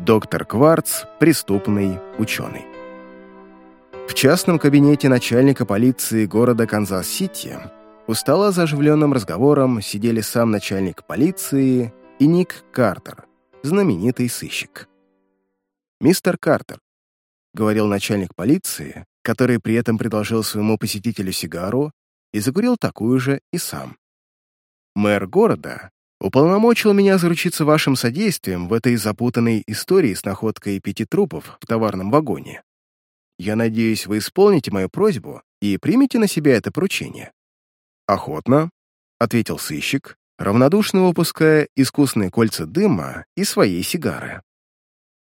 Доктор Кварц – преступный ученый. В частном кабинете начальника полиции города Канзас-Сити устало за оживленным разговором сидели сам начальник полиции и Ник Картер, знаменитый сыщик. «Мистер Картер», — говорил начальник полиции, который при этом предложил своему посетителю сигару и закурил такую же и сам. «Мэр города уполномочил меня заручиться вашим содействием в этой запутанной истории с находкой пяти трупов в товарном вагоне. Я надеюсь, вы исполните мою просьбу и примете на себя это поручение». «Охотно», — ответил сыщик, равнодушно выпуская искусные кольца дыма и своей сигары.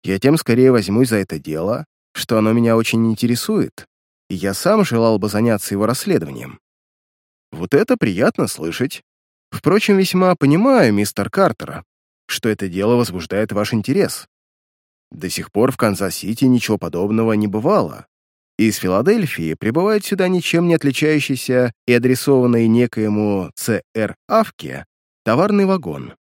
«Я тем скорее возьмусь за это дело, что оно меня очень интересует, и я сам желал бы заняться его расследованием. Вот это приятно слышать. Впрочем, весьма понимаю, мистер Картер, что это дело возбуждает ваш интерес. До сих пор в Канзас-Сити ничего подобного не бывало. Из Филадельфии прибывает сюда ничем не отличающийся и адресованный некоему Ц.Р. Авке товарный вагон.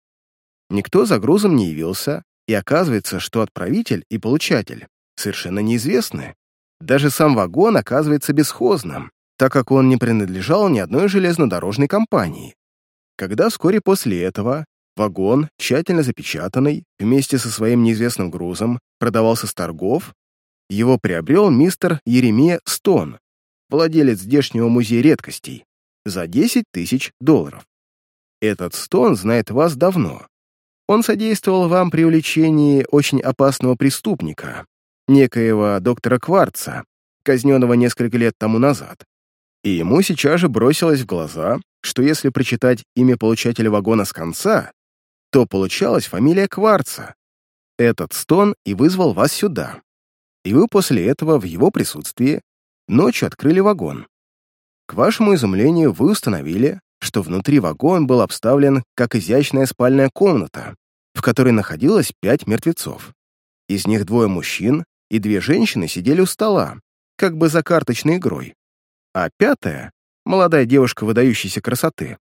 Никто за грузом не явился, и оказывается, что отправитель и получатель совершенно неизвестны. Даже сам вагон оказывается бесхозным, так как он не принадлежал ни одной железнодорожной компании. Когда вскоре после этого вагон, тщательно запечатанный, вместе со своим неизвестным грузом, продавался с торгов, его приобрел мистер Еремия Стон, владелец здешнего музея редкостей, за 10 тысяч долларов. Этот Стон знает вас давно. Он содействовал вам при увлечении очень опасного преступника, некоего доктора Кварца, казненного несколько лет тому назад. И ему сейчас же бросилось в глаза, что если прочитать имя получателя вагона с конца, то получалась фамилия Кварца. Этот стон и вызвал вас сюда. И вы после этого в его присутствии ночью открыли вагон. К вашему изумлению вы установили, что внутри вагон был обставлен как изящная спальная комната, в которой находилось пять мертвецов. Из них двое мужчин и две женщины сидели у стола, как бы за карточной игрой. А пятая, молодая девушка выдающейся красоты,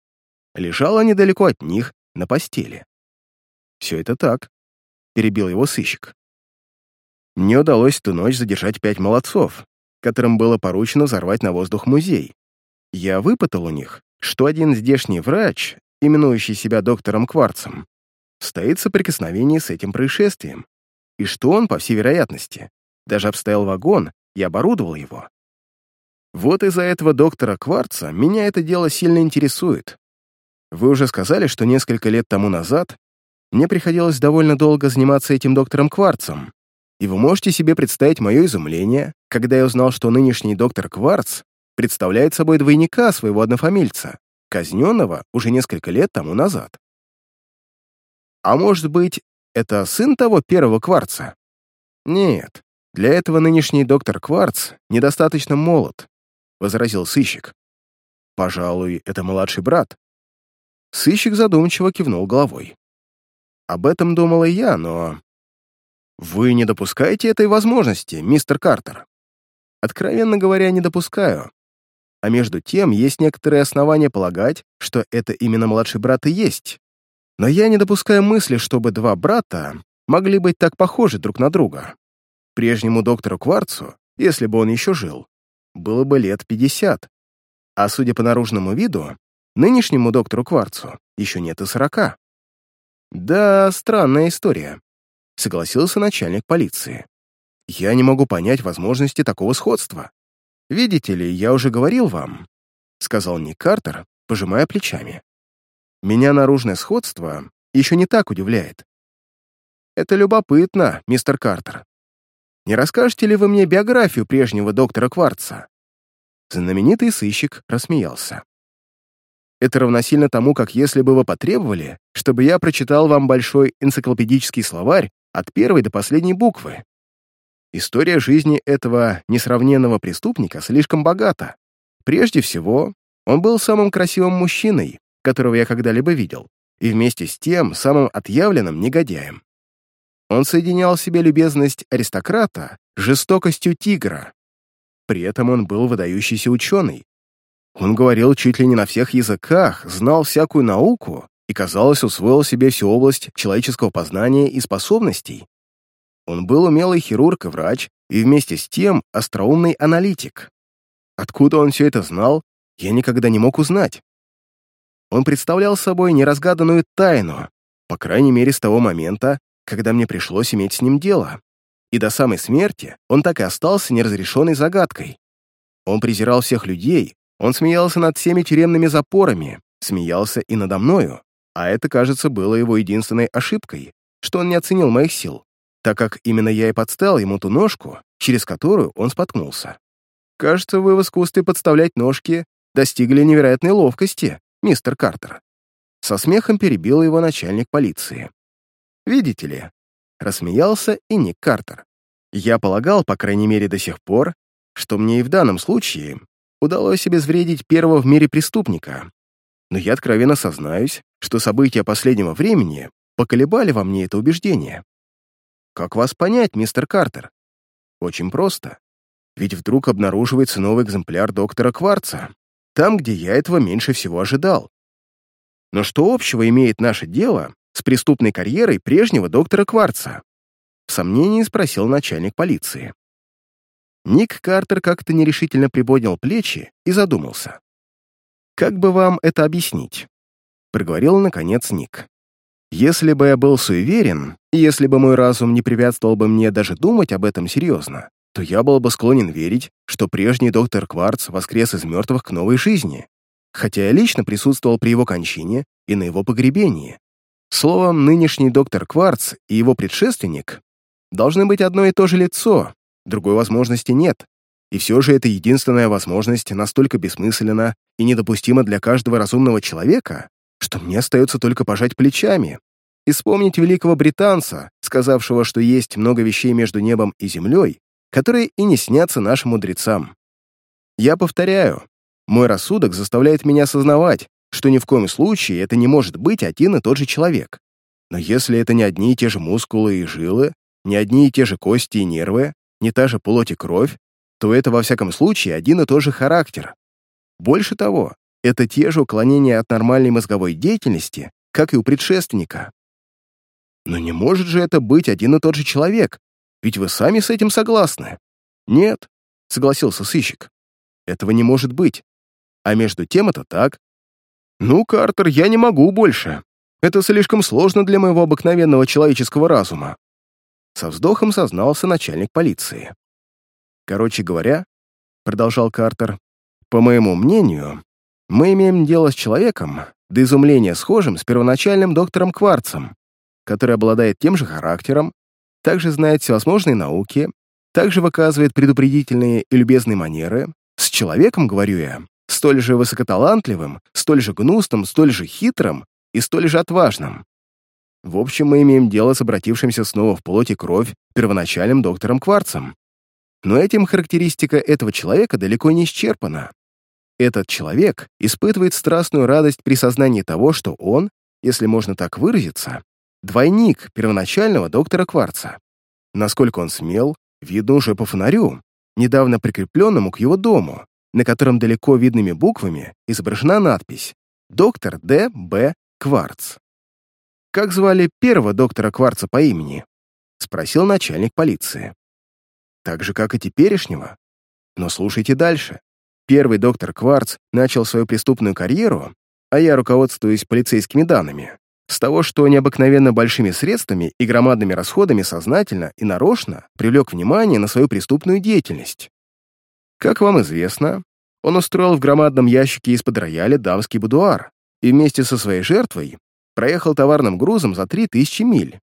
лежала недалеко от них на постели. «Все это так», — перебил его сыщик. Мне удалось ту ночь задержать пять молодцов, которым было поручено взорвать на воздух музей. Я выпытал у них, что один здешний врач, именующий себя доктором Кварцем, стоит в соприкосновении с этим происшествием, и что он, по всей вероятности, даже обставил вагон и оборудовал его. Вот из-за этого доктора Кварца меня это дело сильно интересует. Вы уже сказали, что несколько лет тому назад мне приходилось довольно долго заниматься этим доктором Кварцем, и вы можете себе представить мое изумление, когда я узнал, что нынешний доктор Кварц представляет собой двойника своего однофамильца, казненного уже несколько лет тому назад. А может быть, это сын того первого Кварца? Нет, для этого нынешний доктор Кварц недостаточно молод, возразил сыщик. Пожалуй, это младший брат. Сыщик задумчиво кивнул головой. Об этом думал и я, но... Вы не допускаете этой возможности, мистер Картер? Откровенно говоря, не допускаю. А между тем, есть некоторые основания полагать, что это именно младший брат и есть. Но я не допускаю мысли, чтобы два брата могли быть так похожи друг на друга. Прежнему доктору Кварцу, если бы он еще жил, было бы лет 50. А судя по наружному виду, нынешнему доктору Кварцу еще нет и 40. «Да, странная история», — согласился начальник полиции. «Я не могу понять возможности такого сходства. Видите ли, я уже говорил вам», — сказал Ник Картер, пожимая плечами. «Меня наружное сходство еще не так удивляет». «Это любопытно, мистер Картер. Не расскажете ли вы мне биографию прежнего доктора Кварца?» Знаменитый сыщик рассмеялся. Это равносильно тому, как если бы вы потребовали, чтобы я прочитал вам большой энциклопедический словарь от первой до последней буквы. История жизни этого несравненного преступника слишком богата. Прежде всего, он был самым красивым мужчиной, которого я когда-либо видел, и вместе с тем самым отъявленным негодяем. Он соединял в себе любезность аристократа с жестокостью тигра. При этом он был выдающийся ученый, он говорил чуть ли не на всех языках, знал всякую науку и, казалось, усвоил себе всю область человеческого познания и способностей. Он был умелый хирург и врач, и вместе с тем остроумный аналитик. Откуда он все это знал, я никогда не мог узнать. Он представлял собой неразгаданную тайну, по крайней мере с того момента, когда мне пришлось иметь с ним дело. И до самой смерти он так и остался неразрешенной загадкой. Он презирал всех людей, он смеялся над всеми тюремными запорами, смеялся и надо мною, а это, кажется, было его единственной ошибкой, что он не оценил моих сил, так как именно я и подставил ему ту ножку, через которую он споткнулся. Кажется, вы в искусстве подставлять ножки достигли невероятной ловкости, мистер Картер. Со смехом перебил его начальник полиции. Видите ли, рассмеялся и Ник Картер. Я полагал, по крайней мере до сих пор, что мне и в данном случае удалось обезвредить первого в мире преступника. Но я откровенно сознаюсь, что события последнего времени поколебали во мне это убеждение. Как вас понять, мистер Картер? Очень просто. Ведь вдруг обнаруживается новый экземпляр доктора Кварца, там, где я этого меньше всего ожидал. Но что общего имеет наше дело с преступной карьерой прежнего доктора Кварца? В сомнении спросил начальник полиции. Ник Картер как-то нерешительно приподнял плечи и задумался. «Как бы вам это объяснить?» — проговорил, наконец, Ник. «Если бы я был суеверен, и если бы мой разум не препятствовал бы мне даже думать об этом серьезно, то я был бы склонен верить, что прежний доктор Кварц воскрес из мертвых к новой жизни, хотя я лично присутствовал при его кончине и на его погребении. Словом, нынешний доктор Кварц и его предшественник должны быть одно и то же лицо, другой возможности нет. И все же эта единственная возможность настолько бессмысленна и недопустима для каждого разумного человека, что мне остается только пожать плечами и вспомнить великого британца, сказавшего, что есть много вещей между небом и землей, которые и не снятся нашим мудрецам. Я повторяю, мой рассудок заставляет меня осознавать, что ни в коем случае это не может быть один и тот же человек. Но если это не одни и те же мускулы и жилы, не одни и те же кости и нервы, не та же плоть и кровь, то это во всяком случае один и тот же характер. Больше того, это те же уклонения от нормальной мозговой деятельности, как и у предшественника. Но не может же это быть один и тот же человек, ведь вы сами с этим согласны. Нет, согласился сыщик. Этого не может быть. А между тем это так. Ну, Картер, я не могу больше. Это слишком сложно для моего обыкновенного человеческого разума. Со вздохом сознался начальник полиции. Короче говоря, продолжал Картер, по моему мнению, мы имеем дело с человеком, до изумления схожим с первоначальным доктором Кварцем, который обладает тем же характером, также знает всевозможные науки, также выказывает предупредительные и любезные манеры, с человеком, говорю я, столь же высокоталантливым, столь же гнусным, столь же хитрым и столь же отважным. В общем, мы имеем дело с обратившимся снова в плоть и кровь первоначальным доктором Кварцем. Но этим характеристика этого человека далеко не исчерпана. Этот человек испытывает страстную радость при сознании того, что он, если можно так выразиться, двойник первоначального доктора Кварца. Насколько он смел, видно уже по фонарю, недавно прикрепленному к его дому, на котором далеко видными буквами изображена надпись «Доктор Д. Б. Кварц». «Как звали первого доктора Кварца по имени?» — спросил начальник полиции. «Так же, как и теперешнего. Но слушайте дальше. Первый доктор Кварц начал свою преступную карьеру, а я руководствуюсь полицейскими данными, с того, что необыкновенно большими средствами и громадными расходами сознательно и нарочно привлек внимание на свою преступную деятельность. Как вам известно, он устроил в громадном ящике из-под рояля дамский будуар и вместе со своей жертвой проехал товарным грузом за 3000 миль.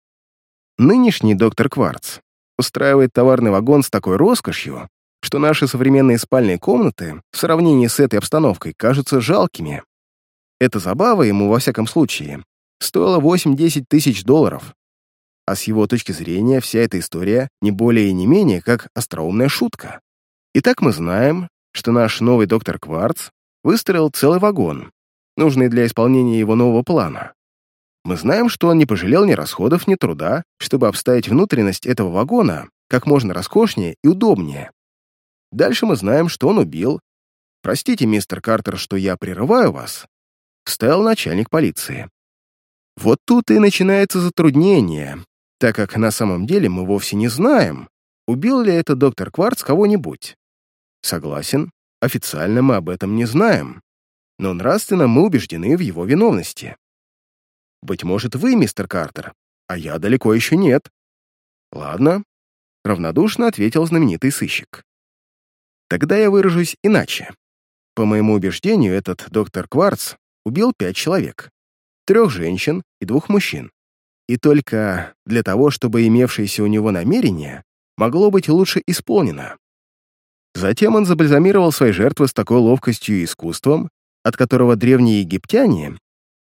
Нынешний доктор Кварц устраивает товарный вагон с такой роскошью, что наши современные спальные комнаты в сравнении с этой обстановкой кажутся жалкими. Эта забава ему, во всяком случае, стоила 8-10 тысяч долларов. А с его точки зрения вся эта история не более и не менее, как остроумная шутка. Итак, мы знаем, что наш новый доктор Кварц выстроил целый вагон, нужный для исполнения его нового плана. Мы знаем, что он не пожалел ни расходов, ни труда, чтобы обставить внутренность этого вагона как можно роскошнее и удобнее. Дальше мы знаем, что он убил. Простите, мистер Картер, что я прерываю вас. Вставил начальник полиции. Вот тут и начинается затруднение, так как на самом деле мы вовсе не знаем, убил ли этот доктор Кварц кого-нибудь. Согласен, официально мы об этом не знаем, но нравственно мы убеждены в его виновности. Быть может, вы, мистер Картер, а я далеко еще нет. Ладно, равнодушно ответил знаменитый сыщик. Тогда я выражусь иначе. По моему убеждению, этот доктор Кварц убил пять человек. Трех женщин и двух мужчин. И только для того, чтобы имевшееся у него намерение могло быть лучше исполнено. Затем он забальзамировал свои жертвы с такой ловкостью и искусством, от которого древние египтяне,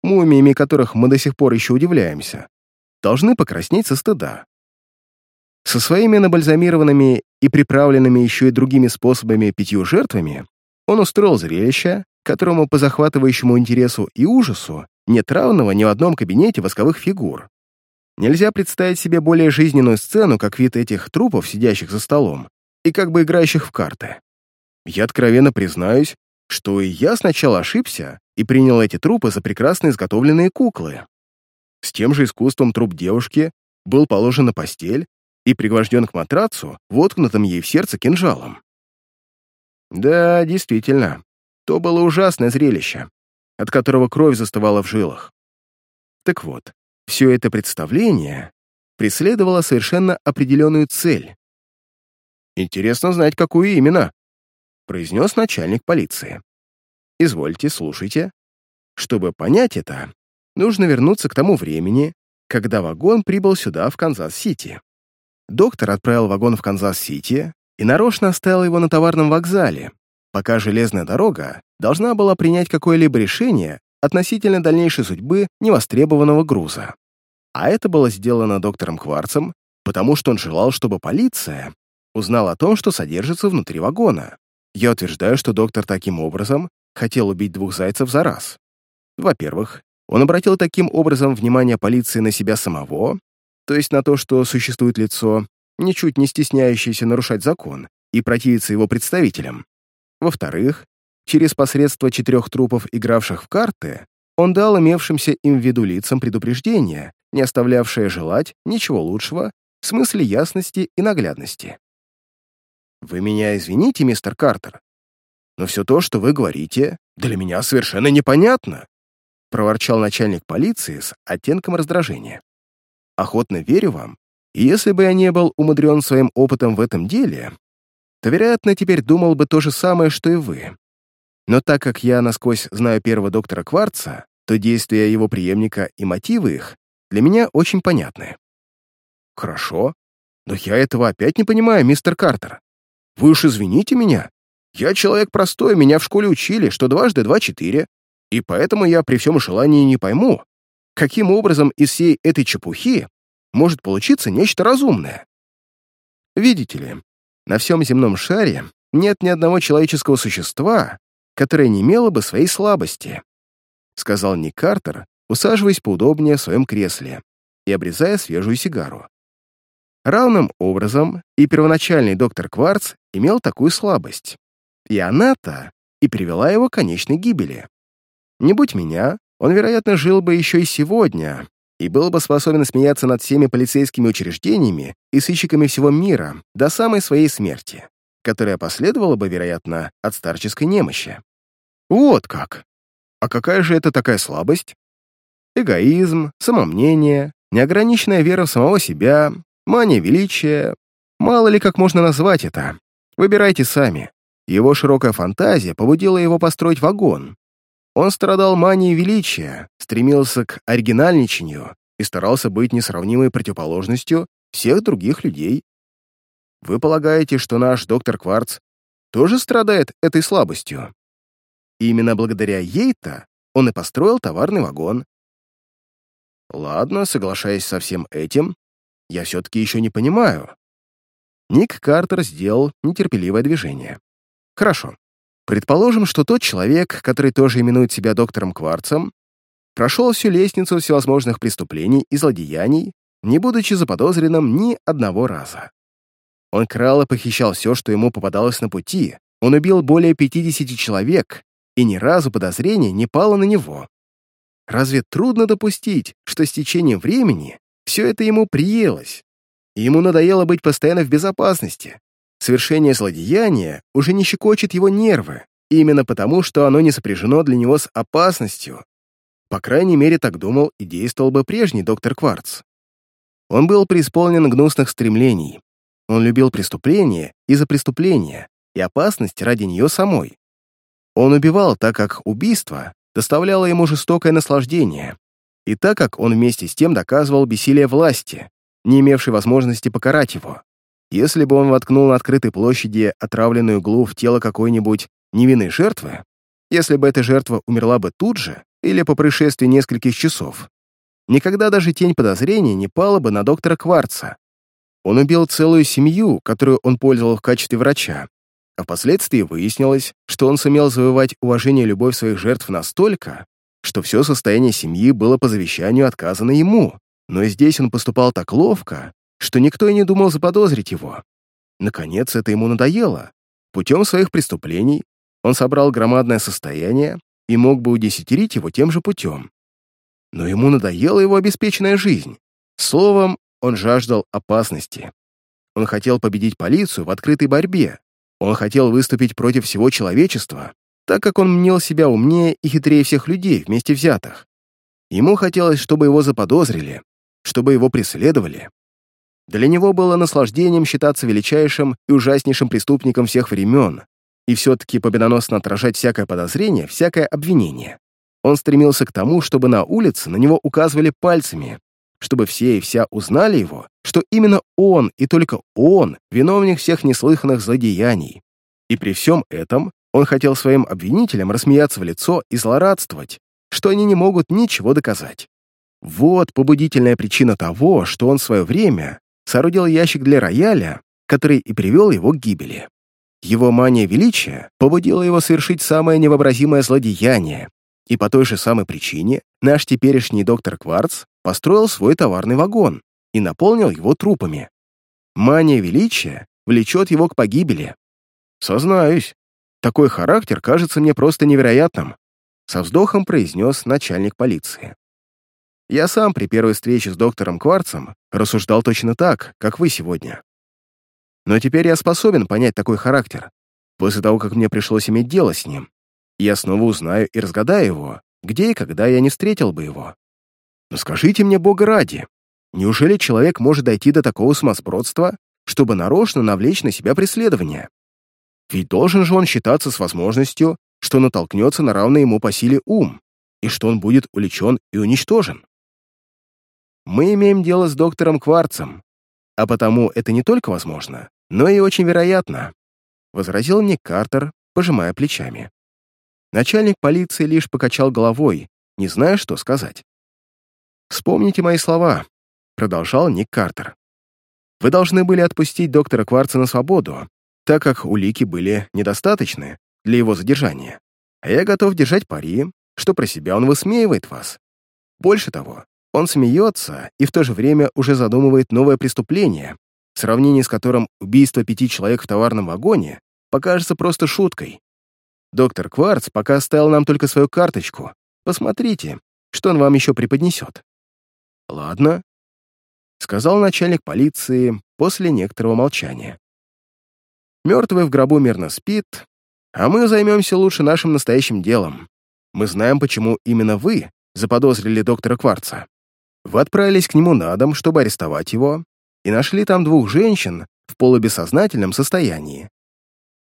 мумиями которых мы до сих пор еще удивляемся, должны покраснеть со стыда. Со своими набальзамированными и приправленными еще и другими способами пятью жертвами он устроил зрелище, которому по захватывающему интересу и ужасу нет равного ни в одном кабинете восковых фигур. Нельзя представить себе более жизненную сцену, как вид этих трупов, сидящих за столом, и как бы играющих в карты. Я откровенно признаюсь, что и я сначала ошибся и принял эти трупы за прекрасно изготовленные куклы. С тем же искусством труп девушки был положен на постель и пригвожден к матрацу, воткнутым ей в сердце кинжалом. Да, действительно, то было ужасное зрелище, от которого кровь застывала в жилах. Так вот, все это представление преследовало совершенно определенную цель. «Интересно знать, какую именно», — произнес начальник полиции. «Извольте, слушайте. Чтобы понять это, нужно вернуться к тому времени, когда вагон прибыл сюда, в Канзас-Сити. Доктор отправил вагон в Канзас-Сити и нарочно оставил его на товарном вокзале, пока железная дорога должна была принять какое-либо решение относительно дальнейшей судьбы невостребованного груза. А это было сделано доктором Кварцем, потому что он желал, чтобы полиция узнала о том, что содержится внутри вагона. Я утверждаю, что доктор таким образом хотел убить двух зайцев за раз. Во-первых, он обратил таким образом внимание полиции на себя самого, то есть на то, что существует лицо, ничуть не стесняющееся нарушать закон и противиться его представителям. Во-вторых, Через посредство четырех трупов, игравших в карты, он дал имевшимся им в виду лицам предупреждение, не оставлявшее желать ничего лучшего в смысле ясности и наглядности. «Вы меня извините, мистер Картер, но все то, что вы говорите, для меня совершенно непонятно», проворчал начальник полиции с оттенком раздражения. «Охотно верю вам, и если бы я не был умудрен своим опытом в этом деле, то, вероятно, теперь думал бы то же самое, что и вы. Но так как я насквозь знаю первого доктора Кварца, то действия его преемника и мотивы их для меня очень понятны. Хорошо, но я этого опять не понимаю, мистер Картер. Вы уж извините меня. Я человек простой, меня в школе учили, что дважды два — четыре, и поэтому я при всем желании не пойму, каким образом из всей этой чепухи может получиться нечто разумное. Видите ли, на всем земном шаре нет ни одного человеческого существа, которая не имела бы своей слабости», — сказал Ник Картер, усаживаясь поудобнее в своем кресле и обрезая свежую сигару. Равным образом и первоначальный доктор Кварц имел такую слабость. И она-то и привела его к конечной гибели. Не будь меня, он, вероятно, жил бы еще и сегодня и был бы способен смеяться над всеми полицейскими учреждениями и сыщиками всего мира до самой своей смерти которая последовала бы, вероятно, от старческой немощи. Вот как! А какая же это такая слабость? Эгоизм, самомнение, неограниченная вера в самого себя, мания величия. Мало ли как можно назвать это. Выбирайте сами. Его широкая фантазия побудила его построить вагон. Он страдал манией величия, стремился к оригинальничанию и старался быть несравнимой противоположностью всех других людей, вы полагаете, что наш доктор Кварц тоже страдает этой слабостью? Именно благодаря ей-то он и построил товарный вагон. Ладно, соглашаясь со всем этим, я все-таки еще не понимаю. Ник Картер сделал нетерпеливое движение. Хорошо. Предположим, что тот человек, который тоже именует себя доктором Кварцем, прошел всю лестницу всевозможных преступлений и злодеяний, не будучи заподозренным ни одного раза. Он крал и похищал все, что ему попадалось на пути. Он убил более 50 человек, и ни разу подозрение не пало на него. Разве трудно допустить, что с течением времени Все это ему приелось. И ему надоело быть постоянно в безопасности. Совершение злодеяния уже не щекочет его нервы, именно потому, что оно не сопряжено для него с опасностью. По крайней мере, так думал и действовал бы прежний доктор Кварц. Он был преисполнен гнусных стремлений. Он любил преступление из-за преступления и опасность ради нее самой. Он убивал, так как убийство доставляло ему жестокое наслаждение, и так как он вместе с тем доказывал бессилие власти, не имевшей возможности покарать его. Если бы он воткнул на открытой площади отравленную иглу в тело какой-нибудь невинной жертвы, если бы эта жертва умерла бы тут же или по происшествии нескольких часов, никогда даже тень подозрения не пала бы на доктора Кварца. Он убил целую семью, которую он пользовал в качестве врача, а впоследствии выяснилось, что он сумел завоевать уважение и любовь своих жертв настолько, что все состояние семьи было по завещанию отказано ему, но здесь он поступал так ловко, что никто и не думал заподозрить его. Наконец, это ему надоело. Путем своих преступлений он собрал громадное состояние и мог бы удесятерить его тем же путем. Но ему надоела его обеспеченная жизнь. Словом, он жаждал опасности. Он хотел победить полицию в открытой борьбе. Он хотел выступить против всего человечества, так как он мнил себя умнее и хитрее всех людей вместе взятых. Ему хотелось, чтобы его заподозрили, чтобы его преследовали. Для него было наслаждением считаться величайшим и ужаснейшим преступником всех времен и все-таки победоносно отражать всякое подозрение, всякое обвинение. Он стремился к тому, чтобы на улице на него указывали пальцами, чтобы все и вся узнали его, что именно он и только он виновник всех неслыханных злодеяний. И при всем этом он хотел своим обвинителям рассмеяться в лицо и злорадствовать, что они не могут ничего доказать. Вот побудительная причина того, что он в свое время соорудил ящик для рояля, который и привел его к гибели. Его мания величия побудила его совершить самое невообразимое злодеяние, и по той же самой причине наш теперешний доктор Кварц построил свой товарный вагон и наполнил его трупами. Мания величия влечет его к погибели. Сознаюсь, такой характер кажется мне просто невероятным, со вздохом произнес начальник полиции. Я сам при первой встрече с доктором Кварцем рассуждал точно так, как вы сегодня. Но теперь я способен понять такой характер, после того, как мне пришлось иметь дело с ним. Я снова узнаю и разгадаю его, где и когда я не встретил бы его. Но скажите мне, Бога ради, неужели человек может дойти до такого сумасбродства, чтобы нарочно навлечь на себя преследование? Ведь должен же он считаться с возможностью, что натолкнется на равный ему по силе ум, и что он будет уличен и уничтожен. Мы имеем дело с доктором Кварцем, а потому это не только возможно, но и очень вероятно», — возразил Ник Картер, пожимая плечами. Начальник полиции лишь покачал головой, не зная, что сказать. «Вспомните мои слова», — продолжал Ник Картер. «Вы должны были отпустить доктора Кварца на свободу, так как улики были недостаточны для его задержания. А я готов держать пари, что про себя он высмеивает вас. Больше того, он смеется и в то же время уже задумывает новое преступление, в сравнении с которым убийство пяти человек в товарном вагоне покажется просто шуткой. Доктор Кварц пока оставил нам только свою карточку. Посмотрите, что он вам еще преподнесет. «Ладно», — сказал начальник полиции после некоторого молчания. «Мертвый в гробу мирно спит, а мы займемся лучше нашим настоящим делом. Мы знаем, почему именно вы заподозрили доктора Кварца. Вы отправились к нему на дом, чтобы арестовать его, и нашли там двух женщин в полубессознательном состоянии.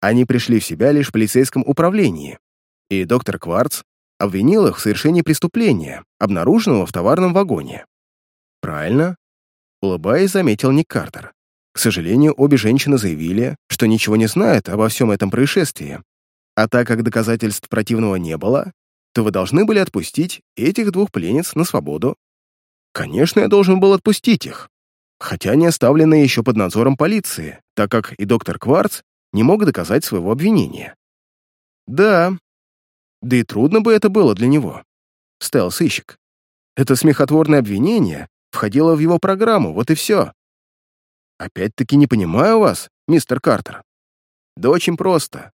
Они пришли в себя лишь в полицейском управлении, и доктор Кварц обвинил их в совершении преступления, обнаруженного в товарном вагоне. Правильно? Улыбаясь, заметил Ник Картер. К сожалению, обе женщины заявили, что ничего не знают обо всем этом происшествии. А так как доказательств противного не было, то вы должны были отпустить этих двух пленниц на свободу. Конечно, я должен был отпустить их хотя они оставлены еще под надзором полиции, так как и доктор Кварц не мог доказать своего обвинения. Да, да и трудно бы это было для него, стал сыщик. Это смехотворное обвинение входило в его программу, вот и все. Опять-таки не понимаю вас, мистер Картер. Да очень просто.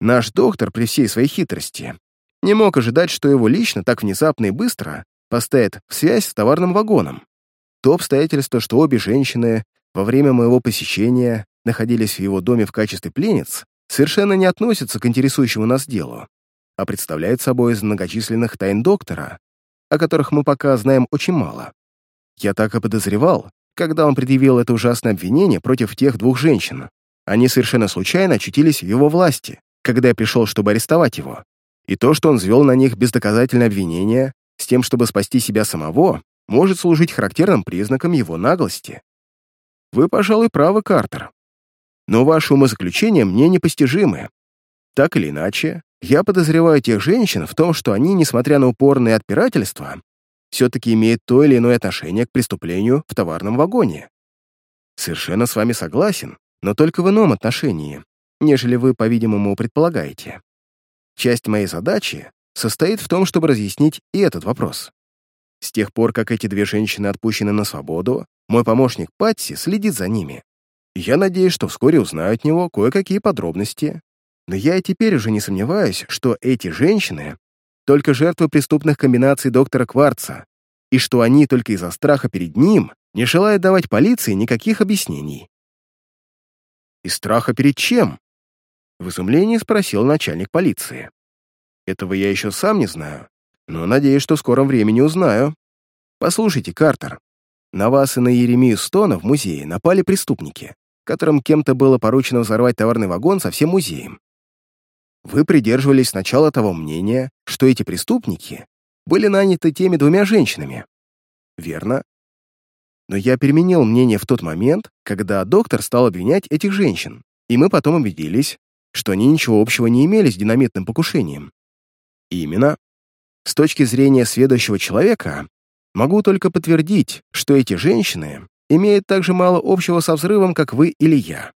Наш доктор при всей своей хитрости не мог ожидать, что его лично так внезапно и быстро поставят в связь с товарным вагоном. То обстоятельство, что обе женщины во время моего посещения находились в его доме в качестве пленниц, совершенно не относится к интересующему нас делу, а представляет собой из многочисленных тайн доктора, о которых мы пока знаем очень мало. Я так и подозревал, когда он предъявил это ужасное обвинение против тех двух женщин. Они совершенно случайно очутились в его власти, когда я пришел, чтобы арестовать его. И то, что он взвел на них бездоказательное обвинение с тем, чтобы спасти себя самого, может служить характерным признаком его наглости. Вы, пожалуй, правы, Картер. Но ваши умозаключения мне непостижимы. Так или иначе, я подозреваю тех женщин в том, что они, несмотря на упорные отпирательства, все-таки имеют то или иное отношение к преступлению в товарном вагоне. Совершенно с вами согласен, но только в ином отношении, нежели вы, по-видимому, предполагаете. Часть моей задачи состоит в том, чтобы разъяснить и этот вопрос. С тех пор, как эти две женщины отпущены на свободу, мой помощник Патси следит за ними. Я надеюсь, что вскоре узнаю от него кое-какие подробности. Но я и теперь уже не сомневаюсь, что эти женщины только жертвы преступных комбинаций доктора Кварца, и что они только из-за страха перед ним не желают давать полиции никаких объяснений. «И страха перед чем?» В изумлении спросил начальник полиции. «Этого я еще сам не знаю, но надеюсь, что в скором времени узнаю. Послушайте, Картер, на вас и на Еремию Стона в музее напали преступники, которым кем-то было поручено взорвать товарный вагон со всем музеем. Вы придерживались сначала того мнения, что эти преступники были наняты теми двумя женщинами. Верно. Но я переменил мнение в тот момент, когда доктор стал обвинять этих женщин, и мы потом убедились, что они ничего общего не имели с динамитным покушением. Именно. С точки зрения следующего человека, могу только подтвердить, что эти женщины имеют так же мало общего со взрывом, как вы или я.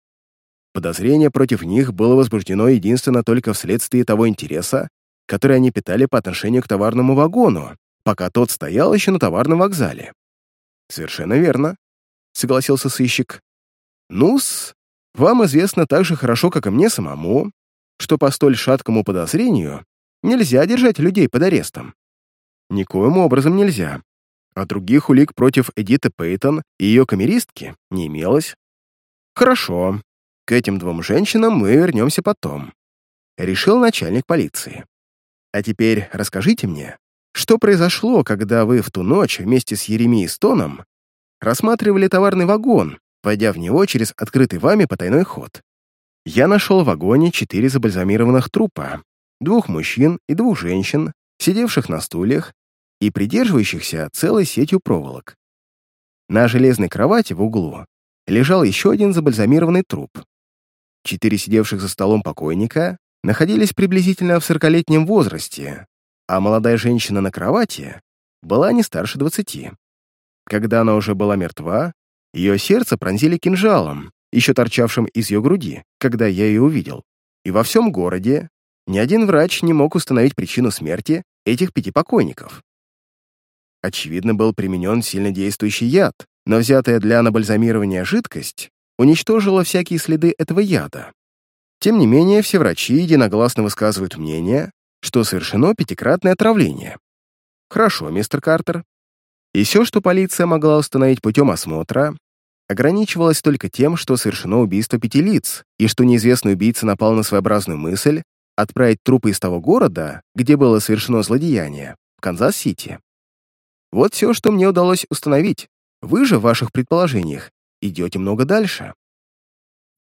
Подозрение против них было возбуждено единственно только вследствие того интереса, который они питали по отношению к товарному вагону, пока тот стоял еще на товарном вокзале. «Совершенно верно», — согласился сыщик. «Ну-с, вам известно так же хорошо, как и мне самому, что по столь шаткому подозрению нельзя держать людей под арестом. Никоим образом нельзя. А других улик против Эдиты Пейтон и ее камеристки не имелось. Хорошо, к этим двум женщинам мы вернемся потом. Решил начальник полиции. А теперь расскажите мне, что произошло, когда вы в ту ночь вместе с Еремией Стоном рассматривали товарный вагон, войдя в него через открытый вами потайной ход? Я нашел в вагоне четыре забальзамированных трупа, двух мужчин и двух женщин, сидевших на стульях и придерживающихся целой сетью проволок. На железной кровати в углу лежал еще один забальзамированный труп. Четыре сидевших за столом покойника находились приблизительно в сорокалетнем возрасте, а молодая женщина на кровати была не старше двадцати. Когда она уже была мертва, ее сердце пронзили кинжалом, еще торчавшим из ее груди, когда я ее увидел. И во всем городе ни один врач не мог установить причину смерти этих пяти покойников. Очевидно, был применен сильнодействующий яд, но взятая для набальзамирования жидкость уничтожила всякие следы этого яда. Тем не менее, все врачи единогласно высказывают мнение, что совершено пятикратное отравление. Хорошо, мистер Картер. И все, что полиция могла установить путем осмотра, ограничивалось только тем, что совершено убийство пяти лиц, и что неизвестный убийца напал на своеобразную мысль отправить трупы из того города, где было совершено злодеяние, в Канзас-Сити. Вот все, что мне удалось установить. Вы же в ваших предположениях идете много дальше.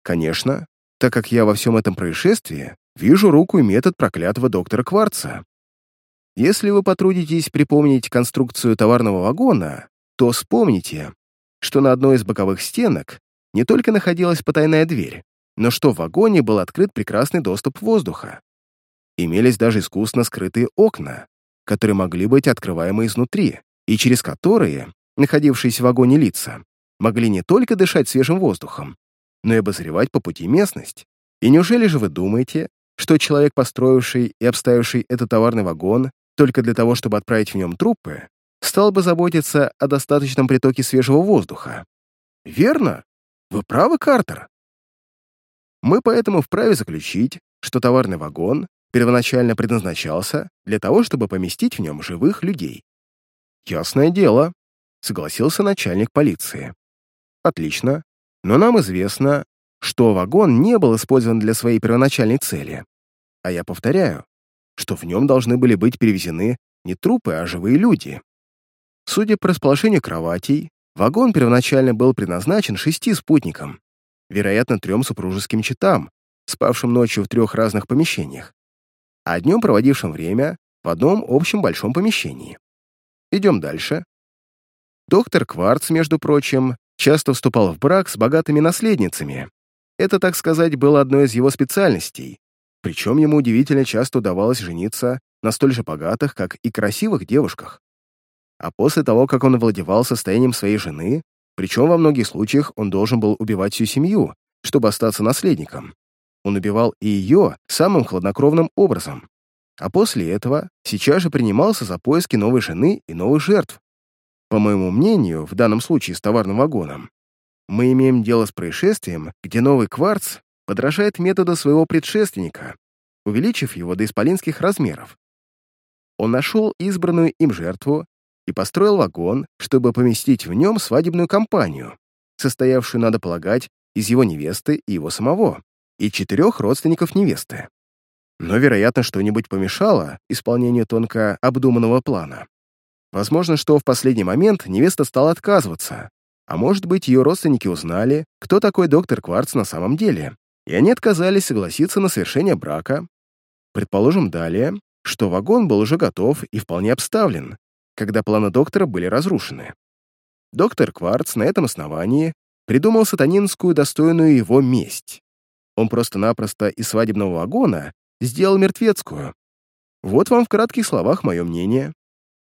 Конечно, так как я во всем этом происшествии вижу руку и метод проклятого доктора Кварца. Если вы потрудитесь припомнить конструкцию товарного вагона, то вспомните, что на одной из боковых стенок не только находилась потайная дверь, но что в вагоне был открыт прекрасный доступ воздуха. Имелись даже искусно скрытые окна, которые могли быть открываемы изнутри, и через которые находившиеся в вагоне лица могли не только дышать свежим воздухом, но и обозревать по пути местность. И неужели же вы думаете, что человек, построивший и обставивший этот товарный вагон только для того, чтобы отправить в нем трупы, стал бы заботиться о достаточном притоке свежего воздуха? Верно? Вы правы, Картер. Мы поэтому вправе заключить, что товарный вагон первоначально предназначался для того, чтобы поместить в нем живых людей. Ясное дело, согласился начальник полиции. Отлично. Но нам известно, что вагон не был использован для своей первоначальной цели. А я повторяю, что в нем должны были быть перевезены не трупы, а живые люди. Судя по расположению кроватей, вагон первоначально был предназначен шести спутникам, вероятно, трем супружеским читам, спавшим ночью в трех разных помещениях, а днем проводившим время в одном общем большом помещении. Идем дальше. Доктор Кварц, между прочим, часто вступал в брак с богатыми наследницами. Это, так сказать, было одной из его специальностей, причем ему удивительно часто удавалось жениться на столь же богатых, как и красивых девушках. А после того, как он овладевал состоянием своей жены, причем во многих случаях он должен был убивать всю семью, чтобы остаться наследником, он убивал и ее самым хладнокровным образом. А после этого сейчас же принимался за поиски новой жены и новых жертв. По моему мнению, в данном случае с товарным вагоном, мы имеем дело с происшествием, где новый кварц подражает методу своего предшественника, увеличив его до исполинских размеров. Он нашел избранную им жертву и построил вагон, чтобы поместить в нем свадебную компанию, состоявшую, надо полагать, из его невесты и его самого, и четырех родственников невесты. Но, вероятно, что-нибудь помешало исполнению тонко обдуманного плана. Возможно, что в последний момент невеста стала отказываться, а может быть, ее родственники узнали, кто такой доктор Кварц на самом деле, и они отказались согласиться на совершение брака. Предположим далее, что вагон был уже готов и вполне обставлен, когда планы доктора были разрушены. Доктор Кварц на этом основании придумал сатанинскую достойную его месть. Он просто-напросто из свадебного вагона сделал мертвецкую. Вот вам в кратких словах мое мнение.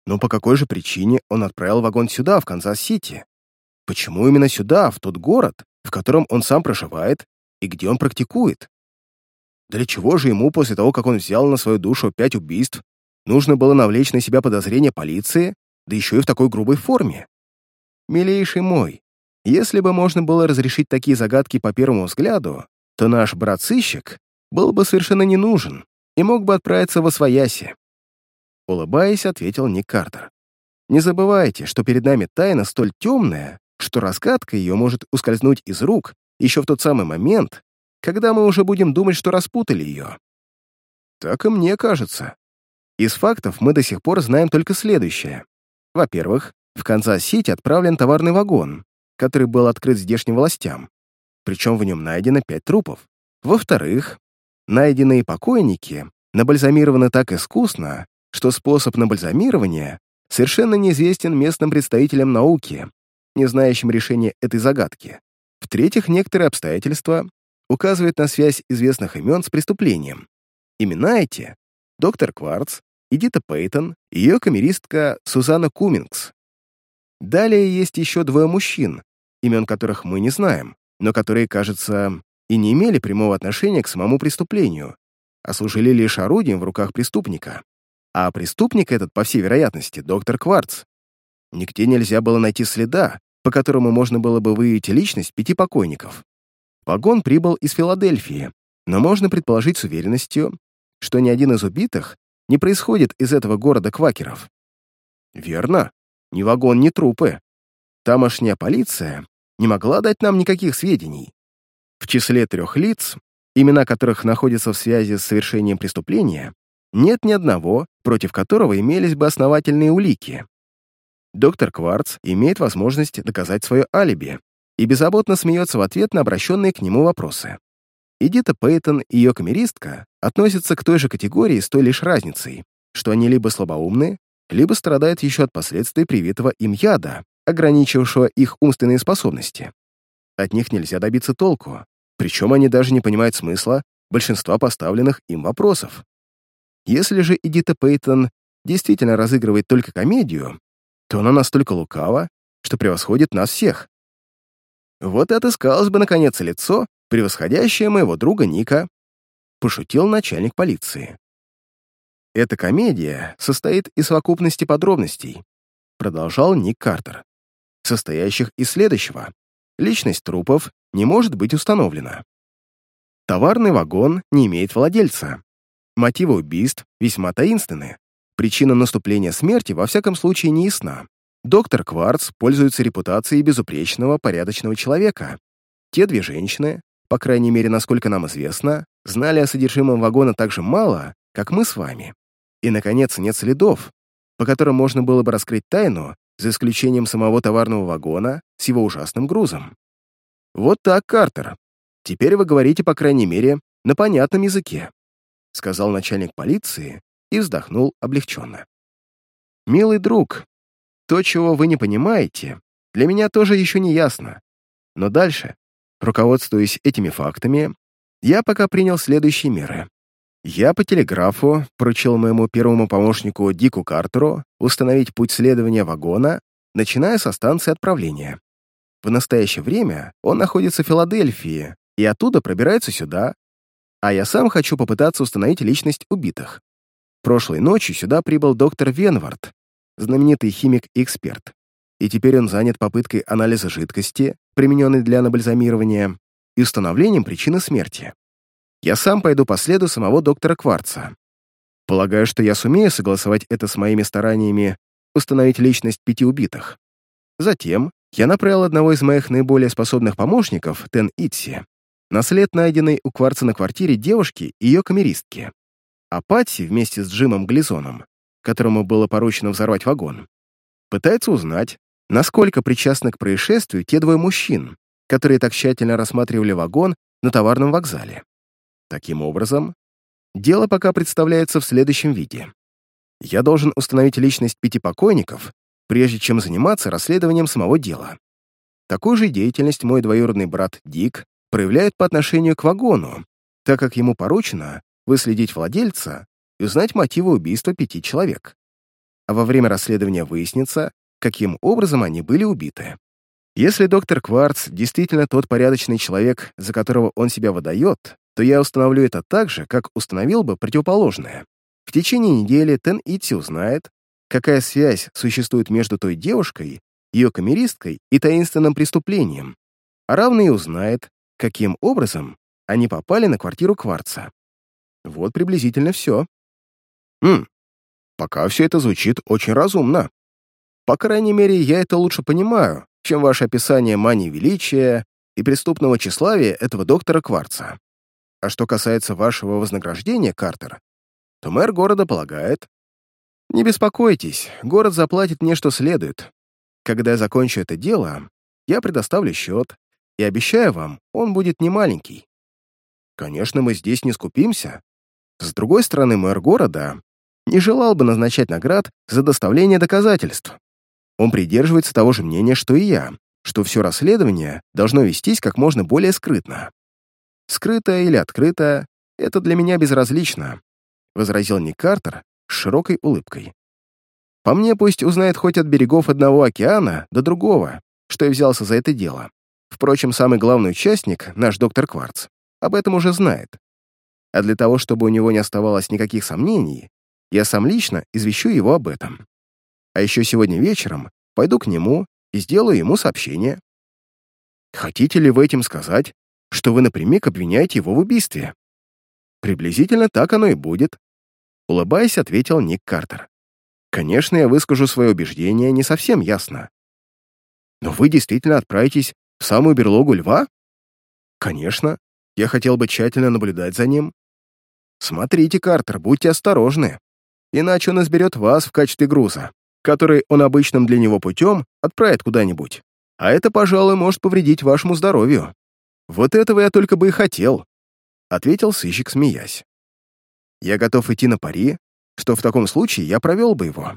Но по какой же причине он отправил вагон сюда, в Канзас-Сити? Почему именно сюда, в тот город, в котором он сам проживает и где он практикует? Для чего же ему, после того, как он взял на свою душу пять убийств, нужно было навлечь на себя подозрения полиции, да еще и в такой грубой форме? Милейший мой, если бы можно было разрешить такие загадки по первому взгляду, то наш брат-сыщик был бы совершенно не нужен и мог бы отправиться во свояси. Улыбаясь, ответил Ник Картер. Не забывайте, что перед нами тайна столь темная, что разгадка ее может ускользнуть из рук еще в тот самый момент, когда мы уже будем думать, что распутали ее. Так и мне кажется. Из фактов мы до сих пор знаем только следующее. Во-первых, в Канзас-Сити отправлен товарный вагон, который был открыт здешним властям причем в нем найдено пять трупов. Во-вторых, найденные покойники набальзамированы так искусно, что способ набальзамирования совершенно неизвестен местным представителям науки, не знающим решения этой загадки. В-третьих, некоторые обстоятельства указывают на связь известных имен с преступлением. Имена эти — доктор Кварц, Эдита Пейтон и ее камеристка Сузанна Кумингс. Далее есть еще двое мужчин, имен которых мы не знаем, но которые, кажется, и не имели прямого отношения к самому преступлению, а служили лишь орудием в руках преступника. А преступник этот, по всей вероятности, доктор Кварц. Нигде нельзя было найти следа, по которому можно было бы выявить личность пяти покойников. Вагон прибыл из Филадельфии, но можно предположить с уверенностью, что ни один из убитых не происходит из этого города квакеров. Верно, ни вагон, ни трупы. Тамошняя полиция не могла дать нам никаких сведений. В числе трех лиц, имена которых находятся в связи с совершением преступления, нет ни одного, против которого имелись бы основательные улики. Доктор Кварц имеет возможность доказать свое алиби и беззаботно смеется в ответ на обращенные к нему вопросы. Эдита Пейтон и ее камеристка относятся к той же категории с той лишь разницей, что они либо слабоумны, либо страдают еще от последствий привитого им яда, ограничившего их умственные способности. От них нельзя добиться толку, причем они даже не понимают смысла большинства поставленных им вопросов. Если же Эдита Пейтон действительно разыгрывает только комедию, то она настолько лукава, что превосходит нас всех. Вот и отыскалось бы, наконец, лицо, превосходящее моего друга Ника, пошутил начальник полиции. Эта комедия состоит из совокупности подробностей, продолжал Ник Картер состоящих из следующего. Личность трупов не может быть установлена. Товарный вагон не имеет владельца. Мотивы убийств весьма таинственны. Причина наступления смерти во всяком случае не ясна. Доктор Кварц пользуется репутацией безупречного, порядочного человека. Те две женщины, по крайней мере, насколько нам известно, знали о содержимом вагона так же мало, как мы с вами. И, наконец, нет следов, по которым можно было бы раскрыть тайну, за исключением самого товарного вагона с его ужасным грузом. Вот так, Картер. Теперь вы говорите, по крайней мере, на понятном языке, сказал начальник полиции и вздохнул облегченно. Милый друг, то, чего вы не понимаете, для меня тоже еще не ясно. Но дальше, руководствуясь этими фактами, я пока принял следующие меры. Я по телеграфу поручил моему первому помощнику Дику Картеру установить путь следования вагона, начиная со станции отправления. В настоящее время он находится в Филадельфии и оттуда пробирается сюда, а я сам хочу попытаться установить личность убитых. Прошлой ночью сюда прибыл доктор Венвард, знаменитый химик и эксперт. И теперь он занят попыткой анализа жидкости, примененной для анабальзамирования, и установлением причины смерти. Я сам пойду по следу самого доктора Кварца. Полагаю, что я сумею согласовать это с моими стараниями установить личность пяти убитых. Затем я направил одного из моих наиболее способных помощников, Тен Итси, на след, найденный у Кварца на квартире девушки и ее камеристки. А Патси вместе с Джимом Глизоном которому было поручено взорвать вагон, пытается узнать, насколько причастны к происшествию те двое мужчин, которые так тщательно рассматривали вагон на товарном вокзале. Таким образом, дело пока представляется в следующем виде. Я должен установить личность пяти покойников, прежде чем заниматься расследованием самого дела. Такую же деятельность мой двоюродный брат Дик проявляет по отношению к вагону, так как ему поручено выследить владельца и узнать мотивы убийства пяти человек. А во время расследования выяснится, каким образом они были убиты. Если доктор Кварц действительно тот порядочный человек, за которого он себя выдает, то я установлю это так же, как установил бы противоположное. В течение недели Тен Итси узнает, какая связь существует между той девушкой, ее камеристкой и таинственным преступлением, а равно и узнает, каким образом они попали на квартиру Кварца. Вот приблизительно все. Хм, пока все это звучит очень разумно. По крайней мере, я это лучше понимаю, чем ваше описание мании величия и преступного тщеславия этого доктора Кварца. А что касается вашего вознаграждения, Картер, то мэр города полагает... Не беспокойтесь, город заплатит мне что следует. Когда я закончу это дело, я предоставлю счет, и обещаю вам, он будет немаленький. Конечно, мы здесь не скупимся. С другой стороны, мэр города не желал бы назначать наград за доставление доказательств. Он придерживается того же мнения, что и я, что все расследование должно вестись как можно более скрытно. «Скрыто или открыто — это для меня безразлично», — возразил Ник Картер с широкой улыбкой. «По мне пусть узнает хоть от берегов одного океана до другого, что я взялся за это дело. Впрочем, самый главный участник, наш доктор Кварц, об этом уже знает. А для того, чтобы у него не оставалось никаких сомнений, я сам лично извещу его об этом. А еще сегодня вечером пойду к нему и сделаю ему сообщение. Хотите ли вы этим сказать, что вы напрямик обвиняете его в убийстве? Приблизительно так оно и будет. Улыбаясь, ответил Ник Картер. Конечно, я выскажу свое убеждение не совсем ясно. Но вы действительно отправитесь в самую берлогу льва? Конечно. Я хотел бы тщательно наблюдать за ним. Смотрите, Картер, будьте осторожны иначе он изберет вас в качестве груза, который он обычным для него путем отправит куда-нибудь. А это, пожалуй, может повредить вашему здоровью. Вот этого я только бы и хотел», — ответил сыщик, смеясь. «Я готов идти на пари, что в таком случае я провел бы его.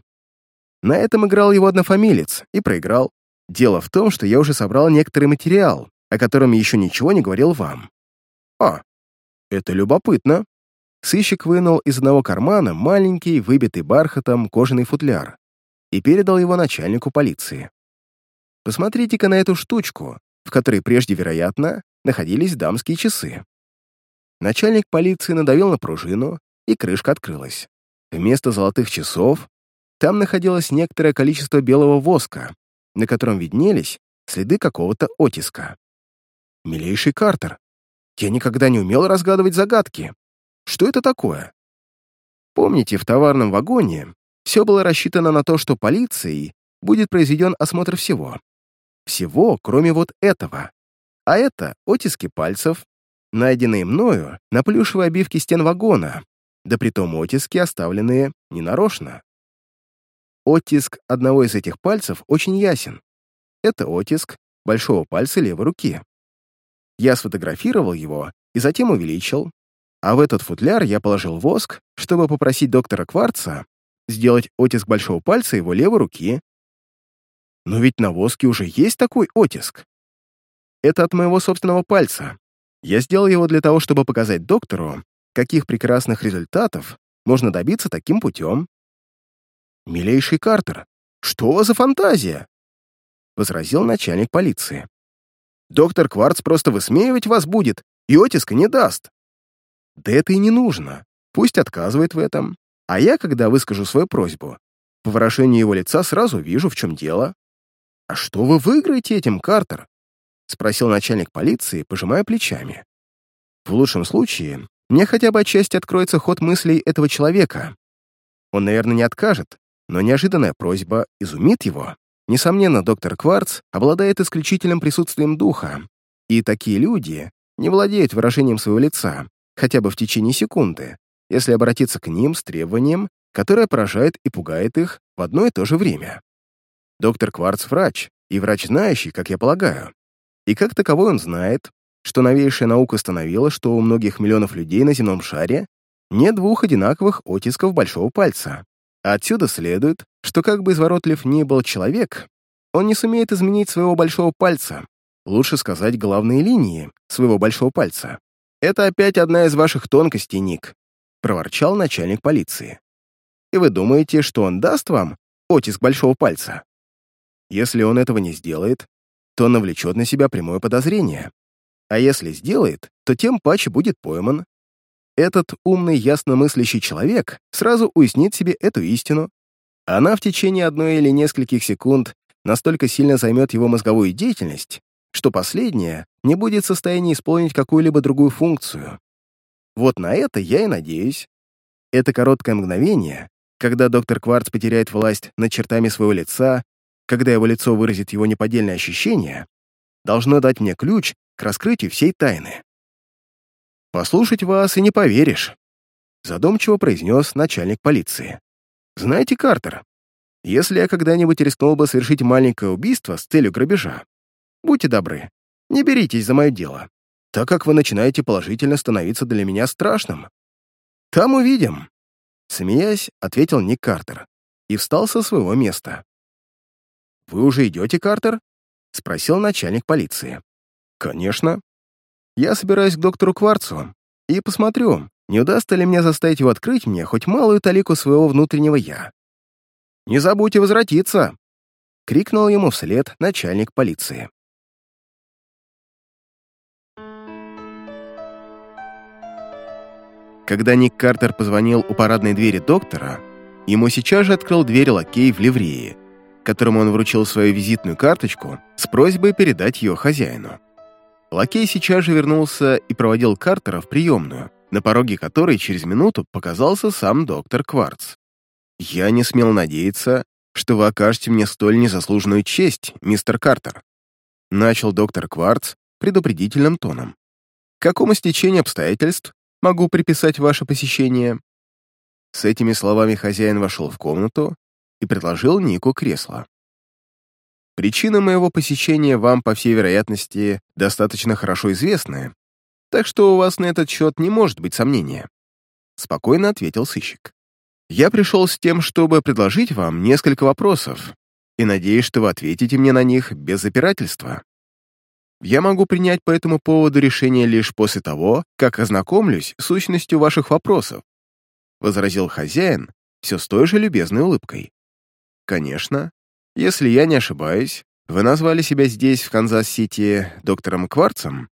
На этом играл его однофамилец и проиграл. Дело в том, что я уже собрал некоторый материал, о котором еще ничего не говорил вам. А, это любопытно. Сыщик вынул из одного кармана маленький, выбитый бархатом кожаный футляр и передал его начальнику полиции. Посмотрите-ка на эту штучку, в которой прежде, вероятно, находились дамские часы. Начальник полиции надавил на пружину, и крышка открылась. Вместо золотых часов там находилось некоторое количество белого воска, на котором виднелись следы какого-то оттиска. «Милейший Картер, я никогда не умел разгадывать загадки. Что это такое? Помните, в товарном вагоне все было рассчитано на то, что полицией будет произведен осмотр всего. Всего, кроме вот этого. А это оттиски пальцев, найденные мною на плюшевой обивке стен вагона, да притом оттиски, оставленные ненарочно. Оттиск одного из этих пальцев очень ясен. Это оттиск большого пальца левой руки. Я сфотографировал его и затем увеличил, а в этот футляр я положил воск, чтобы попросить доктора Кварца сделать оттиск большого пальца его левой руки. Но ведь на воске уже есть такой оттиск. Это от моего собственного пальца. Я сделал его для того, чтобы показать доктору, каких прекрасных результатов можно добиться таким путем. «Милейший Картер, что за фантазия?» — возразил начальник полиции. «Доктор Кварц просто высмеивать вас будет и оттиска не даст». «Да это и не нужно. Пусть отказывает в этом. А я, когда выскажу свою просьбу, по выражению его лица сразу вижу, в чем дело». «А что вы выиграете этим, Картер?» — спросил начальник полиции, пожимая плечами. «В лучшем случае, мне хотя бы отчасти откроется ход мыслей этого человека. Он, наверное, не откажет, но неожиданная просьба изумит его. Несомненно, доктор Кварц обладает исключительным присутствием духа, и такие люди не владеют выражением своего лица, хотя бы в течение секунды, если обратиться к ним с требованием, которое поражает и пугает их в одно и то же время. Доктор Кварц — врач, и врач знающий, как я полагаю. И как таковой он знает, что новейшая наука установила, что у многих миллионов людей на земном шаре нет двух одинаковых оттисков большого пальца. Отсюда следует, что как бы изворотлив ни был человек, он не сумеет изменить своего большого пальца, лучше сказать, главные линии своего большого пальца. «Это опять одна из ваших тонкостей, Ник», — проворчал начальник полиции. «И вы думаете, что он даст вам оттиск большого пальца? Если он этого не сделает, то навлечет на себя прямое подозрение. А если сделает, то тем паче будет пойман. Этот умный, ясномыслящий человек сразу уяснит себе эту истину. Она в течение одной или нескольких секунд настолько сильно займет его мозговую деятельность, что последняя не будет в состоянии исполнить какую-либо другую функцию. Вот на это я и надеюсь. Это короткое мгновение, когда доктор Кварц потеряет власть над чертами своего лица, когда его лицо выразит его неподдельное ощущение, должно дать мне ключ к раскрытию всей тайны. «Послушать вас и не поверишь», — задумчиво произнес начальник полиции. «Знаете, Картер, если я когда-нибудь рискнул бы совершить маленькое убийство с целью грабежа, будьте добры, не беритесь за мое дело, так как вы начинаете положительно становиться для меня страшным. Там увидим», — смеясь, ответил Ник Картер и встал со своего места. «Вы уже идете, Картер?» — спросил начальник полиции. «Конечно. Я собираюсь к доктору Кварцу и посмотрю, не удастся ли мне заставить его открыть мне хоть малую талику своего внутреннего «я». «Не забудьте возвратиться!» — крикнул ему вслед начальник полиции. Когда Ник Картер позвонил у парадной двери доктора, ему сейчас же открыл дверь лакей в ливрее, которому он вручил свою визитную карточку с просьбой передать ее хозяину. Лакей сейчас же вернулся и проводил Картера в приемную, на пороге которой через минуту показался сам доктор Кварц. «Я не смел надеяться, что вы окажете мне столь незаслуженную честь, мистер Картер», начал доктор Кварц предупредительным тоном. «Какому стечению обстоятельств могу приписать ваше посещение?» С этими словами хозяин вошел в комнату и предложил Нику кресло. Причины моего посещения вам, по всей вероятности, достаточно хорошо известны, так что у вас на этот счет не может быть сомнения», — спокойно ответил сыщик. «Я пришел с тем, чтобы предложить вам несколько вопросов, и надеюсь, что вы ответите мне на них без запирательства. Я могу принять по этому поводу решение лишь после того, как ознакомлюсь с сущностью ваших вопросов», — возразил хозяин все с той же любезной улыбкой. «Конечно, если я не ошибаюсь, вы назвали себя здесь, в Канзас-Сити, доктором Кварцем?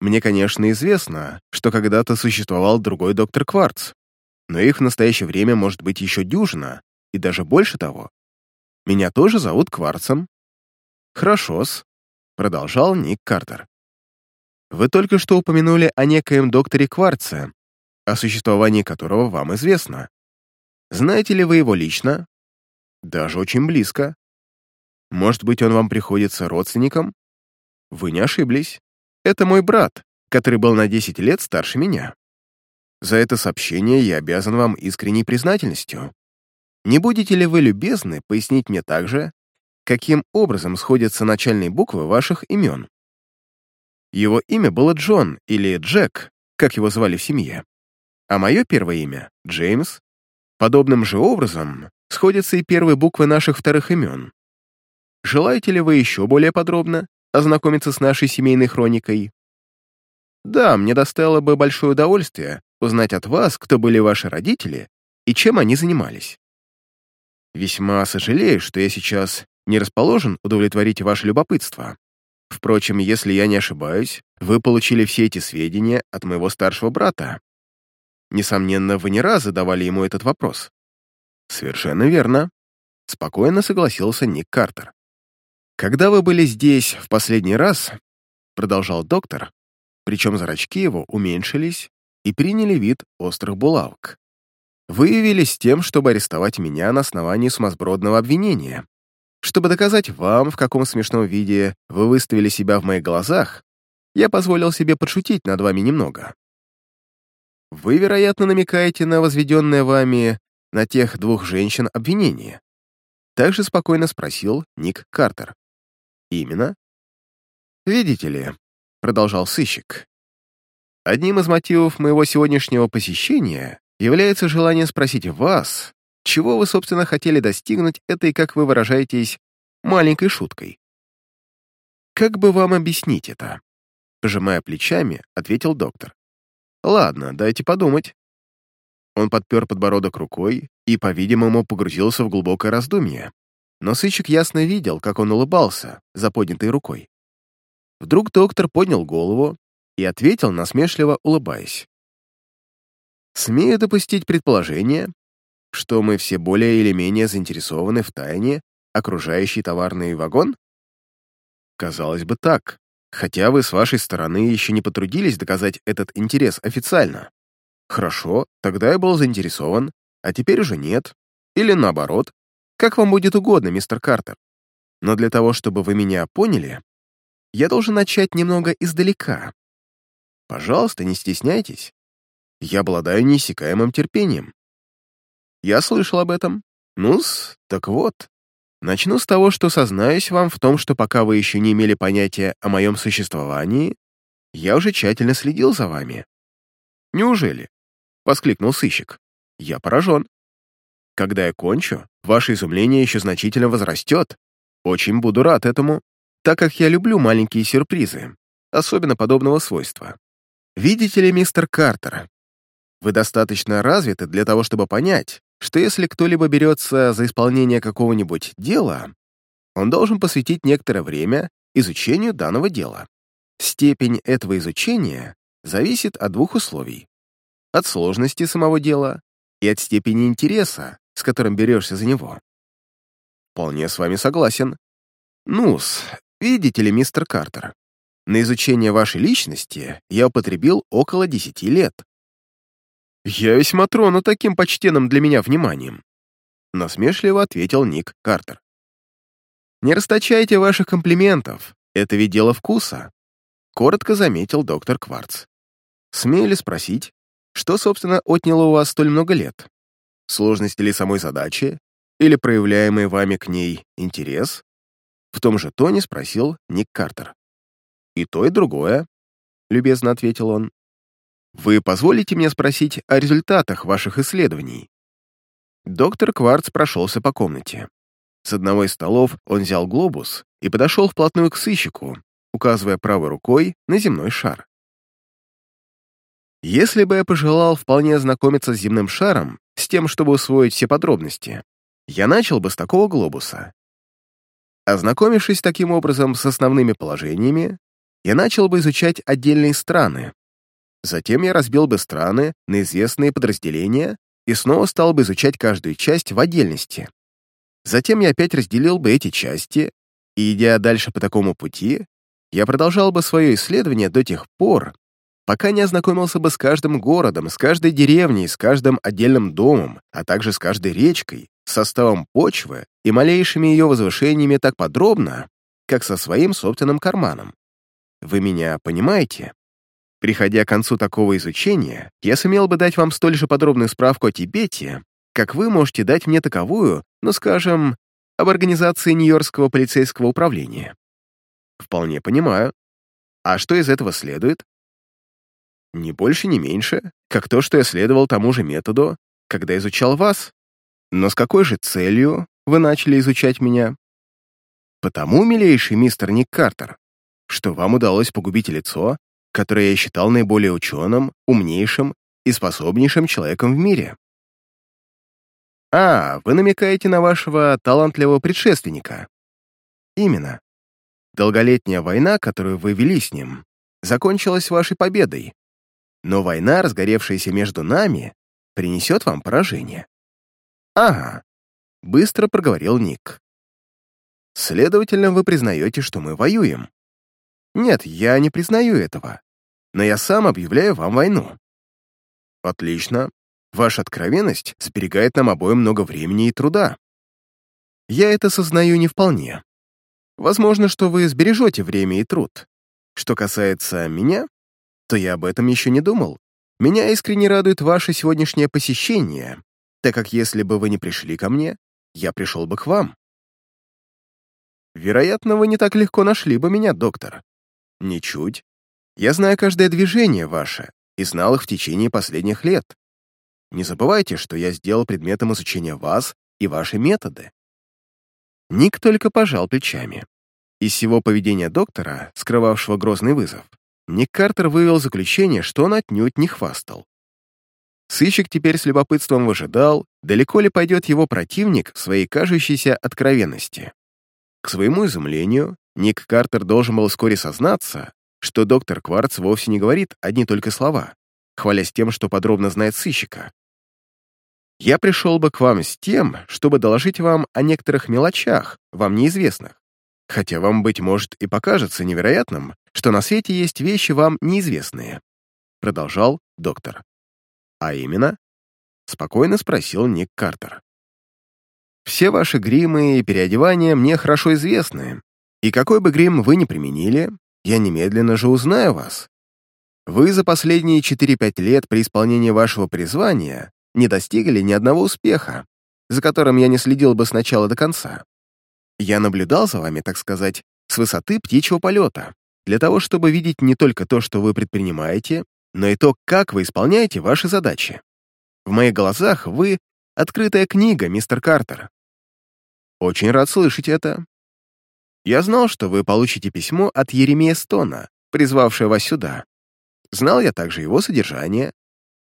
Мне, конечно, известно, что когда-то существовал другой доктор Кварц, но их в настоящее время может быть еще дюжина, и даже больше того. Меня тоже зовут Кварцем. Хорошо-с, продолжал Ник Картер. Вы только что упомянули о некоем докторе Кварце, о существовании которого вам известно. Знаете ли вы его лично? Даже очень близко. Может быть, он вам приходится родственником? Вы не ошиблись. Это мой брат, который был на 10 лет старше меня. За это сообщение я обязан вам искренней признательностью. Не будете ли вы любезны пояснить мне также, каким образом сходятся начальные буквы ваших имен? Его имя было Джон или Джек, как его звали в семье. А мое первое имя — Джеймс. Подобным же образом сходятся и первые буквы наших вторых имен. Желаете ли вы еще более подробно ознакомиться с нашей семейной хроникой? Да, мне доставило бы большое удовольствие узнать от вас, кто были ваши родители и чем они занимались. Весьма сожалею, что я сейчас не расположен удовлетворить ваше любопытство. Впрочем, если я не ошибаюсь, вы получили все эти сведения от моего старшего брата. Несомненно, вы не раз задавали ему этот вопрос. Совершенно верно. Спокойно согласился Ник Картер. Когда вы были здесь в последний раз, продолжал доктор, причем зрачки его уменьшились и приняли вид острых булавок. Вы явились тем, чтобы арестовать меня на основании сумасбродного обвинения, чтобы доказать вам, в каком смешном виде вы выставили себя в моих глазах, я позволил себе подшутить над вами немного. Вы, вероятно, намекаете на возведенное вами на тех двух женщин обвинение. Также спокойно спросил Ник Картер. Именно. Видите ли, продолжал сыщик, одним из мотивов моего сегодняшнего посещения является желание спросить вас, чего вы, собственно, хотели достигнуть этой, как вы выражаетесь, маленькой шуткой? Как бы вам объяснить это? Пожимая плечами, ответил доктор. Ладно, дайте подумать. Он подпер подбородок рукой и, по-видимому, погрузился в глубокое раздумье. Но сыщик ясно видел, как он улыбался, за поднятой рукой. Вдруг доктор поднял голову и ответил, насмешливо улыбаясь. «Смею допустить предположение, что мы все более или менее заинтересованы в тайне, окружающий товарный вагон? Казалось бы так, хотя вы с вашей стороны еще не потрудились доказать этот интерес официально. Хорошо, тогда я был заинтересован, а теперь уже нет. Или наоборот, как вам будет угодно, мистер Картер. Но для того, чтобы вы меня поняли, я должен начать немного издалека. Пожалуйста, не стесняйтесь. Я обладаю неиссякаемым терпением. Я слышал об этом. Ну-с, так вот. Начну с того, что сознаюсь вам в том, что пока вы еще не имели понятия о моем существовании, я уже тщательно следил за вами. Неужели? Воскликнул сыщик. Я поражен. Когда я кончу, ваше изумление еще значительно возрастет. Очень буду рад этому, так как я люблю маленькие сюрпризы, особенно подобного свойства. Видите ли, мистер Картер, вы достаточно развиты для того, чтобы понять, что если кто-либо берется за исполнение какого-нибудь дела, он должен посвятить некоторое время изучению данного дела. Степень этого изучения зависит от двух условий. От сложности самого дела и от степени интереса, с которым берешься за него. Вполне с вами согласен. Ну-с, видите ли, мистер Картер, на изучение вашей личности я употребил около 10 лет. «Я весьма трону таким почтенным для меня вниманием», насмешливо ответил Ник Картер. «Не расточайте ваших комплиментов, это ведь дело вкуса», коротко заметил доктор Кварц. «Смею спросить, что, собственно, отняло у вас столь много лет? Сложности ли самой задачи или проявляемый вами к ней интерес?» В том же тоне спросил Ник Картер. «И то, и другое», — любезно ответил он. Вы позволите мне спросить о результатах ваших исследований?» Доктор Кварц прошелся по комнате. С одного из столов он взял глобус и подошел вплотную к сыщику, указывая правой рукой на земной шар. Если бы я пожелал вполне ознакомиться с земным шаром, с тем, чтобы усвоить все подробности, я начал бы с такого глобуса. Ознакомившись таким образом с основными положениями, я начал бы изучать отдельные страны, Затем я разбил бы страны на известные подразделения и снова стал бы изучать каждую часть в отдельности. Затем я опять разделил бы эти части, и, идя дальше по такому пути, я продолжал бы свое исследование до тех пор, пока не ознакомился бы с каждым городом, с каждой деревней, с каждым отдельным домом, а также с каждой речкой, составом почвы и малейшими ее возвышениями так подробно, как со своим собственным карманом. Вы меня понимаете? Приходя к концу такого изучения, я сумел бы дать вам столь же подробную справку о Тибете, как вы можете дать мне таковую, ну, скажем, об организации Нью-Йоркского полицейского управления. Вполне понимаю. А что из этого следует? Не больше, не меньше, как то, что я следовал тому же методу, когда изучал вас. Но с какой же целью вы начали изучать меня? Потому, милейший мистер Ник Картер, что вам удалось погубить лицо, которое я считал наиболее ученым, умнейшим и способнейшим человеком в мире. А, вы намекаете на вашего талантливого предшественника. Именно. Долголетняя война, которую вы вели с ним, закончилась вашей победой. Но война, разгоревшаяся между нами, принесет вам поражение. Ага, быстро проговорил Ник. Следовательно, вы признаете, что мы воюем. Нет, я не признаю этого, но я сам объявляю вам войну. Отлично. Ваша откровенность сберегает нам обоим много времени и труда. Я это сознаю не вполне. Возможно, что вы сбережете время и труд. Что касается меня, то я об этом еще не думал. Меня искренне радует ваше сегодняшнее посещение, так как если бы вы не пришли ко мне, я пришел бы к вам. Вероятно, вы не так легко нашли бы меня, доктор. Ничуть. Я знаю каждое движение ваше и знал их в течение последних лет. Не забывайте, что я сделал предметом изучения вас и ваши методы. Ник только пожал плечами. Из всего поведения доктора, скрывавшего грозный вызов, Ник Картер вывел заключение, что он отнюдь не хвастал. Сыщик теперь с любопытством выжидал, далеко ли пойдет его противник в своей кажущейся откровенности. К своему изумлению, Ник Картер должен был вскоре сознаться, что доктор Кварц вовсе не говорит одни только слова, хвалясь тем, что подробно знает сыщика. Я пришел бы к вам с тем, чтобы доложить вам о некоторых мелочах, вам неизвестных. Хотя вам, быть может, и покажется невероятным, что на свете есть вещи вам неизвестные. Продолжал доктор. А именно? Спокойно спросил Ник Картер. Все ваши гримы и переодевания мне хорошо известны, и какой бы грим вы ни применили, я немедленно же узнаю вас. Вы за последние 4-5 лет при исполнении вашего призвания не достигли ни одного успеха, за которым я не следил бы с начала до конца. Я наблюдал за вами, так сказать, с высоты птичьего полета, для того, чтобы видеть не только то, что вы предпринимаете, но и то, как вы исполняете ваши задачи. В моих глазах вы — открытая книга, мистер Картер. Очень рад слышать это. Я знал, что вы получите письмо от Еремея Стона, призвавшее вас сюда. Знал я также его содержание.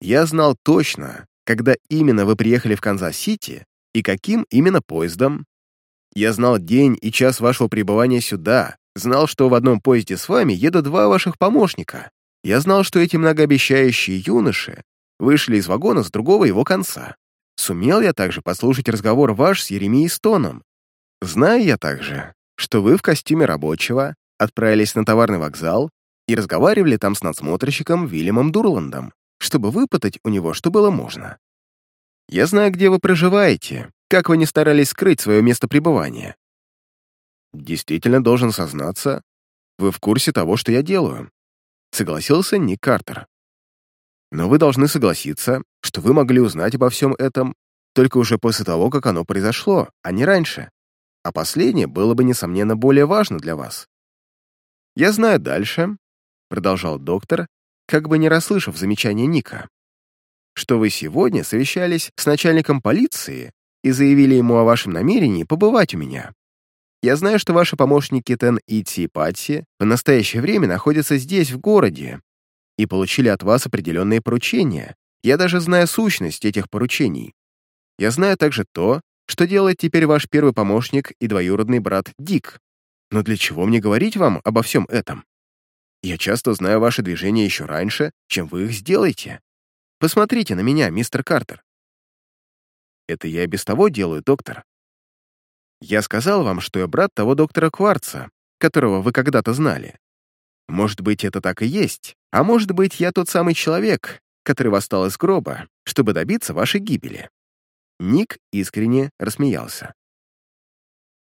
Я знал точно, когда именно вы приехали в Канзас-Сити и каким именно поездом. Я знал день и час вашего пребывания сюда, знал, что в одном поезде с вами едут два ваших помощника. Я знал, что эти многообещающие юноши вышли из вагона с другого его конца. Сумел я также послушать разговор ваш с Еремией Стоном. Знаю я также, что вы в костюме рабочего отправились на товарный вокзал и разговаривали там с надсмотрщиком Вильямом Дурландом, чтобы выпытать у него, что было можно. Я знаю, где вы проживаете, как вы не старались скрыть свое место пребывания. Действительно должен сознаться, вы в курсе того, что я делаю, согласился Ник Картер. Но вы должны согласиться, что вы могли узнать обо всем этом только уже после того, как оно произошло, а не раньше а последнее было бы, несомненно, более важно для вас. «Я знаю дальше», — продолжал доктор, как бы не расслышав замечания Ника, «что вы сегодня совещались с начальником полиции и заявили ему о вашем намерении побывать у меня. Я знаю, что ваши помощники Тен и Патси в настоящее время находятся здесь, в городе, и получили от вас определенные поручения. Я даже знаю сущность этих поручений. Я знаю также то, что делает теперь ваш первый помощник и двоюродный брат Дик. Но для чего мне говорить вам обо всем этом? Я часто знаю ваши движения еще раньше, чем вы их сделаете. Посмотрите на меня, мистер Картер. Это я и без того делаю, доктор. Я сказал вам, что я брат того доктора Кварца, которого вы когда-то знали. Может быть, это так и есть, а может быть, я тот самый человек, который восстал из гроба, чтобы добиться вашей гибели. Ник искренне рассмеялся.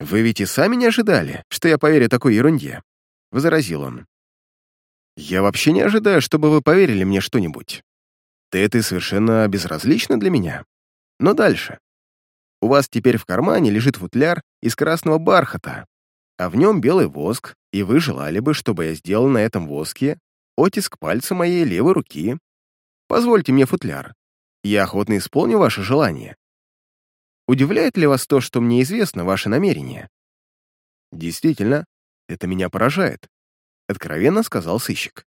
«Вы ведь и сами не ожидали, что я поверю такой ерунде», — возразил он. «Я вообще не ожидаю, чтобы вы поверили мне что-нибудь. Да это совершенно безразлично для меня. Но дальше. У вас теперь в кармане лежит футляр из красного бархата, а в нем белый воск, и вы желали бы, чтобы я сделал на этом воске оттиск пальца моей левой руки. Позвольте мне футляр. Я охотно исполню ваше желание. Удивляет ли вас то, что мне известно ваше намерение? Действительно, это меня поражает, откровенно сказал сыщик.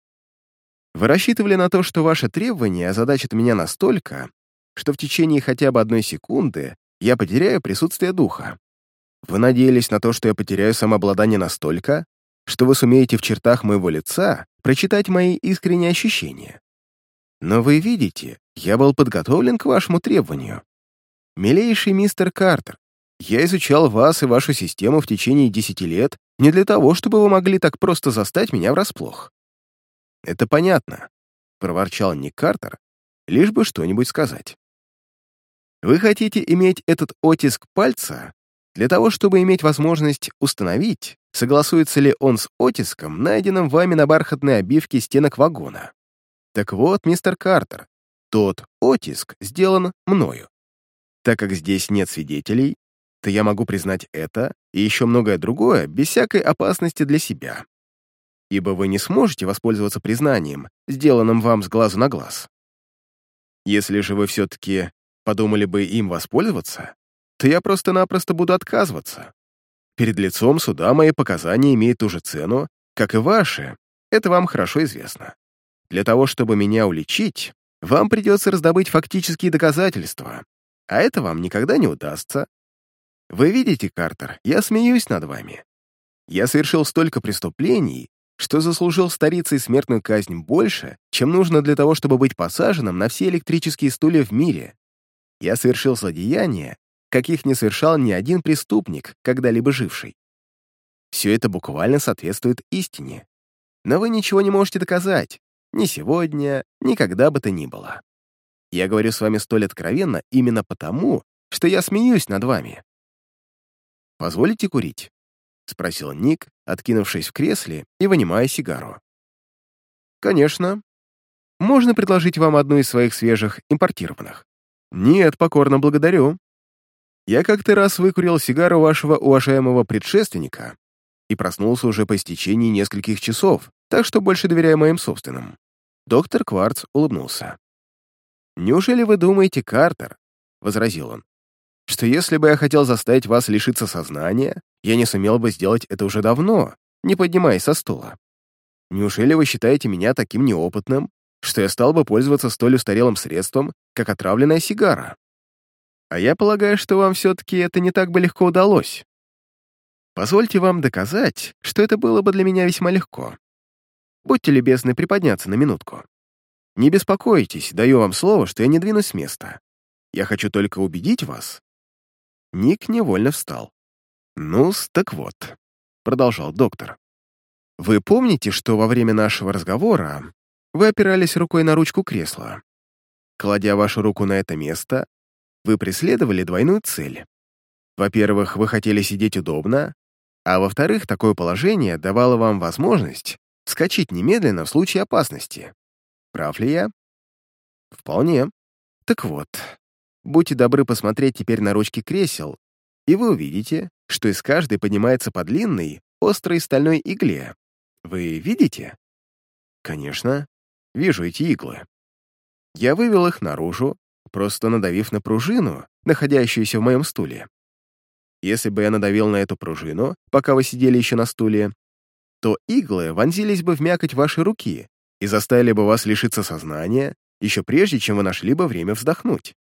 Вы рассчитывали на то, что ваше требование озадачит меня настолько, что в течение хотя бы одной секунды я потеряю присутствие духа. Вы надеялись на то, что я потеряю самообладание настолько, что вы сумеете в чертах моего лица прочитать мои искренние ощущения. Но вы видите, я был подготовлен к вашему требованию. Милейший мистер Картер, я изучал вас и вашу систему в течение десяти лет не для того, чтобы вы могли так просто застать меня врасплох. Это понятно, — проворчал Ник Картер, лишь бы что-нибудь сказать. Вы хотите иметь этот оттиск пальца для того, чтобы иметь возможность установить, согласуется ли он с оттиском, найденным вами на бархатной обивке стенок вагона. Так вот, мистер Картер, тот оттиск сделан мною. Так как здесь нет свидетелей, то я могу признать это и еще многое другое без всякой опасности для себя. Ибо вы не сможете воспользоваться признанием, сделанным вам с глазу на глаз. Если же вы все-таки подумали бы им воспользоваться, то я просто-напросто буду отказываться. Перед лицом суда мои показания имеют ту же цену, как и ваши, это вам хорошо известно. Для того, чтобы меня уличить, вам придется раздобыть фактические доказательства, а это вам никогда не удастся. Вы видите, Картер, я смеюсь над вами. Я совершил столько преступлений, что заслужил старицей смертную казнь больше, чем нужно для того, чтобы быть посаженным на все электрические стулья в мире. Я совершил злодеяния, каких не совершал ни один преступник, когда-либо живший. Все это буквально соответствует истине. Но вы ничего не можете доказать. Ни сегодня, ни когда бы то ни было. Я говорю с вами столь откровенно именно потому, что я смеюсь над вами. «Позволите курить?» — спросил Ник, откинувшись в кресле и вынимая сигару. «Конечно. Можно предложить вам одну из своих свежих импортированных?» «Нет, покорно благодарю. Я как-то раз выкурил сигару вашего уважаемого предшественника и проснулся уже по истечении нескольких часов, так что больше доверяю моим собственным». Доктор Кварц улыбнулся. «Неужели вы думаете, Картер?» — возразил он что если бы я хотел заставить вас лишиться сознания, я не сумел бы сделать это уже давно, не поднимаясь со стула. Неужели вы считаете меня таким неопытным, что я стал бы пользоваться столь устарелым средством, как отравленная сигара. А я полагаю, что вам все-таки это не так бы легко удалось. Позвольте вам доказать, что это было бы для меня весьма легко. Будьте любезны приподняться на минутку. Не беспокойтесь, даю вам слово, что я не двинусь с места. Я хочу только убедить вас. Ник невольно встал. ну так вот», — продолжал доктор. «Вы помните, что во время нашего разговора вы опирались рукой на ручку кресла. Кладя вашу руку на это место, вы преследовали двойную цель. Во-первых, вы хотели сидеть удобно, а во-вторых, такое положение давало вам возможность вскочить немедленно в случае опасности. Прав ли я? Вполне. Так вот, будьте добры посмотреть теперь на ручки кресел, и вы увидите, что из каждой поднимается по длинной, острой стальной игле. Вы видите? Конечно. Вижу эти иглы. Я вывел их наружу, просто надавив на пружину, находящуюся в моем стуле. Если бы я надавил на эту пружину, пока вы сидели еще на стуле, то иглы вонзились бы в мякоть вашей руки и заставили бы вас лишиться сознания еще прежде, чем вы нашли бы время вздохнуть.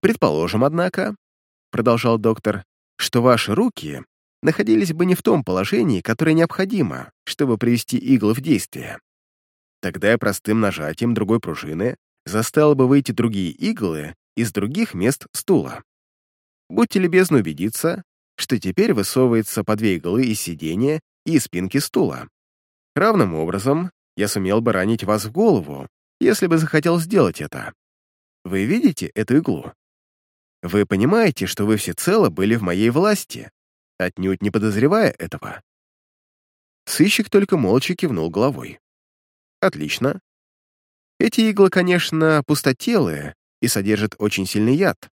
Предположим, однако, — продолжал доктор, — что ваши руки находились бы не в том положении, которое необходимо, чтобы привести иглы в действие. Тогда я простым нажатием другой пружины заставил бы выйти другие иглы из других мест стула. Будьте любезны убедиться, что теперь высовывается по две иглы из сидения и из спинки стула. Равным образом я сумел бы ранить вас в голову, если бы захотел сделать это. Вы видите эту иглу? Вы понимаете, что вы всецело были в моей власти, отнюдь не подозревая этого?» Сыщик только молча кивнул головой. «Отлично. Эти иглы, конечно, пустотелые и содержат очень сильный яд.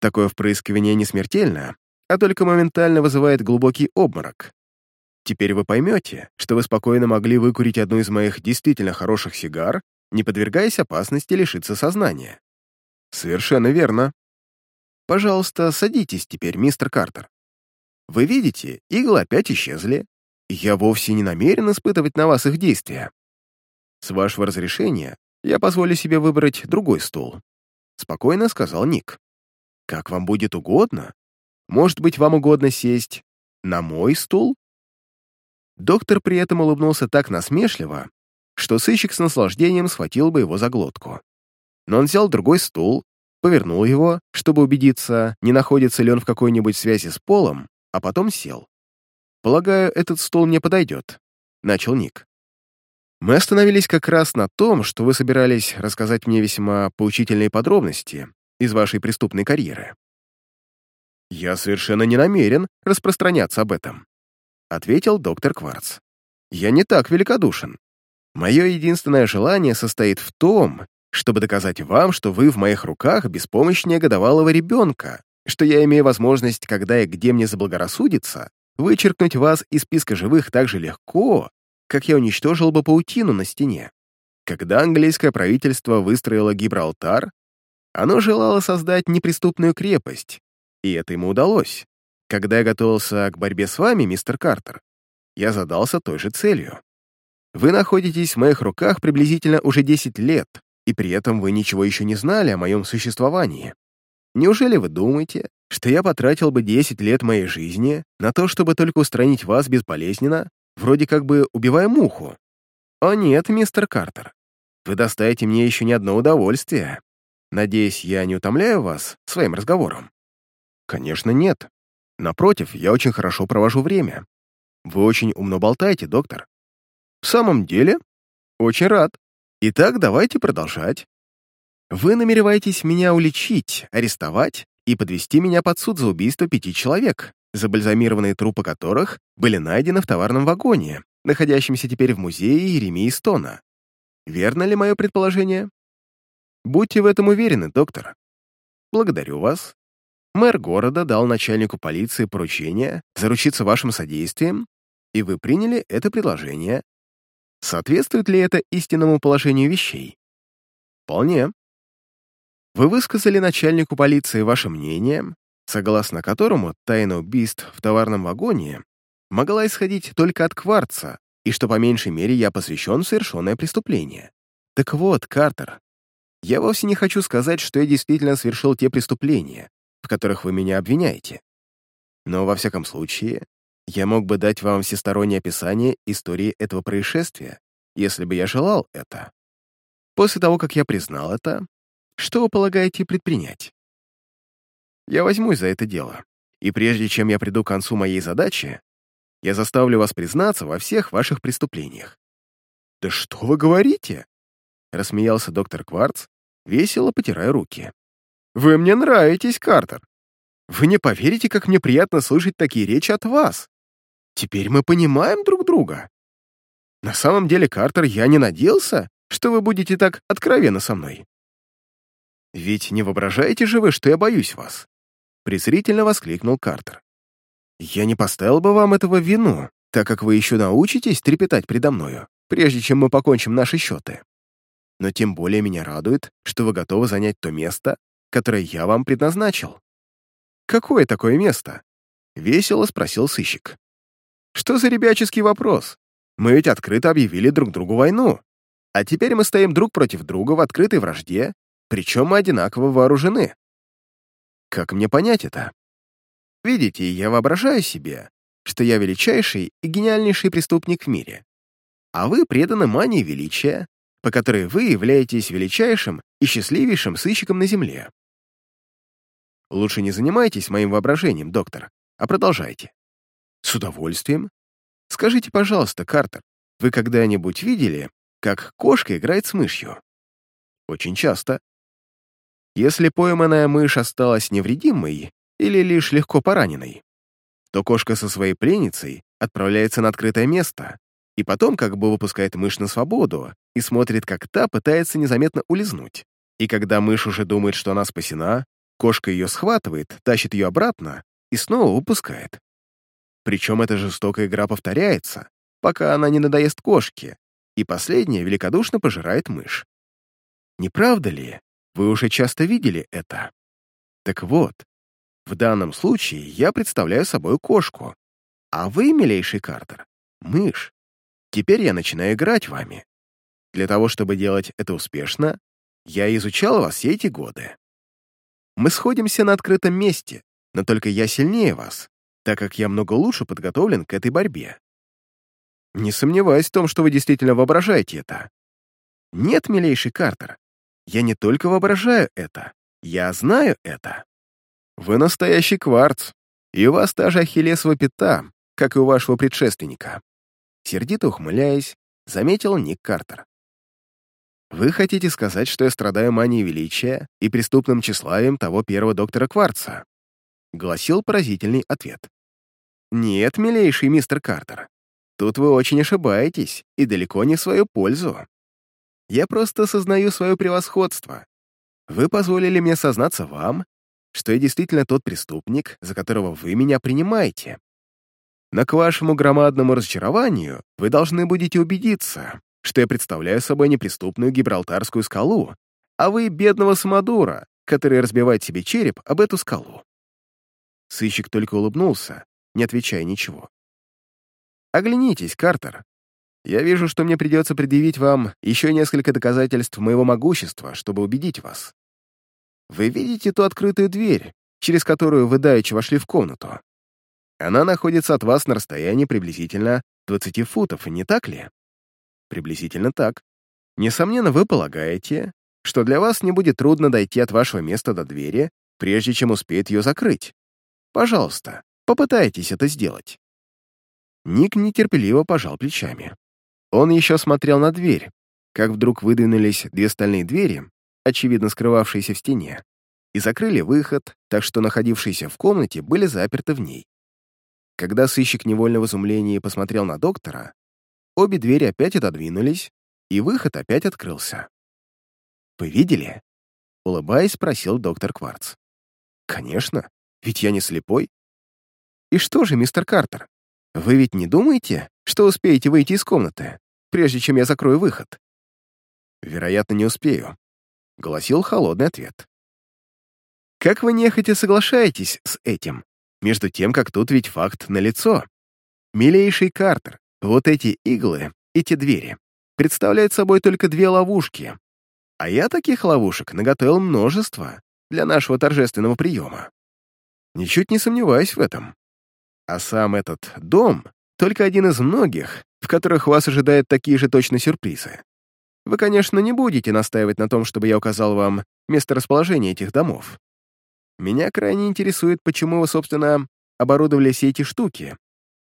Такое впрыскивание не смертельно, а только моментально вызывает глубокий обморок. Теперь вы поймете, что вы спокойно могли выкурить одну из моих действительно хороших сигар, не подвергаясь опасности лишиться сознания. Совершенно верно. Пожалуйста, садитесь теперь, мистер Картер. Вы видите, иглы опять исчезли. Я вовсе не намерен испытывать на вас их действия. С вашего разрешения я позволю себе выбрать другой стул. Спокойно сказал Ник. Как вам будет угодно. Может быть, вам угодно сесть на мой стул? Доктор при этом улыбнулся так насмешливо, что сыщик с наслаждением схватил бы его за глотку. Но он взял другой стул, повернул его, чтобы убедиться, не находится ли он в какой-нибудь связи с полом, а потом сел. «Полагаю, этот стул мне подойдет», — начал Ник. «Мы остановились как раз на том, что вы собирались рассказать мне весьма поучительные подробности из вашей преступной карьеры». «Я совершенно не намерен распространяться об этом», — ответил доктор Кварц. «Я не так великодушен. Мое единственное желание состоит в том, чтобы доказать вам, что вы в моих руках беспомощнее годовалого ребенка, что я имею возможность, когда и где мне заблагорассудится, вычеркнуть вас из списка живых так же легко, как я уничтожил бы паутину на стене. Когда английское правительство выстроило Гибралтар, оно желало создать неприступную крепость, и это ему удалось. Когда я готовился к борьбе с вами, мистер Картер, я задался той же целью. Вы находитесь в моих руках приблизительно уже 10 лет, и при этом вы ничего еще не знали о моем существовании. Неужели вы думаете, что я потратил бы 10 лет моей жизни на то, чтобы только устранить вас безболезненно, вроде как бы убивая муху? О нет, мистер Картер. Вы доставите мне еще не одно удовольствие. Надеюсь, я не утомляю вас своим разговором? Конечно, нет. Напротив, я очень хорошо провожу время. Вы очень умно болтаете, доктор. В самом деле? Очень рад. Итак, давайте продолжать. Вы намереваетесь меня уличить, арестовать и подвести меня под суд за убийство пяти человек, забальзамированные трупы которых были найдены в товарном вагоне, находящемся теперь в музее Еремии Стона. Верно ли мое предположение? Будьте в этом уверены, доктор. Благодарю вас. Мэр города дал начальнику полиции поручение заручиться вашим содействием, и вы приняли это предложение, Соответствует ли это истинному положению вещей? Вполне. Вы высказали начальнику полиции ваше мнение, согласно которому тайна убийств в товарном вагоне могла исходить только от кварца, и что по меньшей мере я посвящен в совершенное преступление. Так вот, Картер, я вовсе не хочу сказать, что я действительно совершил те преступления, в которых вы меня обвиняете. Но, во всяком случае, я мог бы дать вам всестороннее описание истории этого происшествия, если бы я желал это. После того, как я признал это, что вы полагаете предпринять? Я возьмусь за это дело, и прежде чем я приду к концу моей задачи, я заставлю вас признаться во всех ваших преступлениях. «Да что вы говорите?» — рассмеялся доктор Кварц, весело потирая руки. «Вы мне нравитесь, Картер. Вы не поверите, как мне приятно слышать такие речи от вас. Теперь мы понимаем друг друга. На самом деле, Картер, я не надеялся, что вы будете так откровенно со мной. Ведь не воображаете же вы, что я боюсь вас? Презрительно воскликнул Картер. Я не поставил бы вам этого вину, так как вы еще научитесь трепетать предо мною, прежде чем мы покончим наши счеты. Но тем более меня радует, что вы готовы занять то место, которое я вам предназначил. «Какое такое место?» — весело спросил сыщик. Что за ребяческий вопрос? Мы ведь открыто объявили друг другу войну. А теперь мы стоим друг против друга в открытой вражде, причем мы одинаково вооружены. Как мне понять это? Видите, я воображаю себе, что я величайший и гениальнейший преступник в мире. А вы преданы мании величия, по которой вы являетесь величайшим и счастливейшим сыщиком на Земле. Лучше не занимайтесь моим воображением, доктор, а продолжайте. С удовольствием. Скажите, пожалуйста, Картер, вы когда-нибудь видели, как кошка играет с мышью? Очень часто. Если пойманная мышь осталась невредимой или лишь легко пораненной, то кошка со своей пленницей отправляется на открытое место и потом как бы выпускает мышь на свободу и смотрит, как та пытается незаметно улизнуть. И когда мышь уже думает, что она спасена, кошка ее схватывает, тащит ее обратно и снова выпускает. Причем эта жестокая игра повторяется, пока она не надоест кошке, и последняя великодушно пожирает мышь. Не правда ли? Вы уже часто видели это. Так вот, в данном случае я представляю собой кошку, а вы, милейший Картер, мышь. Теперь я начинаю играть вами. Для того, чтобы делать это успешно, я изучал вас все эти годы. Мы сходимся на открытом месте, но только я сильнее вас, так как я много лучше подготовлен к этой борьбе. Не сомневаюсь в том, что вы действительно воображаете это. Нет, милейший Картер, я не только воображаю это, я знаю это. Вы настоящий кварц, и у вас та же ахиллесова пята, как и у вашего предшественника. Сердито ухмыляясь, заметил Ник Картер. Вы хотите сказать, что я страдаю манией величия и преступным тщеславием того первого доктора Кварца? Гласил поразительный ответ. Нет, милейший мистер Картер, тут вы очень ошибаетесь и далеко не в свою пользу. Я просто осознаю свое превосходство. Вы позволили мне сознаться вам, что я действительно тот преступник, за которого вы меня принимаете. Но к вашему громадному разочарованию вы должны будете убедиться, что я представляю собой неприступную Гибралтарскую скалу, а вы — бедного самодура, который разбивает себе череп об эту скалу. Сыщик только улыбнулся, не отвечая ничего. «Оглянитесь, Картер. Я вижу, что мне придется предъявить вам еще несколько доказательств моего могущества, чтобы убедить вас. Вы видите ту открытую дверь, через которую вы давеча вошли в комнату? Она находится от вас на расстоянии приблизительно 20 футов, не так ли? Приблизительно так. Несомненно, вы полагаете, что для вас не будет трудно дойти от вашего места до двери, прежде чем успеет ее закрыть. Пожалуйста, попытайтесь это сделать. Ник нетерпеливо пожал плечами. Он еще смотрел на дверь, как вдруг выдвинулись две стальные двери, очевидно скрывавшиеся в стене, и закрыли выход, так что находившиеся в комнате были заперты в ней. Когда сыщик невольно в изумлении посмотрел на доктора, обе двери опять отодвинулись, и выход опять открылся. «Вы видели?» — улыбаясь, спросил доктор Кварц. «Конечно, ведь я не слепой». «И что же, мистер Картер, вы ведь не думаете, что успеете выйти из комнаты?» прежде чем я закрою выход?» «Вероятно, не успею», — голосил холодный ответ. «Как вы нехотя соглашаетесь с этим, между тем, как тут ведь факт налицо? Милейший Картер, вот эти иглы, эти двери, представляют собой только две ловушки, а я таких ловушек наготовил множество для нашего торжественного приема. Ничуть не сомневаюсь в этом. А сам этот дом — только один из многих, в которых вас ожидают такие же точно сюрпризы. Вы, конечно, не будете настаивать на том, чтобы я указал вам место расположения этих домов. Меня крайне интересует, почему вы, собственно, оборудовали все эти штуки.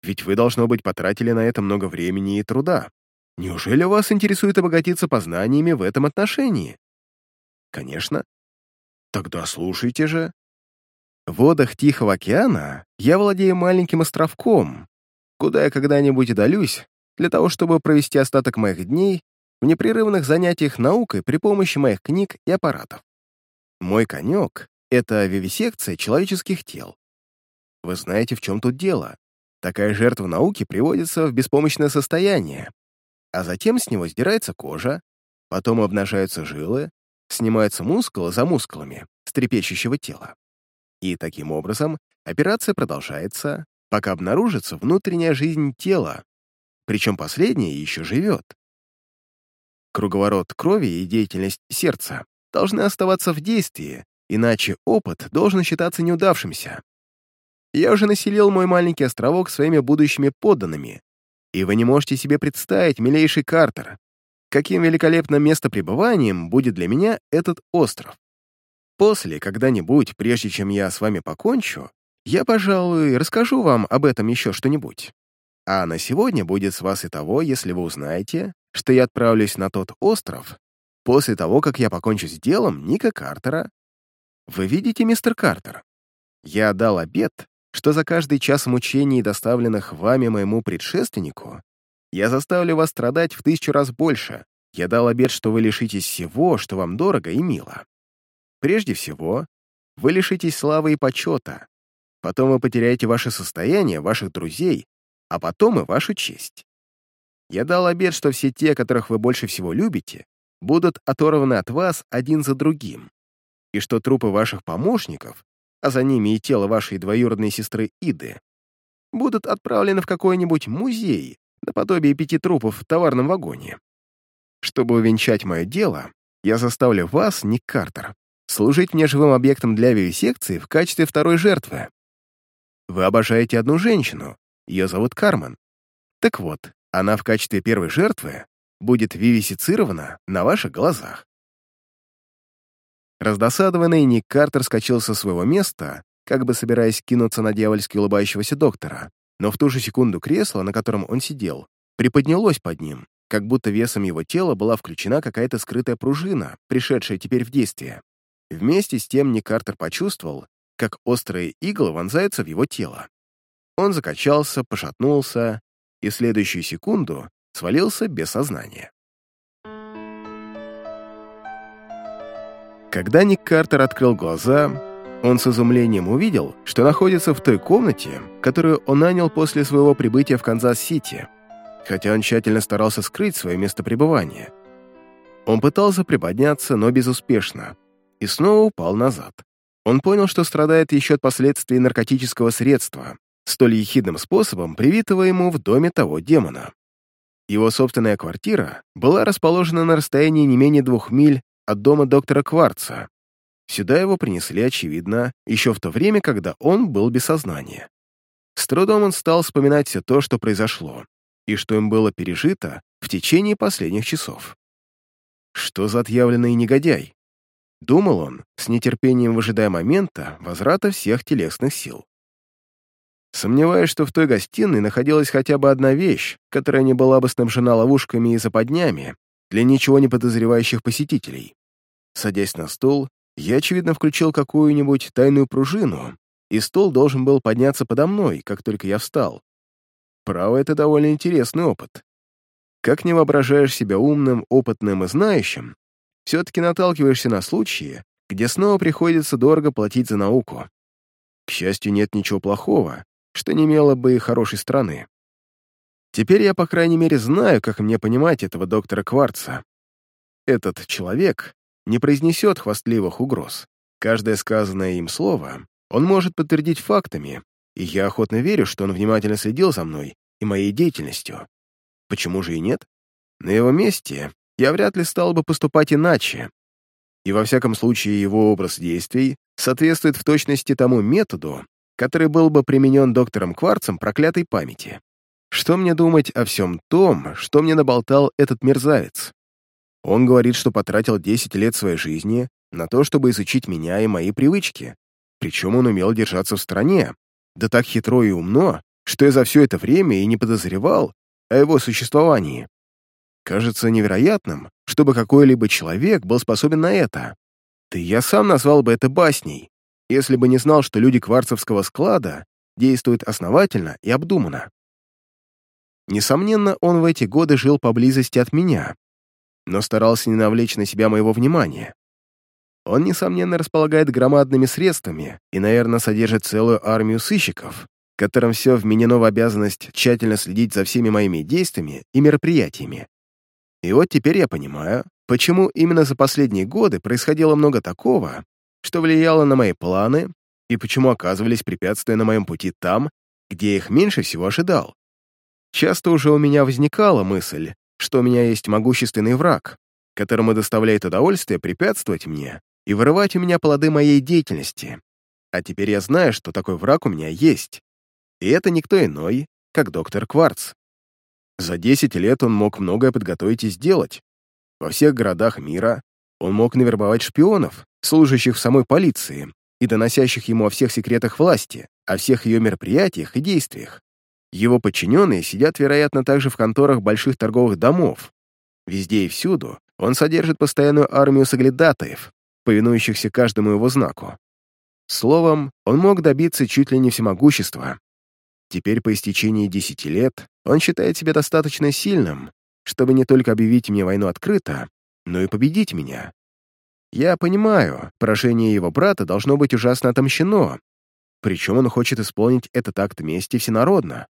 Ведь вы, должно быть, потратили на это много времени и труда. Неужели вас интересует обогатиться познаниями в этом отношении? Конечно. Тогда слушайте же. В водах Тихого океана я владею маленьким островком, куда я когда-нибудь удалюсь для того, чтобы провести остаток моих дней в непрерывных занятиях наукой при помощи моих книг и аппаратов. Мой конек — это вивисекция человеческих тел. Вы знаете, в чем тут дело. Такая жертва науки приводится в беспомощное состояние, а затем с него сдирается кожа, потом обнажаются жилы, снимаются мускулы за мускулами с трепещущего тела. И таким образом операция продолжается, пока обнаружится внутренняя жизнь тела, причем последнее еще живет. Круговорот крови и деятельность сердца должны оставаться в действии, иначе опыт должен считаться неудавшимся. Я уже населил мой маленький островок своими будущими подданными, и вы не можете себе представить, милейший Картер, каким великолепным местопребыванием будет для меня этот остров. После, когда-нибудь, прежде чем я с вами покончу, я, пожалуй, расскажу вам об этом еще что-нибудь. А на сегодня будет с вас и того, если вы узнаете, что я отправлюсь на тот остров после того, как я покончу с делом Ника Картера Вы видите, мистер Картер? Я дал обет, что за каждый час мучений, доставленных вами моему предшественнику, я заставлю вас страдать в тысячу раз больше. Я дал обет, что вы лишитесь всего, что вам дорого и мило. Прежде всего, вы лишитесь славы и почета. Потом вы потеряете ваше состояние, ваших друзей, а потом и вашу честь. Я дал обет, что все те, которых вы больше всего любите, будут оторваны от вас один за другим, и что трупы ваших помощников, а за ними и тело вашей двоюродной сестры Иды, будут отправлены в какой-нибудь музей, наподобие пяти трупов в товарном вагоне. Чтобы увенчать мое дело, я заставлю вас, Ник Картер, служить мне живым объектом для вивисекции в качестве второй жертвы. Вы обожаете одну женщину, ее зовут Кармен. Так вот, она в качестве первой жертвы будет вивисицирована на ваших глазах. Раздосадованный Ник Картер скачал со своего места, как бы собираясь кинуться на дьявольски улыбающегося доктора, но в ту же секунду кресло, на котором он сидел, приподнялось под ним, как будто весом его тела была включена какая-то скрытая пружина, пришедшая теперь в действие. Вместе с тем Ник Картер почувствовал, как острые иглы вонзаются в его тело. Он закачался, пошатнулся и в следующую секунду свалился без сознания. Когда Ник Картер открыл глаза, он с изумлением увидел, что находится в той комнате, которую он нанял после своего прибытия в Канзас-Сити, хотя он тщательно старался скрыть свое место пребывания. Он пытался приподняться, но безуспешно, и снова упал назад. Он понял, что страдает еще от последствий наркотического средства, столь ехидным способом привитого ему в доме того демона. Его собственная квартира была расположена на расстоянии не менее двух миль от дома доктора Кварца. Сюда его принесли, очевидно, еще в то время, когда он был без сознания. С трудом он стал вспоминать все то, что произошло, и что им было пережито в течение последних часов. Что за отъявленный негодяй? Думал он, с нетерпением выжидая момента возврата всех телесных сил. Сомневаюсь, что в той гостиной находилась хотя бы одна вещь, которая не была бы снабжена ловушками и западнями для ничего не подозревающих посетителей. Садясь на стул, я, очевидно, включил какую-нибудь тайную пружину, и стол должен был подняться подо мной, как только я встал. Право, это довольно интересный опыт. Как не воображаешь себя умным, опытным и знающим, все-таки наталкиваешься на случаи, где снова приходится дорого платить за науку. К счастью, нет ничего плохого, что не имело бы хорошей стороны. Теперь я, по крайней мере, знаю, как мне понимать этого доктора Кварца. Этот человек не произнесет хвастливых угроз. Каждое сказанное им слово он может подтвердить фактами, и я охотно верю, что он внимательно следил за мной и моей деятельностью. Почему же и нет? На его месте я вряд ли стал бы поступать иначе, и во всяком случае его образ действий соответствует в точности тому методу, который был бы применен доктором Кварцем проклятой памяти. Что мне думать о всем том, что мне наболтал этот мерзавец? Он говорит, что потратил 10 лет своей жизни на то, чтобы изучить меня и мои привычки. Причем он умел держаться в стороне, да так хитро и умно, что я за все это время и не подозревал о его существовании. Кажется невероятным, чтобы какой-либо человек был способен на это. Да я сам назвал бы это басней если бы не знал, что люди кварцевского склада действуют основательно и обдуманно. Несомненно, он в эти годы жил поблизости от меня, но старался не навлечь на себя моего внимания. Он, несомненно, располагает громадными средствами и, наверное, содержит целую армию сыщиков, которым все вменено в обязанность тщательно следить за всеми моими действиями и мероприятиями. И вот теперь я понимаю, почему именно за последние годы происходило много такого, что влияло на мои планы и почему оказывались препятствия на моем пути там, где я их меньше всего ожидал. Часто уже у меня возникала мысль, что у меня есть могущественный враг, которому доставляет удовольствие препятствовать мне и вырывать у меня плоды моей деятельности. А теперь я знаю, что такой враг у меня есть. И это никто иной, как доктор Кварц. За 10 лет он мог многое подготовить и сделать. Во всех городах мира он мог навербовать шпионов, служащих в самой полиции и доносящих ему о всех секретах власти, о всех ее мероприятиях и действиях. Его подчиненные сидят, вероятно, также в конторах больших торговых домов. Везде и всюду он содержит постоянную армию соглядатаев, повинующихся каждому его знаку. Словом, он мог добиться чуть ли не всемогущества. Теперь, по истечении десяти лет, он считает себя достаточно сильным, чтобы не только объявить мне войну открыто, но и победить меня. Я понимаю, поражение его брата должно быть ужасно отомщено, причем он хочет исполнить этот акт мести всенародно.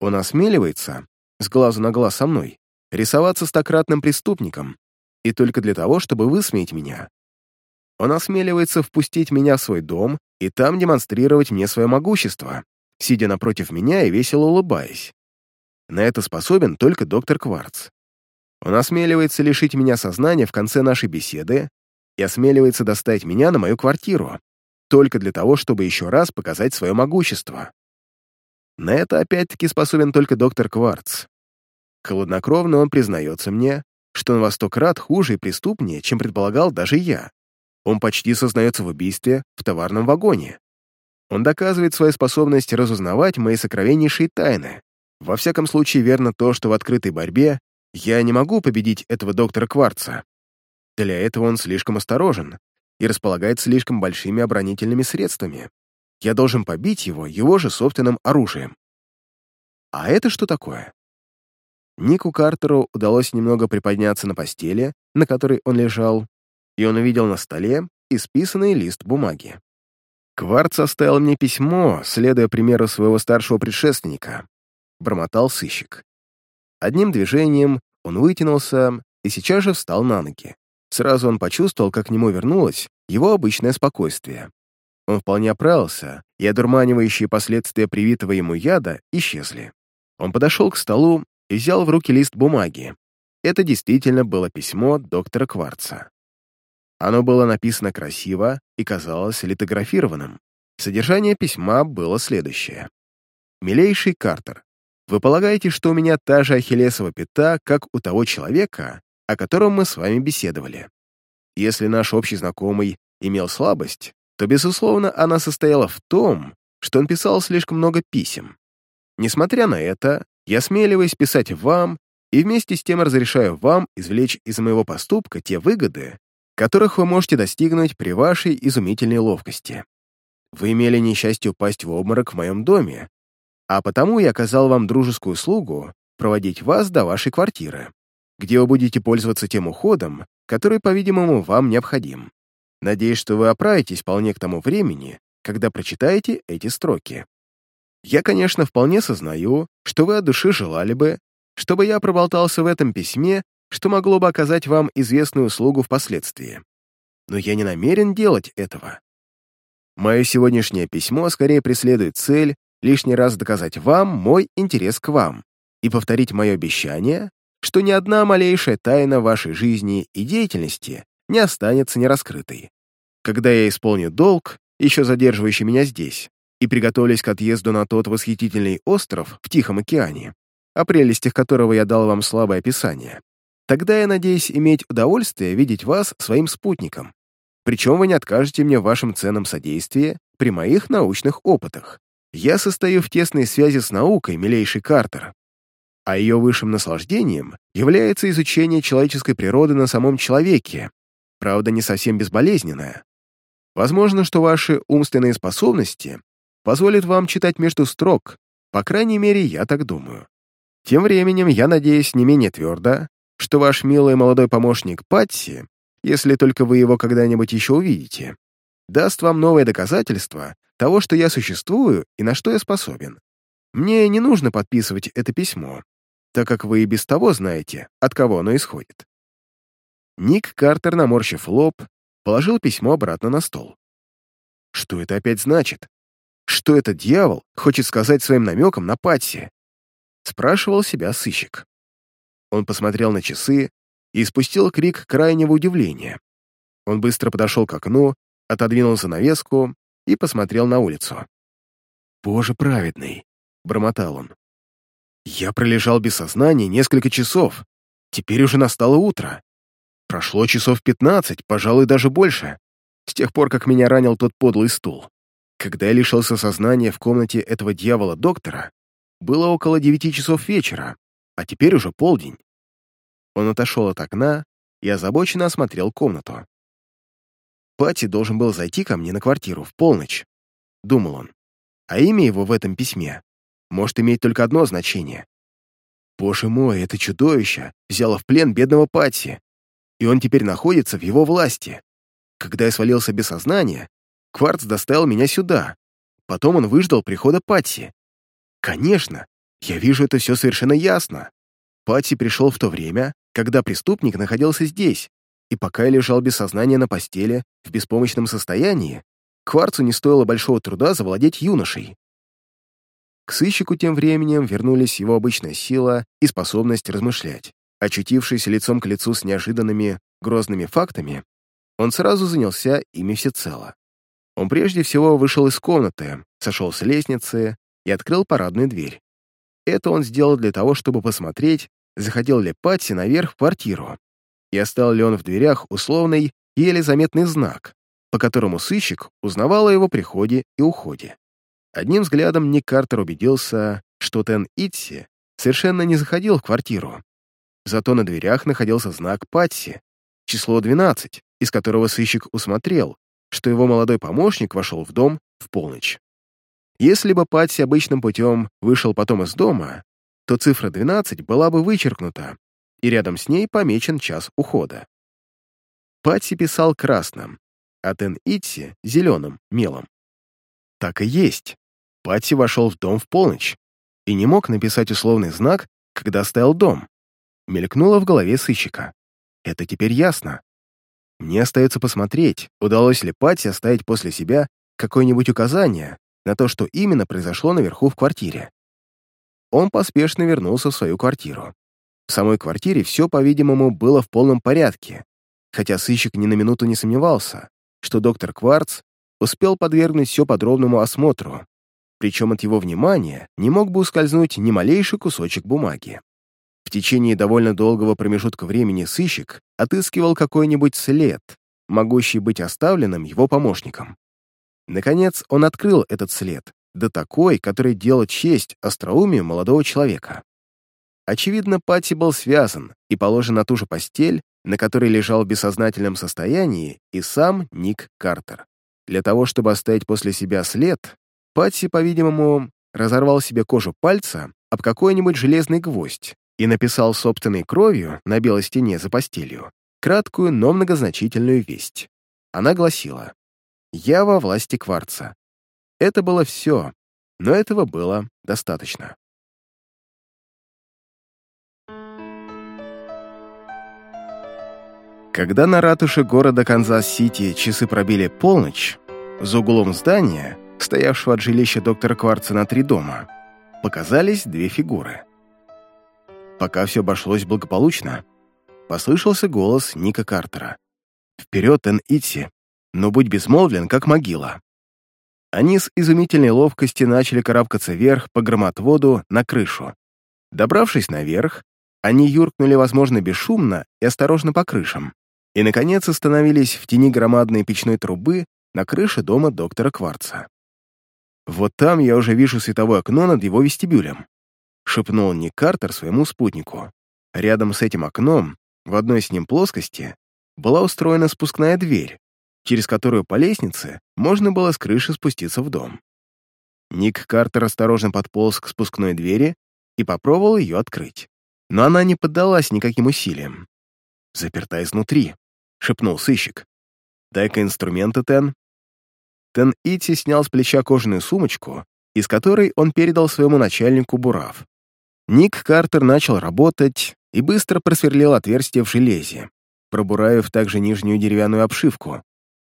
Он осмеливается, с глазу на глаз со мной, рисоваться стократным преступником, и только для того, чтобы высмеять меня. Он осмеливается впустить меня в свой дом и там демонстрировать мне свое могущество, сидя напротив меня и весело улыбаясь. На это способен только доктор Кварц. Он осмеливается лишить меня сознания в конце нашей беседы и осмеливается доставить меня на мою квартиру, только для того, чтобы еще раз показать свое могущество. На это опять-таки способен только доктор Кварц. Холоднокровно он признается мне, что он во сто крат хуже и преступнее, чем предполагал даже я. Он почти сознается в убийстве в товарном вагоне. Он доказывает свою способность разузнавать мои сокровеннейшие тайны. Во всяком случае, верно то, что в открытой борьбе я не могу победить этого доктора Кварца. Для этого он слишком осторожен и располагает слишком большими оборонительными средствами. Я должен побить его его же собственным оружием. А это что такое? Нику Картеру удалось немного приподняться на постели, на которой он лежал, и он увидел на столе исписанный лист бумаги. Кварц оставил мне письмо, следуя примеру своего старшего предшественника. Бормотал сыщик. Одним движением он вытянулся и сейчас же встал на ноги. Сразу он почувствовал, как к нему вернулось его обычное спокойствие. Он вполне оправился, и одурманивающие последствия привитого ему яда исчезли. Он подошел к столу и взял в руки лист бумаги. Это действительно было письмо доктора Кварца. Оно было написано красиво и казалось литографированным. Содержание письма было следующее. «Милейший Картер, вы полагаете, что у меня та же ахиллесова пята, как у того человека, о котором мы с вами беседовали? Если наш общий знакомый имел слабость, то, безусловно, она состояла в том, что он писал слишком много писем. Несмотря на это, я смеливаюсь писать вам и вместе с тем разрешаю вам извлечь из моего поступка те выгоды, которых вы можете достигнуть при вашей изумительной ловкости. Вы имели несчастье упасть в обморок в моем доме, а потому я оказал вам дружескую услугу проводить вас до вашей квартиры, где вы будете пользоваться тем уходом, который, по-видимому, вам необходим. Надеюсь, что вы оправитесь вполне к тому времени, когда прочитаете эти строки. Я, конечно, вполне сознаю, что вы от души желали бы, чтобы я проболтался в этом письме, что могло бы оказать вам известную услугу впоследствии. Но я не намерен делать этого. Мое сегодняшнее письмо скорее преследует цель лишний раз доказать вам мой интерес к вам и повторить мое обещание, что ни одна малейшая тайна вашей жизни и деятельности не останется нераскрытой. Когда я исполню долг, еще задерживающий меня здесь, и приготовились к отъезду на тот восхитительный остров в Тихом океане, о прелестях которого я дал вам слабое описание, тогда я надеюсь иметь удовольствие видеть вас своим спутником. Причем вы не откажете мне в вашем ценном содействии при моих научных опытах. Я состою в тесной связи с наукой, милейший Картер, а ее высшим наслаждением является изучение человеческой природы на самом человеке, правда, не совсем безболезненное. Возможно, что ваши умственные способности позволит вам читать между строк, по крайней мере, я так думаю. Тем временем я надеюсь не менее твердо, что ваш милый молодой помощник Патси, если только вы его когда-нибудь еще увидите, даст вам новое доказательство того, что я существую и на что я способен. Мне не нужно подписывать это письмо, так как вы и без того знаете, от кого оно исходит. Ник Картер, наморщив лоб, положил письмо обратно на стол. Что это опять значит? Что этот дьявол хочет сказать своим намеком на Патси? Спрашивал себя сыщик. Он посмотрел на часы и испустил крик крайнего удивления. Он быстро подошел к окну, отодвинул занавеску и посмотрел на улицу. «Боже праведный!» — бормотал он. «Я пролежал без сознания несколько часов. Теперь уже настало утро. Прошло часов пятнадцать, пожалуй, даже больше, с тех пор, как меня ранил тот подлый стул. Когда я лишился сознания в комнате этого дьявола-доктора, было около девяти часов вечера, а теперь уже полдень. Он отошел от окна и озабоченно осмотрел комнату. Пати должен был зайти ко мне на квартиру в полночь, думал он. А имя его в этом письме может иметь только одно значение. Боже мой, это чудовище взяло в плен бедного Пати, и он теперь находится в его власти. Когда я свалился без сознания, Кварц доставил меня сюда. Потом он выждал прихода Патси. Конечно, я вижу это все совершенно ясно. Патси пришел в то время, когда преступник находился здесь, и пока я лежал без сознания на постели, в беспомощном состоянии, Кварцу не стоило большого труда завладеть юношей. К сыщику тем временем вернулись его обычная сила и способность размышлять. Очутившись лицом к лицу с неожиданными, грозными фактами, он сразу занялся ими всецело. Он прежде всего вышел из комнаты, сошел с лестницы и открыл парадную дверь. Это он сделал для того, чтобы посмотреть, заходил ли Патси наверх в квартиру, и оставил ли он в дверях условный, еле заметный знак, по которому сыщик узнавал о его приходе и уходе. Одним взглядом Ник Картер убедился, что Тен Итси совершенно не заходил в квартиру. Зато на дверях находился знак Патси, число 12, из которого сыщик усмотрел, что его молодой помощник вошел в дом в полночь. Если бы Патси обычным путем вышел потом из дома, то цифра 12 была бы вычеркнута, и рядом с ней помечен час ухода. Патси писал красным, а Тен Итси — зеленым, мелом. Так и есть. Патси вошел в дом в полночь и не мог написать условный знак, когда стоял дом. Мелькнуло в голове сыщика. Это теперь ясно. Мне остается посмотреть, удалось ли Пати оставить после себя какое-нибудь указание на то, что именно произошло наверху в квартире. Он поспешно вернулся в свою квартиру. В самой квартире все, по-видимому, было в полном порядке, хотя сыщик ни на минуту не сомневался, что доктор Кварц успел подвергнуть все подробному осмотру, причем от его внимания не мог бы ускользнуть ни малейший кусочек бумаги. Течение довольно долгого промежутка времени сыщик отыскивал какой-нибудь след, могущий быть оставленным его помощником. Наконец, он открыл этот след, да такой, который делал честь остроумию молодого человека. Очевидно, Пати был связан и положен на ту же постель, на которой лежал в бессознательном состоянии и сам Ник Картер. Для того, чтобы оставить после себя след, Патси, по-видимому, разорвал себе кожу пальца об какой-нибудь железный гвоздь и написал собственной кровью на белой стене за постелью краткую, но многозначительную весть. Она гласила «Я во власти кварца». Это было все, но этого было достаточно. Когда на ратуше города Канзас-Сити часы пробили полночь, за углом здания, стоявшего от жилища доктора Кварца на три дома, показались две фигуры — Пока все обошлось благополучно, послышался голос Ника Картера. «Вперед, Эн Итси, но будь безмолвен, как могила». Они с изумительной ловкостью начали карабкаться вверх по громотводу на крышу. Добравшись наверх, они юркнули, возможно, бесшумно и осторожно по крышам, и, наконец, остановились в тени громадной печной трубы на крыше дома доктора Кварца. Вот там я уже вижу световое окно над его вестибюлем. — шепнул Ник Картер своему спутнику. Рядом с этим окном, в одной с ним плоскости, была устроена спускная дверь, через которую по лестнице можно было с крыши спуститься в дом. Ник Картер осторожно подполз к спускной двери и попробовал ее открыть. Но она не поддалась никаким усилиям. «Заперта изнутри», — шепнул сыщик. «Дай-ка инструменты, Тен». Тен Ити снял с плеча кожаную сумочку, из которой он передал своему начальнику Бурав. Ник Картер начал работать и быстро просверлил отверстие в железе, пробуравив также нижнюю деревянную обшивку.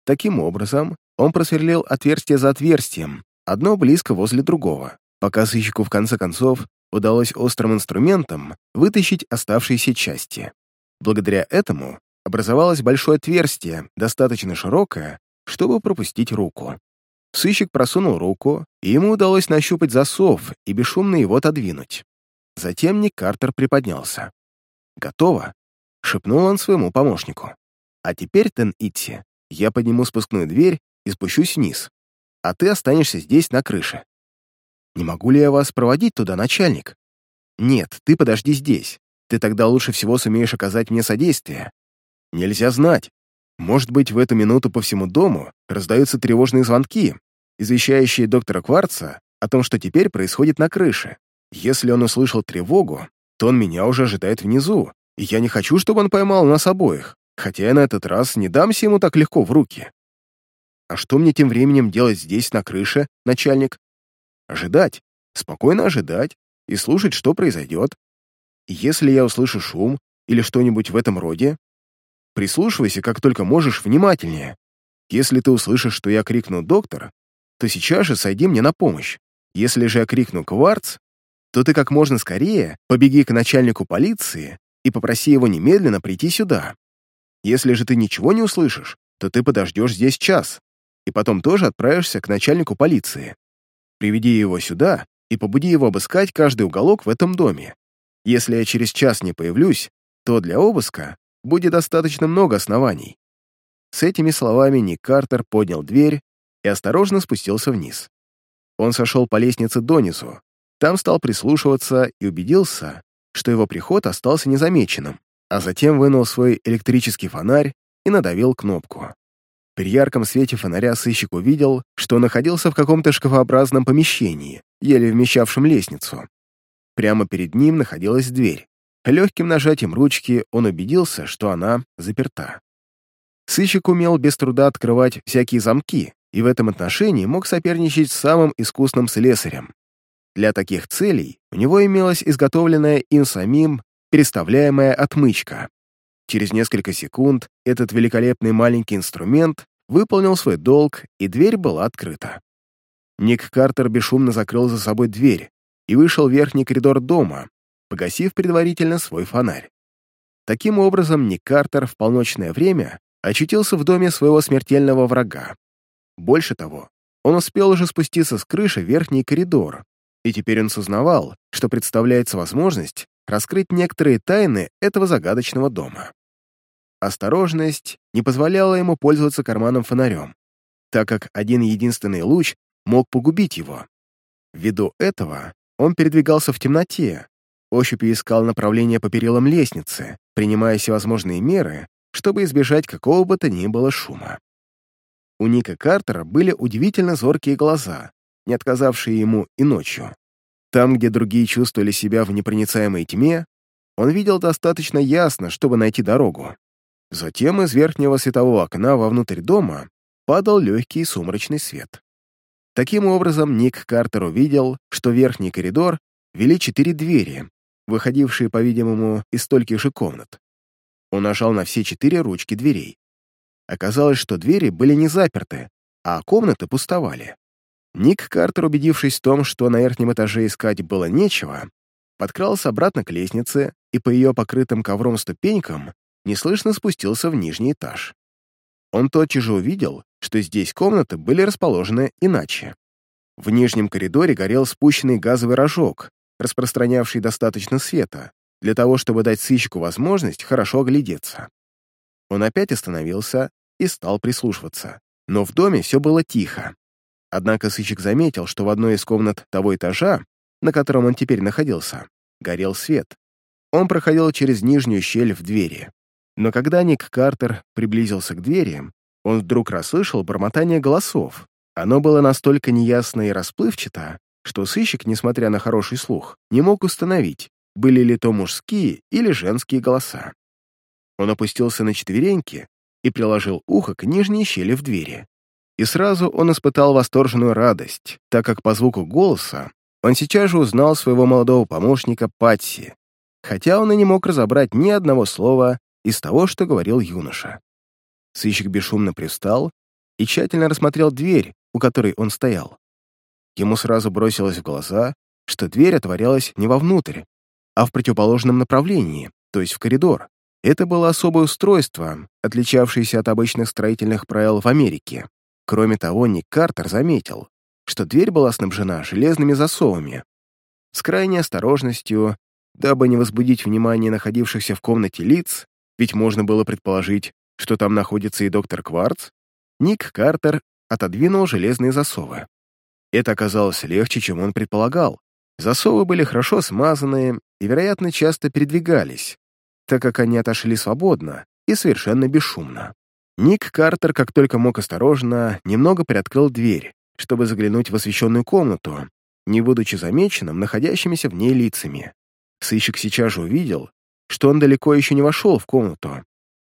Таким образом, он просверлил отверстие за отверстием, одно близко возле другого, пока сыщику в конце концов удалось острым инструментом вытащить оставшиеся части. Благодаря этому образовалось большое отверстие, достаточно широкое, чтобы пропустить руку. Сыщик просунул руку, и ему удалось нащупать засов и бесшумно его отодвинуть. Затем Ник Картер приподнялся. «Готово», — шепнул он своему помощнику. «А теперь, Тен Итси, я подниму спускную дверь и спущусь вниз, а ты останешься здесь на крыше. Не могу ли я вас проводить туда, начальник? Нет, ты подожди здесь. Ты тогда лучше всего сумеешь оказать мне содействие. Нельзя знать. Может быть, в эту минуту по всему дому раздаются тревожные звонки, извещающие доктора Кварца о том, что теперь происходит на крыше. Если он услышал тревогу, то он меня уже ожидает внизу, и я не хочу, чтобы он поймал нас обоих, хотя я на этот раз не дамся ему так легко в руки. А что мне тем временем делать здесь, на крыше, начальник? Ожидать, спокойно ожидать и слушать, что произойдет. Если я услышу шум или что-нибудь в этом роде, прислушивайся как только можешь внимательнее. Если ты услышишь, что я крикну «доктор», то сейчас же сойди мне на помощь. Если же я крикну «кварц», то ты как можно скорее побеги к начальнику полиции и попроси его немедленно прийти сюда. Если же ты ничего не услышишь, то ты подождешь здесь час, и потом тоже отправишься к начальнику полиции. Приведи его сюда и побуди его обыскать каждый уголок в этом доме. Если я через час не появлюсь, то для обыска будет достаточно много оснований. С этими словами Ник Картер поднял дверь и осторожно спустился вниз. Он сошел по лестнице донизу, там стал прислушиваться и убедился, что его приход остался незамеченным, а затем вынул свой электрический фонарь и надавил кнопку. При ярком свете фонаря сыщик увидел, что находился в каком-то шкафообразном помещении, еле вмещавшем лестницу. Прямо перед ним находилась дверь. Легким нажатием ручки он убедился, что она заперта. Сыщик умел без труда открывать всякие замки, и в этом отношении мог соперничать с самым искусным слесарем. Для таких целей у него имелась изготовленная им самим переставляемая отмычка. Через несколько секунд этот великолепный маленький инструмент выполнил свой долг, и дверь была открыта. Ник Картер бесшумно закрыл за собой дверь и вышел в верхний коридор дома, погасив предварительно свой фонарь. Таким образом, Ник Картер в полночное время очутился в доме своего смертельного врага. Больше того, он успел уже спуститься с крыши в верхний коридор, и теперь он сознавал, что представляется возможность раскрыть некоторые тайны этого загадочного дома. Осторожность не позволяла ему пользоваться карманом-фонарем, так как один единственный луч мог погубить его. Ввиду этого он передвигался в темноте, ощупью искал направление по перилам лестницы, принимая всевозможные меры, чтобы избежать какого бы то ни было шума. У Ника Картера были удивительно зоркие глаза, не отказавшие ему и ночью. Там, где другие чувствовали себя в непроницаемой тьме, он видел достаточно ясно, чтобы найти дорогу. Затем из верхнего светового окна вовнутрь дома падал легкий сумрачный свет. Таким образом, Ник Картер увидел, что верхний коридор вели четыре двери, выходившие, по-видимому, из стольких же комнат. Он нажал на все четыре ручки дверей. Оказалось, что двери были не заперты, а комнаты пустовали. Ник Картер, убедившись в том, что на верхнем этаже искать было нечего, подкрался обратно к лестнице и по ее покрытым ковром ступенькам неслышно спустился в нижний этаж. Он тотчас же увидел, что здесь комнаты были расположены иначе. В нижнем коридоре горел спущенный газовый рожок, распространявший достаточно света, для того, чтобы дать сыщику возможность хорошо оглядеться. Он опять остановился и стал прислушиваться. Но в доме все было тихо. Однако сыщик заметил, что в одной из комнат того этажа, на котором он теперь находился, горел свет. Он проходил через нижнюю щель в двери. Но когда Ник Картер приблизился к двери, он вдруг расслышал бормотание голосов. Оно было настолько неясно и расплывчато, что сыщик, несмотря на хороший слух, не мог установить, были ли то мужские или женские голоса. Он опустился на четвереньки и приложил ухо к нижней щели в двери. И сразу он испытал восторженную радость, так как по звуку голоса он сейчас же узнал своего молодого помощника Патси, хотя он и не мог разобрать ни одного слова из того, что говорил юноша. Сыщик бесшумно пристал и тщательно рассмотрел дверь, у которой он стоял. Ему сразу бросилось в глаза, что дверь отворялась не вовнутрь, а в противоположном направлении, то есть в коридор. Это было особое устройство, отличавшееся от обычных строительных правил в Америке. Кроме того, Ник Картер заметил, что дверь была снабжена железными засовами. С крайней осторожностью, дабы не возбудить внимание находившихся в комнате лиц, ведь можно было предположить, что там находится и доктор Кварц, Ник Картер отодвинул железные засовы. Это оказалось легче, чем он предполагал. Засовы были хорошо смазанные и, вероятно, часто передвигались, так как они отошли свободно и совершенно бесшумно. Ник Картер, как только мог осторожно, немного приоткрыл дверь, чтобы заглянуть в освещенную комнату, не будучи замеченным находящимися в ней лицами. Сыщик сейчас же увидел, что он далеко еще не вошел в комнату,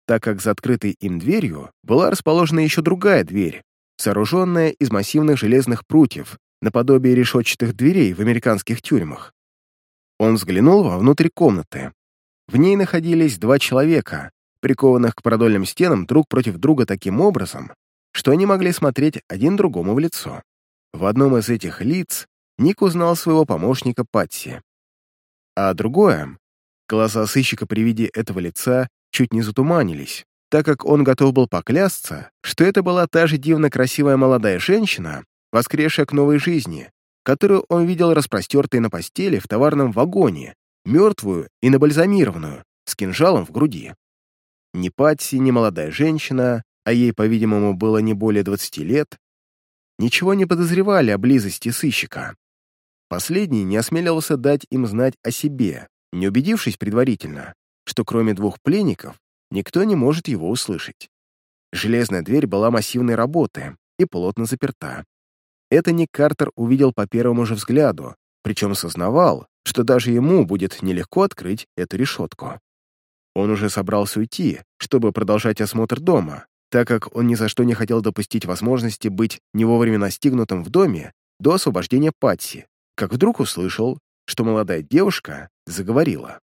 так как за открытой им дверью была расположена еще другая дверь, сооруженная из массивных железных прутьев, наподобие решетчатых дверей в американских тюрьмах. Он взглянул вовнутрь комнаты. В ней находились два человека, прикованных к продольным стенам друг против друга таким образом, что они могли смотреть один другому в лицо. В одном из этих лиц Ник узнал своего помощника Патси. А другое, глаза сыщика при виде этого лица чуть не затуманились, так как он готов был поклясться, что это была та же дивно красивая молодая женщина, воскресшая к новой жизни, которую он видел распростертой на постели в товарном вагоне, мертвую и набальзамированную, с кинжалом в груди. Ни Патси, ни молодая женщина, а ей, по-видимому, было не более 20 лет, ничего не подозревали о близости сыщика. Последний не осмеливался дать им знать о себе, не убедившись предварительно, что кроме двух пленников никто не может его услышать. Железная дверь была массивной работы и плотно заперта. Это Ник Картер увидел по первому же взгляду, причем сознавал, что даже ему будет нелегко открыть эту решетку. Он уже собрался уйти, чтобы продолжать осмотр дома, так как он ни за что не хотел допустить возможности быть не вовремя настигнутым в доме до освобождения Патси, как вдруг услышал, что молодая девушка заговорила.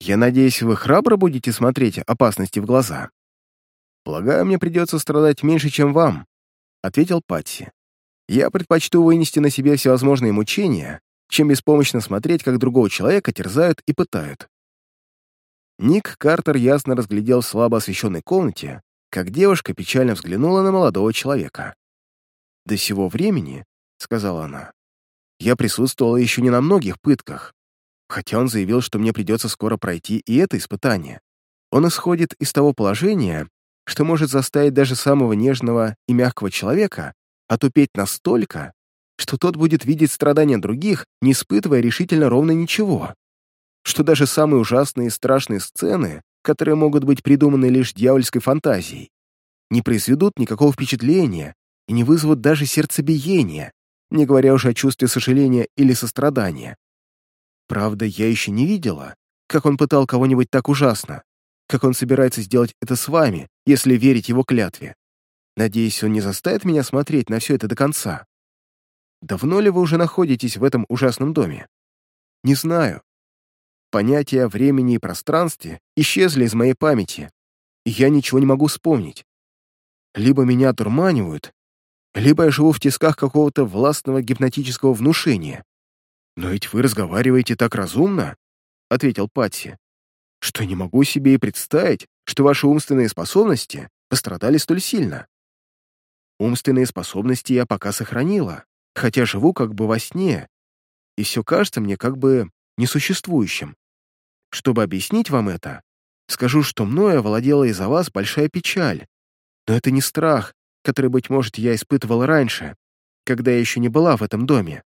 «Я надеюсь, вы храбро будете смотреть опасности в глаза?» «Полагаю, мне придется страдать меньше, чем вам», — ответил Патси. «Я предпочту вынести на себе всевозможные мучения, чем беспомощно смотреть, как другого человека терзают и пытают. Ник Картер ясно разглядел в слабо освещенной комнате, как девушка печально взглянула на молодого человека. «До сего времени», — сказала она, — «я присутствовала еще не на многих пытках, хотя он заявил, что мне придется скоро пройти и это испытание. Он исходит из того положения, что может заставить даже самого нежного и мягкого человека отупеть настолько, что тот будет видеть страдания других, не испытывая решительно ровно ничего что даже самые ужасные и страшные сцены, которые могут быть придуманы лишь дьявольской фантазией, не произведут никакого впечатления и не вызовут даже сердцебиения, не говоря уже о чувстве сожаления или сострадания. Правда, я еще не видела, как он пытал кого-нибудь так ужасно, как он собирается сделать это с вами, если верить его клятве. Надеюсь, он не заставит меня смотреть на все это до конца. Давно ли вы уже находитесь в этом ужасном доме? Не знаю, Понятия о времени и пространстве исчезли из моей памяти, и я ничего не могу вспомнить. Либо меня дурманивают, либо я живу в тисках какого-то властного гипнотического внушения. «Но ведь вы разговариваете так разумно», — ответил Патси, «что не могу себе и представить, что ваши умственные способности пострадали столь сильно. Умственные способности я пока сохранила, хотя живу как бы во сне, и все кажется мне как бы несуществующим. Чтобы объяснить вам это, скажу, что мною овладела из-за вас большая печаль. Но это не страх, который, быть может, я испытывал раньше, когда я еще не была в этом доме.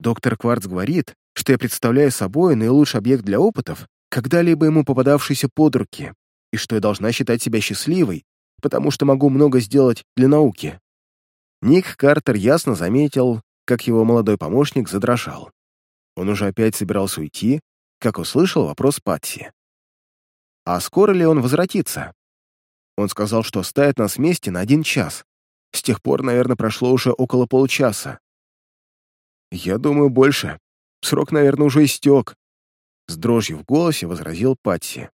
Доктор Кварц говорит, что я представляю собой наилучший объект для опытов, когда-либо ему попадавшийся под руки, и что я должна считать себя счастливой, потому что могу много сделать для науки. Ник Картер ясно заметил, как его молодой помощник задрожал. Он уже опять собирался уйти, как услышал вопрос Патси. «А скоро ли он возвратится?» Он сказал, что оставит нас вместе на один час. С тех пор, наверное, прошло уже около получаса. «Я думаю, больше. Срок, наверное, уже истек», — с дрожью в голосе возразил Патси.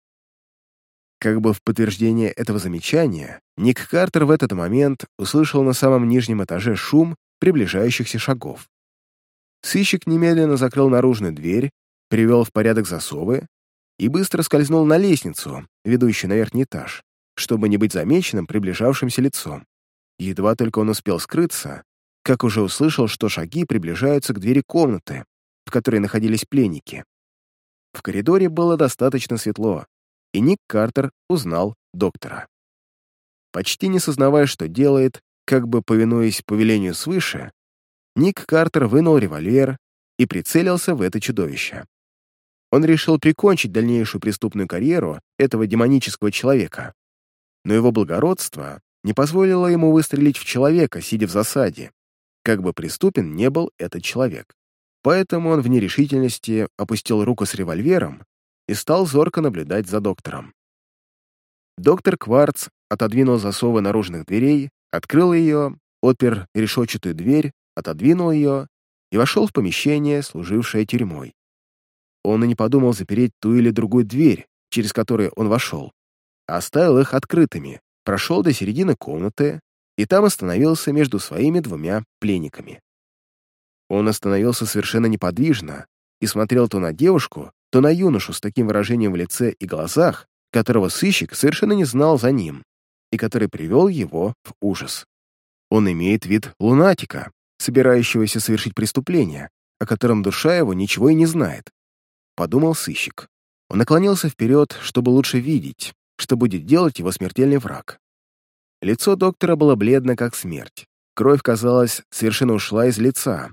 Как бы в подтверждение этого замечания, Ник Картер в этот момент услышал на самом нижнем этаже шум приближающихся шагов. Сыщик немедленно закрыл наружную дверь привел в порядок засовы и быстро скользнул на лестницу, ведущую на верхний этаж, чтобы не быть замеченным приближавшимся лицом. Едва только он успел скрыться, как уже услышал, что шаги приближаются к двери комнаты, в которой находились пленники. В коридоре было достаточно светло, и Ник Картер узнал доктора. Почти не сознавая, что делает, как бы повинуясь повелению свыше, Ник Картер вынул револьвер и прицелился в это чудовище. Он решил прикончить дальнейшую преступную карьеру этого демонического человека. но его благородство не позволило ему выстрелить в человека, сидя в засаде, как бы преступен не был этот человек. Поэтому он в нерешительности опустил руку с револьвером и стал зорко наблюдать за доктором. Доктор Кварц отодвинул засовы наружных дверей, открыл ее, отпер решетчатую дверь, отодвинул ее и вошел в помещение, служившее тюрьмой. Он и не подумал запереть ту или другую дверь, через которую он вошел, оставил их открытыми, прошел до середины комнаты и там остановился между своими двумя пленниками. Он остановился совершенно неподвижно и смотрел то на девушку, то на юношу с таким выражением в лице и глазах, которого сыщик совершенно не знал за ним, и который привел его в ужас. Он имеет вид лунатика, собирающегося совершить преступление, о котором душа его ничего и не знает, подумал сыщик. Он наклонился вперед, чтобы лучше видеть, что будет делать его смертельный враг. Лицо доктора было бледно, как смерть. Кровь, казалось, совершенно ушла из лица,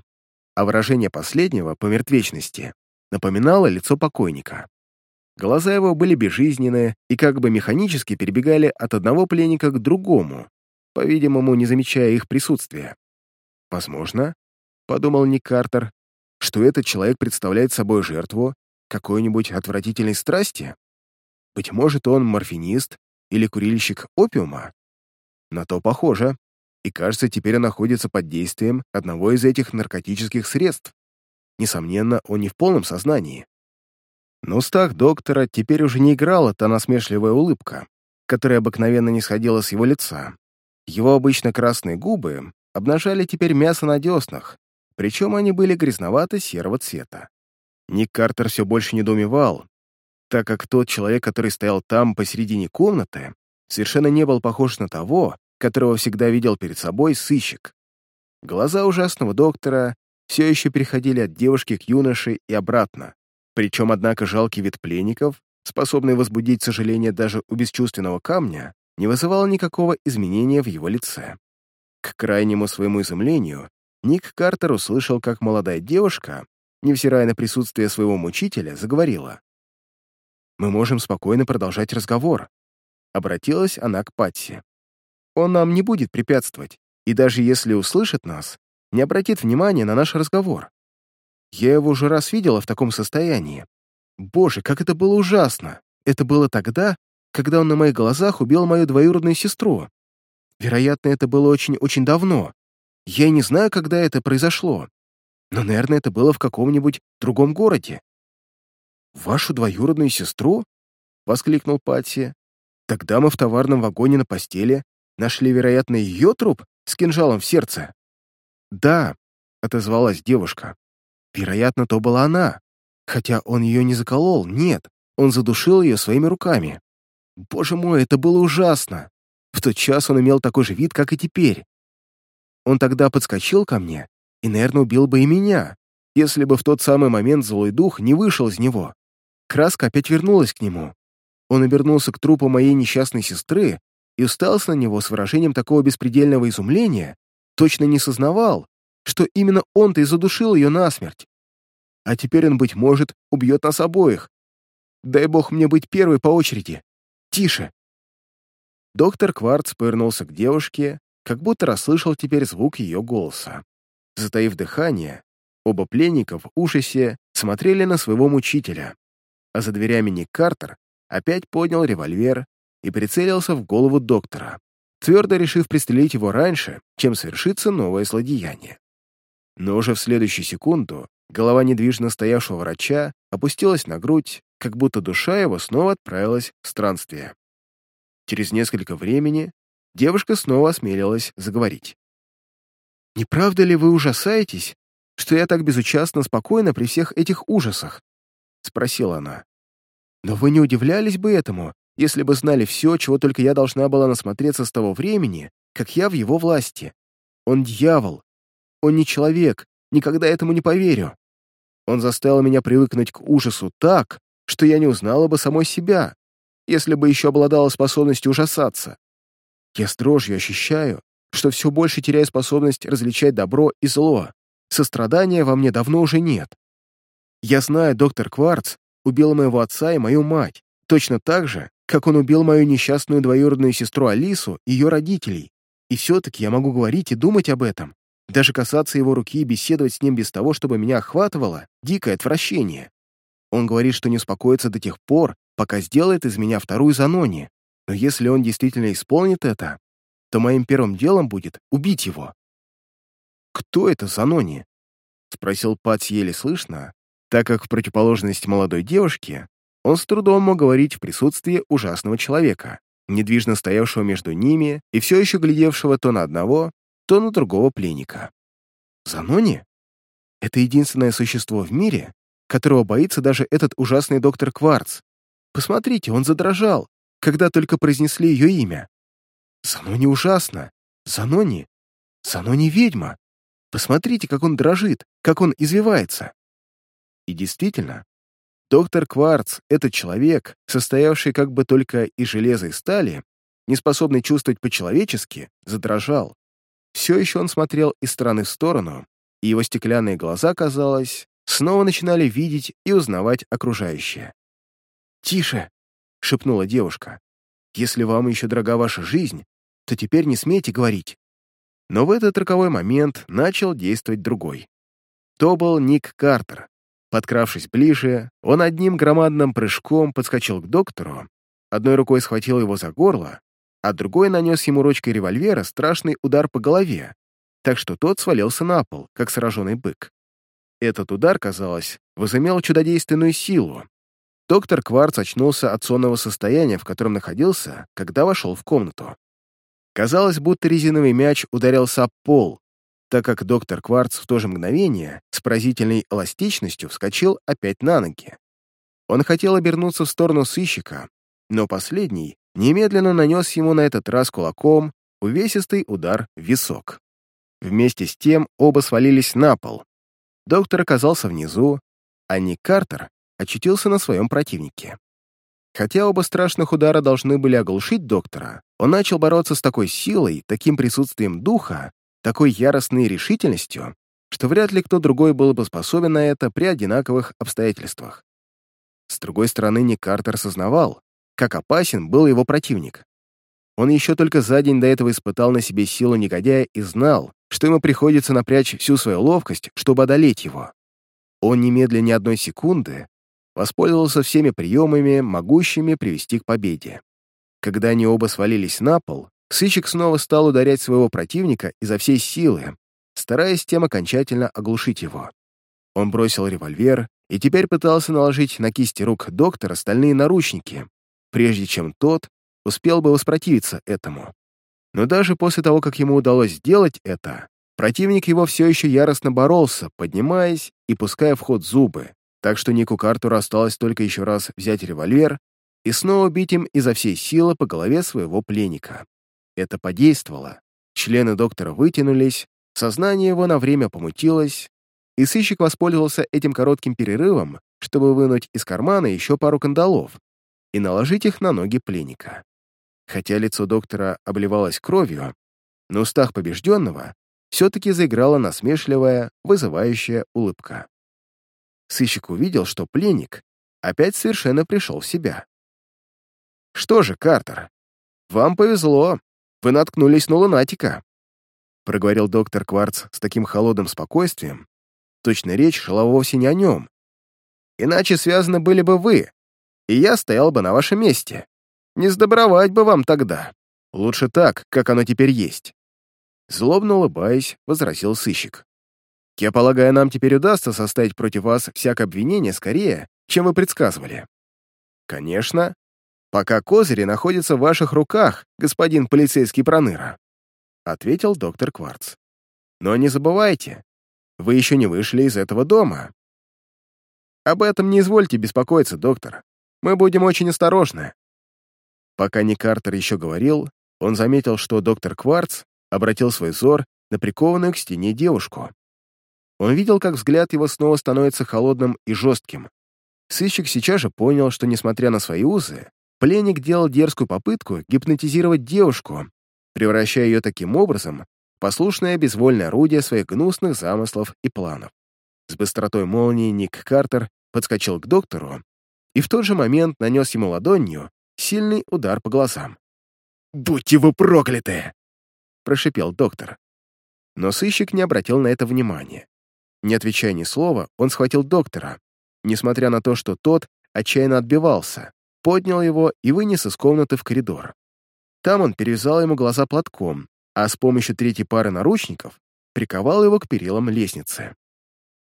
а выражение последнего, по мертвечности, напоминало лицо покойника. Глаза его были безжизненные и как бы механически перебегали от одного пленника к другому, по-видимому, не замечая их присутствия. «Возможно, — подумал Ник Картер, — что этот человек представляет собой жертву какой-нибудь отвратительной страсти? Быть может, он морфинист или курильщик опиума? На то похоже. И кажется, теперь он находится под действием одного из этих наркотических средств. Несомненно, он не в полном сознании. Но устах доктора теперь уже не играла та насмешливая улыбка, которая обыкновенно не сходила с его лица. Его обычно красные губы обнажали теперь мясо на деснах, причем они были грязновато-серого цвета. Ник Картер все больше недоумевал, так как тот человек, который стоял там посередине комнаты, совершенно не был похож на того, которого всегда видел перед собой сыщик. Глаза ужасного доктора все еще переходили от девушки к юноше и обратно. Причем, однако, жалкий вид пленников, способный возбудить сожаление даже у бесчувственного камня, не вызывал никакого изменения в его лице. К крайнему своему изумлению, Ник Картер услышал, как молодая девушка невзирая на присутствие своего мучителя, заговорила. «Мы можем спокойно продолжать разговор», — обратилась она к Патси. «Он нам не будет препятствовать, и даже если услышит нас, не обратит внимания на наш разговор. Я его уже раз видела в таком состоянии. Боже, как это было ужасно! Это было тогда, когда он на моих глазах убил мою двоюродную сестру. Вероятно, это было очень-очень давно. Я не знаю, когда это произошло. Но, наверное, это было в каком-нибудь другом городе. «Вашу двоюродную сестру?» — воскликнул Патси. «Тогда мы в товарном вагоне на постели нашли, вероятно, ее труп с кинжалом в сердце». «Да», — отозвалась девушка. «Вероятно, то была она. Хотя он ее не заколол, нет, он задушил ее своими руками. Боже мой, это было ужасно. В тот час он имел такой же вид, как и теперь. Он тогда подскочил ко мне и, наверное, убил бы и меня, если бы в тот самый момент злой дух не вышел из него. Краска опять вернулась к нему. Он обернулся к трупу моей несчастной сестры и уставился на него с выражением такого беспредельного изумления, точно не сознавал, что именно он-то и задушил ее насмерть. А теперь он, быть может, убьет нас обоих. Дай бог мне быть первой по очереди. Тише. Доктор Кварц повернулся к девушке, как будто расслышал теперь звук ее голоса. Затаив дыхание, оба пленника в ужасе смотрели на своего мучителя, а за дверями Ник Картер опять поднял револьвер и прицелился в голову доктора, твердо решив пристрелить его раньше, чем совершится новое злодеяние. Но уже в следующую секунду голова недвижно стоявшего врача опустилась на грудь, как будто душа его снова отправилась в странствие. Через несколько времени девушка снова осмелилась заговорить. Не правда ли вы ужасаетесь, что я так безучастно спокойна при всех этих ужасах?» — спросила она. «Но вы не удивлялись бы этому, если бы знали все, чего только я должна была насмотреться с того времени, как я в его власти. Он дьявол. Он не человек, никогда этому не поверю. Он заставил меня привыкнуть к ужасу так, что я не узнала бы самой себя, если бы еще обладала способностью ужасаться. Я с дрожью ощущаю, что все больше теряю способность различать добро и зло. Сострадания во мне давно уже нет. Я знаю, доктор Кварц убил моего отца и мою мать, Точно так же, как он убил мою несчастную двоюродную сестру Алису и ее родителей. И все-таки я могу говорить и думать об этом. Даже касаться его руки и беседовать с ним без того, чтобы меня охватывало дикое отвращение. Он говорит, что не успокоится до тех пор, пока сделает из меня вторую Занони. Но если он действительно исполнит это, то моим первым делом будет убить его. «Кто это Занони?» — спросил Пац еле слышно, так как в противоположность молодой девушке он с трудом мог говорить в присутствии ужасного человека, недвижно стоявшего между ними и все еще глядевшего то на одного, то на другого пленника. Занони? Это единственное существо в мире, которого боится даже этот ужасный доктор Кварц. Посмотрите, он задрожал, когда только произнесли ее имя. Занони ужасно. Занони. Занони ведьма. Посмотрите, как он дрожит, как он извивается. И действительно, доктор Кварц — это человек, состоявший как бы только из железа и стали, не способный чувствовать по-человечески, задрожал. Все еще он смотрел из стороны в сторону, и его стеклянные глаза, казалось, снова начинали видеть и узнавать окружающее. «Тише!» — шепнула девушка. «Если вам еще дорога ваша жизнь, то теперь не смейте говорить». Но в этот роковой момент начал действовать другой. То был Ник Картер. Подкравшись ближе, он одним громадным прыжком подскочил к доктору, одной рукой схватил его за горло, а другой нанес ему ручкой револьвера страшный удар по голове, так что тот свалился на пол, как сраженный бык. Этот удар, казалось, возымел чудодейственную силу. Доктор Кварц очнулся от сонного состояния, в котором находился, когда вошел в комнату. Казалось, будто резиновый мяч ударился об пол, так как доктор Кварц в то же мгновение с поразительной эластичностью вскочил опять на ноги. Он хотел обернуться в сторону сыщика, но последний немедленно нанес ему на этот раз кулаком увесистый удар в висок. Вместе с тем оба свалились на пол. Доктор оказался внизу, а Ник Картер очутился на своем противнике. Хотя оба страшных удара должны были оглушить доктора, он начал бороться с такой силой, таким присутствием духа, такой яростной решительностью, что вряд ли кто другой был бы способен на это при одинаковых обстоятельствах. С другой стороны, Ник Картер сознавал, как опасен был его противник. Он еще только за день до этого испытал на себе силу негодяя и знал, что ему приходится напрячь всю свою ловкость, чтобы одолеть его. Он немедленно ни одной секунды воспользовался всеми приемами, могущими привести к победе. Когда они оба свалились на пол, сыщик снова стал ударять своего противника изо всей силы, стараясь тем окончательно оглушить его. Он бросил револьвер и теперь пытался наложить на кисти рук доктора стальные наручники, прежде чем тот успел бы воспротивиться этому. Но даже после того, как ему удалось сделать это, противник его все еще яростно боролся, поднимаясь и пуская в ход зубы, так что Нику Картуру осталось только еще раз взять револьвер и снова бить им изо всей силы по голове своего пленника. Это подействовало. Члены доктора вытянулись, сознание его на время помутилось, и сыщик воспользовался этим коротким перерывом, чтобы вынуть из кармана еще пару кандалов, и наложить их на ноги пленника. Хотя лицо доктора обливалось кровью, на устах побежденного все-таки заиграла насмешливая, вызывающая улыбка. Сыщик увидел, что пленник опять совершенно пришел в себя. «Что же, Картер, вам повезло, вы наткнулись на лунатика», проговорил доктор Кварц с таким холодным спокойствием, точно речь шла вовсе не о нем. «Иначе связаны были бы вы, и я стоял бы на вашем месте. Не сдобровать бы вам тогда. Лучше так, как оно теперь есть». Злобно улыбаясь, возразил сыщик. «Я полагаю, нам теперь удастся составить против вас всякое обвинение скорее, чем вы предсказывали». «Конечно. Пока козыри находятся в ваших руках, господин полицейский проныра», ответил доктор Кварц. «Но не забывайте, вы еще не вышли из этого дома». «Об этом не извольте беспокоиться, доктор. Мы будем очень осторожны». Пока Ник Картер еще говорил, он заметил, что доктор Кварц обратил свой взор на прикованную к стене девушку. Он видел, как взгляд его снова становится холодным и жестким. Сыщик сейчас же понял, что, несмотря на свои узы, пленник делал дерзкую попытку гипнотизировать девушку, превращая ее таким образом в послушное безвольное орудие своих гнусных замыслов и планов. С быстротой молнии Ник Картер подскочил к доктору и в тот же момент нанес ему ладонью сильный удар по глазам. «Будьте вы прокляты!» — прошипел доктор. Но сыщик не обратил на это внимания. Не отвечая ни слова, он схватил доктора, несмотря на то, что тот отчаянно отбивался, поднял его и вынес из комнаты в коридор. Там он перевязал ему глаза платком, а с помощью третьей пары наручников приковал его к перилам лестницы.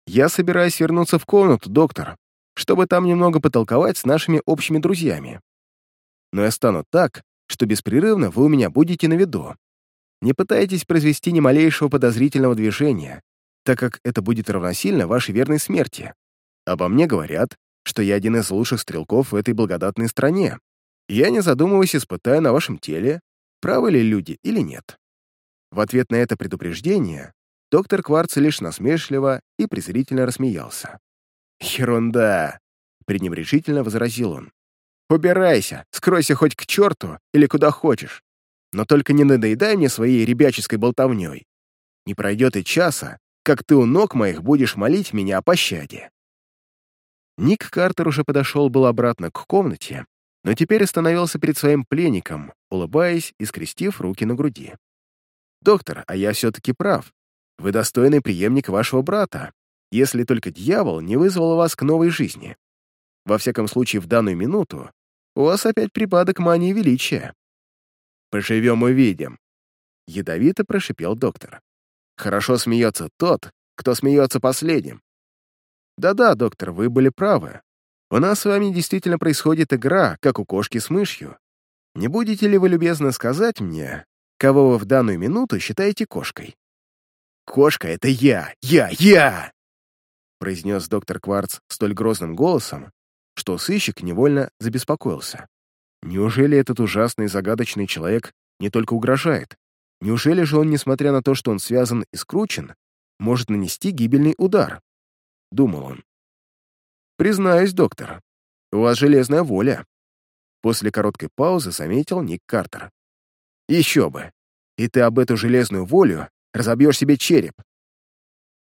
«Я собираюсь вернуться в комнату, доктор, чтобы там немного потолковать с нашими общими друзьями. Но я стану так, что беспрерывно вы у меня будете на виду. Не пытайтесь произвести ни малейшего подозрительного движения, так как это будет равносильно вашей верной смерти. Обо мне говорят, что я один из лучших стрелков в этой благодатной стране. Я, не задумываясь, испытаю на вашем теле, правы ли люди или нет. В ответ на это предупреждение доктор Кварц лишь насмешливо и презрительно рассмеялся. «Ерунда!» — пренебрежительно возразил он. «Убирайся, скройся хоть к черту или куда хочешь, но только не надоедай мне своей ребяческой болтовней. Не пройдет и часа, как ты у ног моих будешь молить меня о пощаде». Ник Картер уже подошел был обратно к комнате, но теперь остановился перед своим пленником, улыбаясь и скрестив руки на груди. «Доктор, а я все-таки прав. Вы достойный преемник вашего брата, если только дьявол не вызвал вас к новой жизни. Во всяком случае, в данную минуту у вас опять припадок мании величия. Поживем увидим. Ядовито прошипел доктор. Хорошо смеется тот, кто смеется последним. Да-да, доктор, вы были правы. У нас с вами действительно происходит игра, как у кошки с мышью. Не будете ли вы любезно сказать мне, кого вы в данную минуту считаете кошкой? Кошка — это я! Я! Я! произнес доктор Кварц столь грозным голосом, что сыщик невольно забеспокоился. Неужели этот ужасный загадочный человек не только угрожает? Неужели же он, несмотря на то, что он связан и скручен, может нанести гибельный удар? Думал он. Признаюсь, доктор, у вас железная воля. После короткой паузы заметил Ник Картер. Еще бы. И ты об эту железную волю разобьешь себе череп.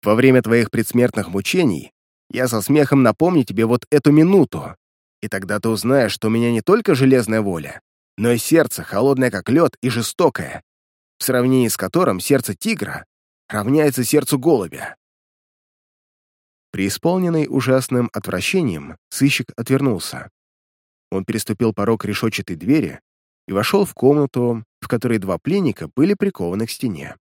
Во время твоих предсмертных мучений я со смехом напомню тебе вот эту минуту, и тогда ты узнаешь, что у меня не только железная воля, но и сердце, холодное как лед и жестокое, в сравнении с которым сердце тигра равняется сердцу голубя. Преисполненный ужасным отвращением, сыщик отвернулся. Он переступил порог решетчатой двери и вошел в комнату, в которой два пленника были прикованы к стене.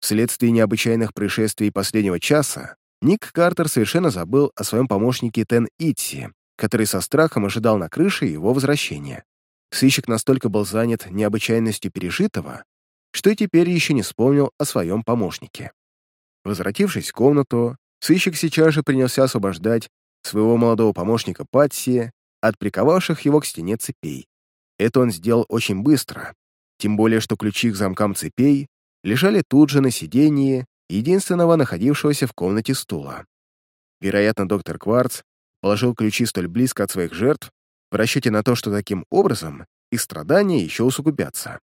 Вследствие необычайных происшествий последнего часа Ник Картер совершенно забыл о своем помощнике Тен Итси, который со страхом ожидал на крыше его возвращения. Сыщик настолько был занят необычайностью пережитого, что и теперь еще не вспомнил о своем помощнике. Возвратившись в комнату, сыщик сейчас же принялся освобождать своего молодого помощника Патси от приковавших его к стене цепей. Это он сделал очень быстро, тем более что ключи к замкам цепей лежали тут же на сиденье единственного находившегося в комнате стула. Вероятно, доктор Кварц положил ключи столь близко от своих жертв в расчете на то, что таким образом их страдания еще усугубятся.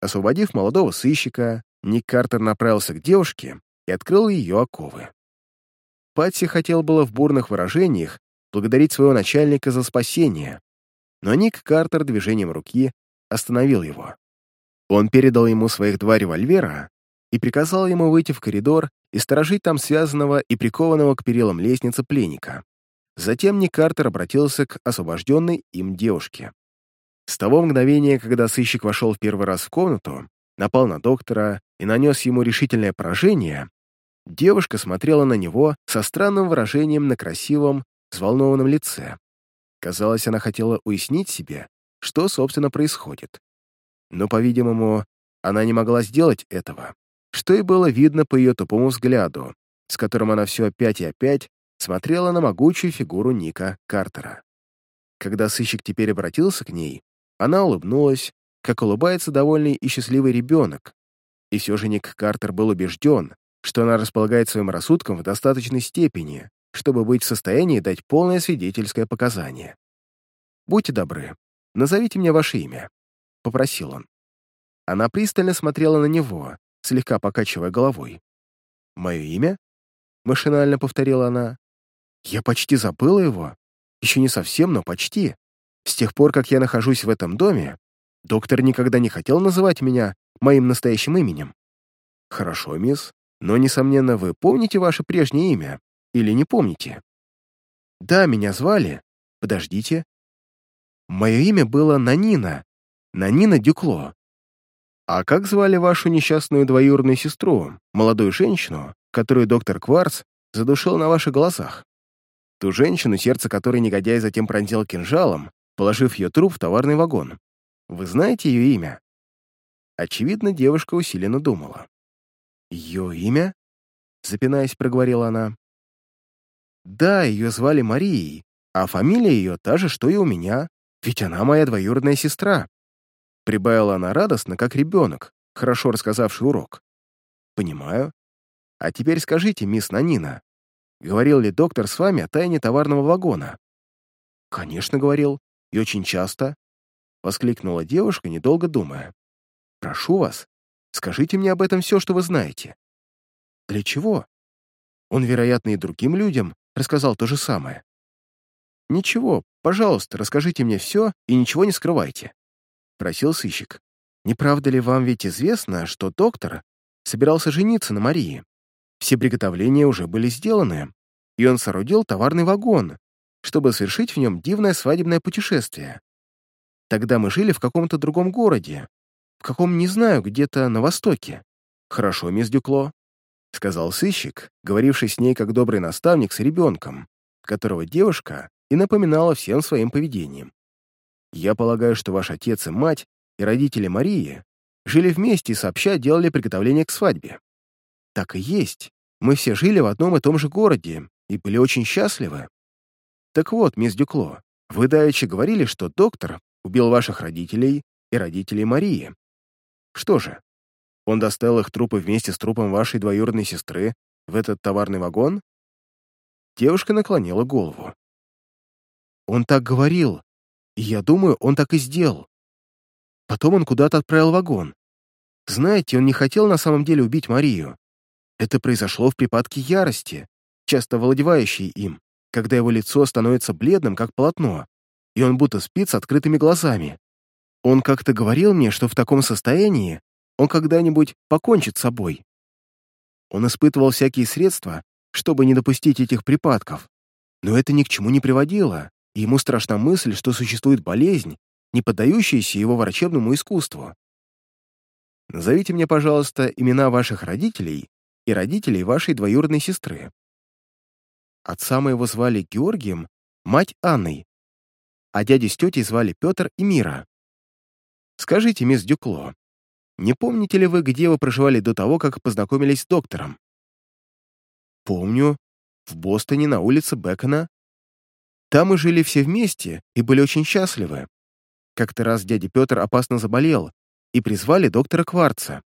Освободив молодого сыщика, Ник Картер направился к девушке и открыл ее оковы. Патси хотел было в бурных выражениях благодарить своего начальника за спасение, но Ник Картер движением руки остановил его. Он передал ему своих два револьвера и приказал ему выйти в коридор и сторожить там связанного и прикованного к перилам лестницы пленника. Затем Ник Картер обратился к освобожденной им девушке. С того мгновения, когда сыщик вошел в первый раз в комнату, напал на доктора и нанес ему решительное поражение, девушка смотрела на него со странным выражением на красивом, взволнованном лице. Казалось, она хотела уяснить себе, что, собственно, происходит но, по-видимому, она не могла сделать этого, что и было видно по ее тупому взгляду, с которым она все опять и опять смотрела на могучую фигуру Ника Картера. Когда сыщик теперь обратился к ней, она улыбнулась, как улыбается довольный и счастливый ребенок, и все же Ник Картер был убежден, что она располагает своим рассудком в достаточной степени, чтобы быть в состоянии дать полное свидетельское показание. «Будьте добры, назовите мне ваше имя», — попросил он. Она пристально смотрела на него, слегка покачивая головой. «Мое имя?» — машинально повторила она. «Я почти забыла его. Еще не совсем, но почти. С тех пор, как я нахожусь в этом доме, доктор никогда не хотел называть меня моим настоящим именем. Хорошо, мисс, но, несомненно, вы помните ваше прежнее имя или не помните? Да, меня звали. Подождите. Мое имя было Нанина. Нанина Дюкло. А как звали вашу несчастную двоюродную сестру, молодую женщину, которую доктор Кварц задушил на ваших глазах? Ту женщину, сердце которой негодяй затем пронзил кинжалом, положив ее труп в товарный вагон. Вы знаете ее имя? Очевидно, девушка усиленно думала. «Ее имя?» — запинаясь, проговорила она. «Да, ее звали Марией, а фамилия ее та же, что и у меня, ведь она моя двоюродная сестра», прибавила она радостно, как ребенок, хорошо рассказавший урок. «Понимаю. А теперь скажите, мисс Нанина, говорил ли доктор с вами о тайне товарного вагона?» «Конечно, говорил, и очень часто», — воскликнула девушка, недолго думая. «Прошу вас, скажите мне об этом все, что вы знаете». «Для чего?» Он, вероятно, и другим людям рассказал то же самое. «Ничего, пожалуйста, расскажите мне все и ничего не скрывайте», — просил сыщик. «Не правда ли вам ведь известно, что доктор собирался жениться на Марии? Все приготовления уже были сделаны, и он соорудил товарный вагон, чтобы совершить в нем дивное свадебное путешествие. Тогда мы жили в каком-то другом городе, в каком, не знаю, где-то на востоке. Хорошо, мисс Дюкло, — сказал сыщик, говоривший с ней как добрый наставник с ребенком, которого девушка и напоминала всем своим поведением. «Я полагаю, что ваш отец и мать и родители Марии жили вместе и сообща делали приготовление к свадьбе. Так и есть. Мы все жили в одном и том же городе и были очень счастливы. Так вот, мисс Дюкло, вы давеча говорили, что доктор убил ваших родителей и родителей Марии. Что же, он доставил их трупы вместе с трупом вашей двоюродной сестры в этот товарный вагон? Девушка наклонила голову. Он так говорил, и я думаю, он так и сделал. Потом он куда-то отправил вагон. Знаете, он не хотел на самом деле убить Марию. Это произошло в припадке ярости, часто владевающей им, когда его лицо становится бледным, как полотно, и он будто спит с открытыми глазами. Он как-то говорил мне, что в таком состоянии он когда-нибудь покончит с собой. Он испытывал всякие средства, чтобы не допустить этих припадков, но это ни к чему не приводило, и ему страшна мысль, что существует болезнь, не поддающаяся его врачебному искусству. Назовите мне, пожалуйста, имена ваших родителей и родителей вашей двоюродной сестры. Отца моего звали Георгием, мать Анной, а дяди с тетей звали Петр и Мира. Скажите, мисс Дюкло, не помните ли вы, где вы проживали до того, как познакомились с доктором? Помню. В Бостоне, на улице Бекона. Там мы жили все вместе и были очень счастливы. Как-то раз дядя Петр опасно заболел, и призвали доктора Кварца.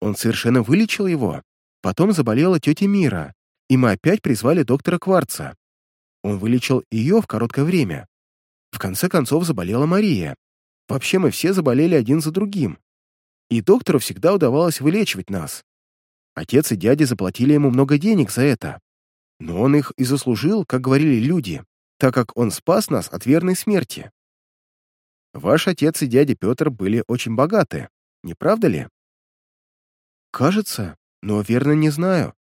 Он совершенно вылечил его. Потом заболела тетя Мира, и мы опять призвали доктора Кварца. Он вылечил ее в короткое время. В конце концов заболела Мария. Вообще мы все заболели один за другим и доктору всегда удавалось вылечивать нас. Отец и дядя заплатили ему много денег за это. Но он их и заслужил, как говорили люди, так как он спас нас от верной смерти. Ваш отец и дядя Петр были очень богаты, не правда ли? Кажется, но верно не знаю.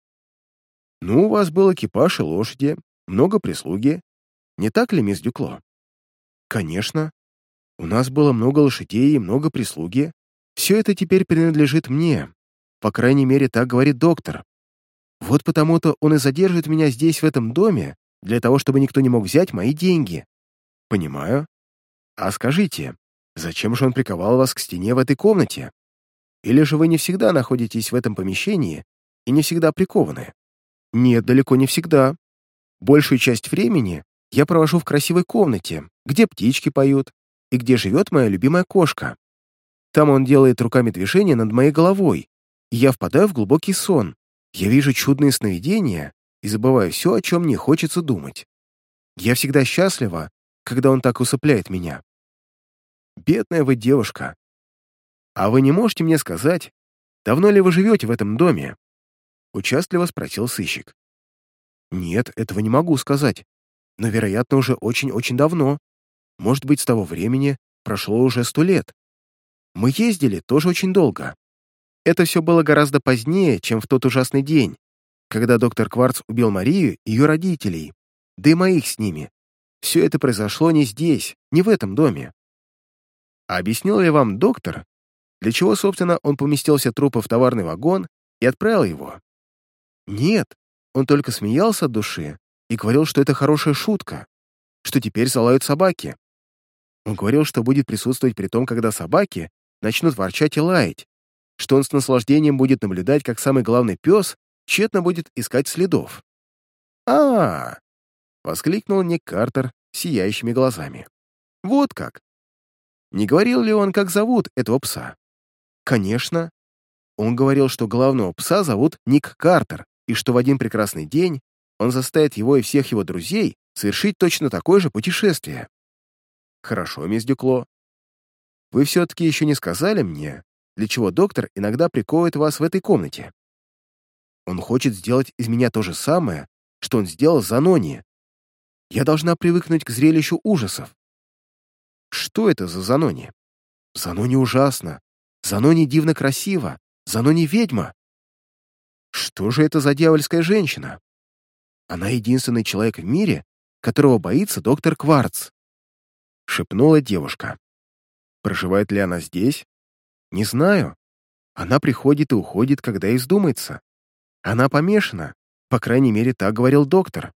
Ну, у вас был экипаж и лошади, много прислуги. Не так ли, мисс Дюкло? Конечно. У нас было много лошадей и много прислуги, все это теперь принадлежит мне. По крайней мере, так говорит доктор. Вот потому-то он и задержит меня здесь, в этом доме, для того, чтобы никто не мог взять мои деньги. Понимаю. А скажите, зачем же он приковал вас к стене в этой комнате? Или же вы не всегда находитесь в этом помещении и не всегда прикованы? Нет, далеко не всегда. Большую часть времени я провожу в красивой комнате, где птички поют и где живет моя любимая кошка. Там он делает руками движения над моей головой, и я впадаю в глубокий сон. Я вижу чудные сновидения и забываю все, о чем мне хочется думать. Я всегда счастлива, когда он так усыпляет меня. Бедная вы девушка. А вы не можете мне сказать, давно ли вы живете в этом доме? Участливо спросил сыщик. Нет, этого не могу сказать. но, вероятно, уже очень-очень давно. Может быть, с того времени прошло уже сто лет. Мы ездили тоже очень долго. Это все было гораздо позднее, чем в тот ужасный день, когда доктор Кварц убил Марию и ее родителей, да и моих с ними. Все это произошло не здесь, не в этом доме. А объяснил ли вам доктор, для чего, собственно, он поместил все трупы в товарный вагон и отправил его? Нет, он только смеялся от души и говорил, что это хорошая шутка, что теперь залают собаки. Он говорил, что будет присутствовать при том, когда собаки начнут ворчать и лаять, что он с наслаждением будет наблюдать, как самый главный пес тщетно будет искать следов. а, -а, -а воскликнул Ник Картер сияющими глазами. «Вот как! Не говорил ли он, как зовут этого пса?» «Конечно. Он говорил, что главного пса зовут Ник Картер, и что в один прекрасный день он заставит его и всех его друзей совершить точно такое же путешествие. Хорошо, мисс Дюкло. Вы все-таки еще не сказали мне, для чего доктор иногда приковывает вас в этой комнате. Он хочет сделать из меня то же самое, что он сделал за Нони. Я должна привыкнуть к зрелищу ужасов. Что это за Занони? Занони ужасно. Занони дивно красиво. Занони ведьма. Что же это за дьявольская женщина? Она единственный человек в мире, которого боится доктор Кварц. Шепнула девушка. Проживает ли она здесь? Не знаю. Она приходит и уходит, когда ей вздумается. Она помешана, по крайней мере, так говорил доктор.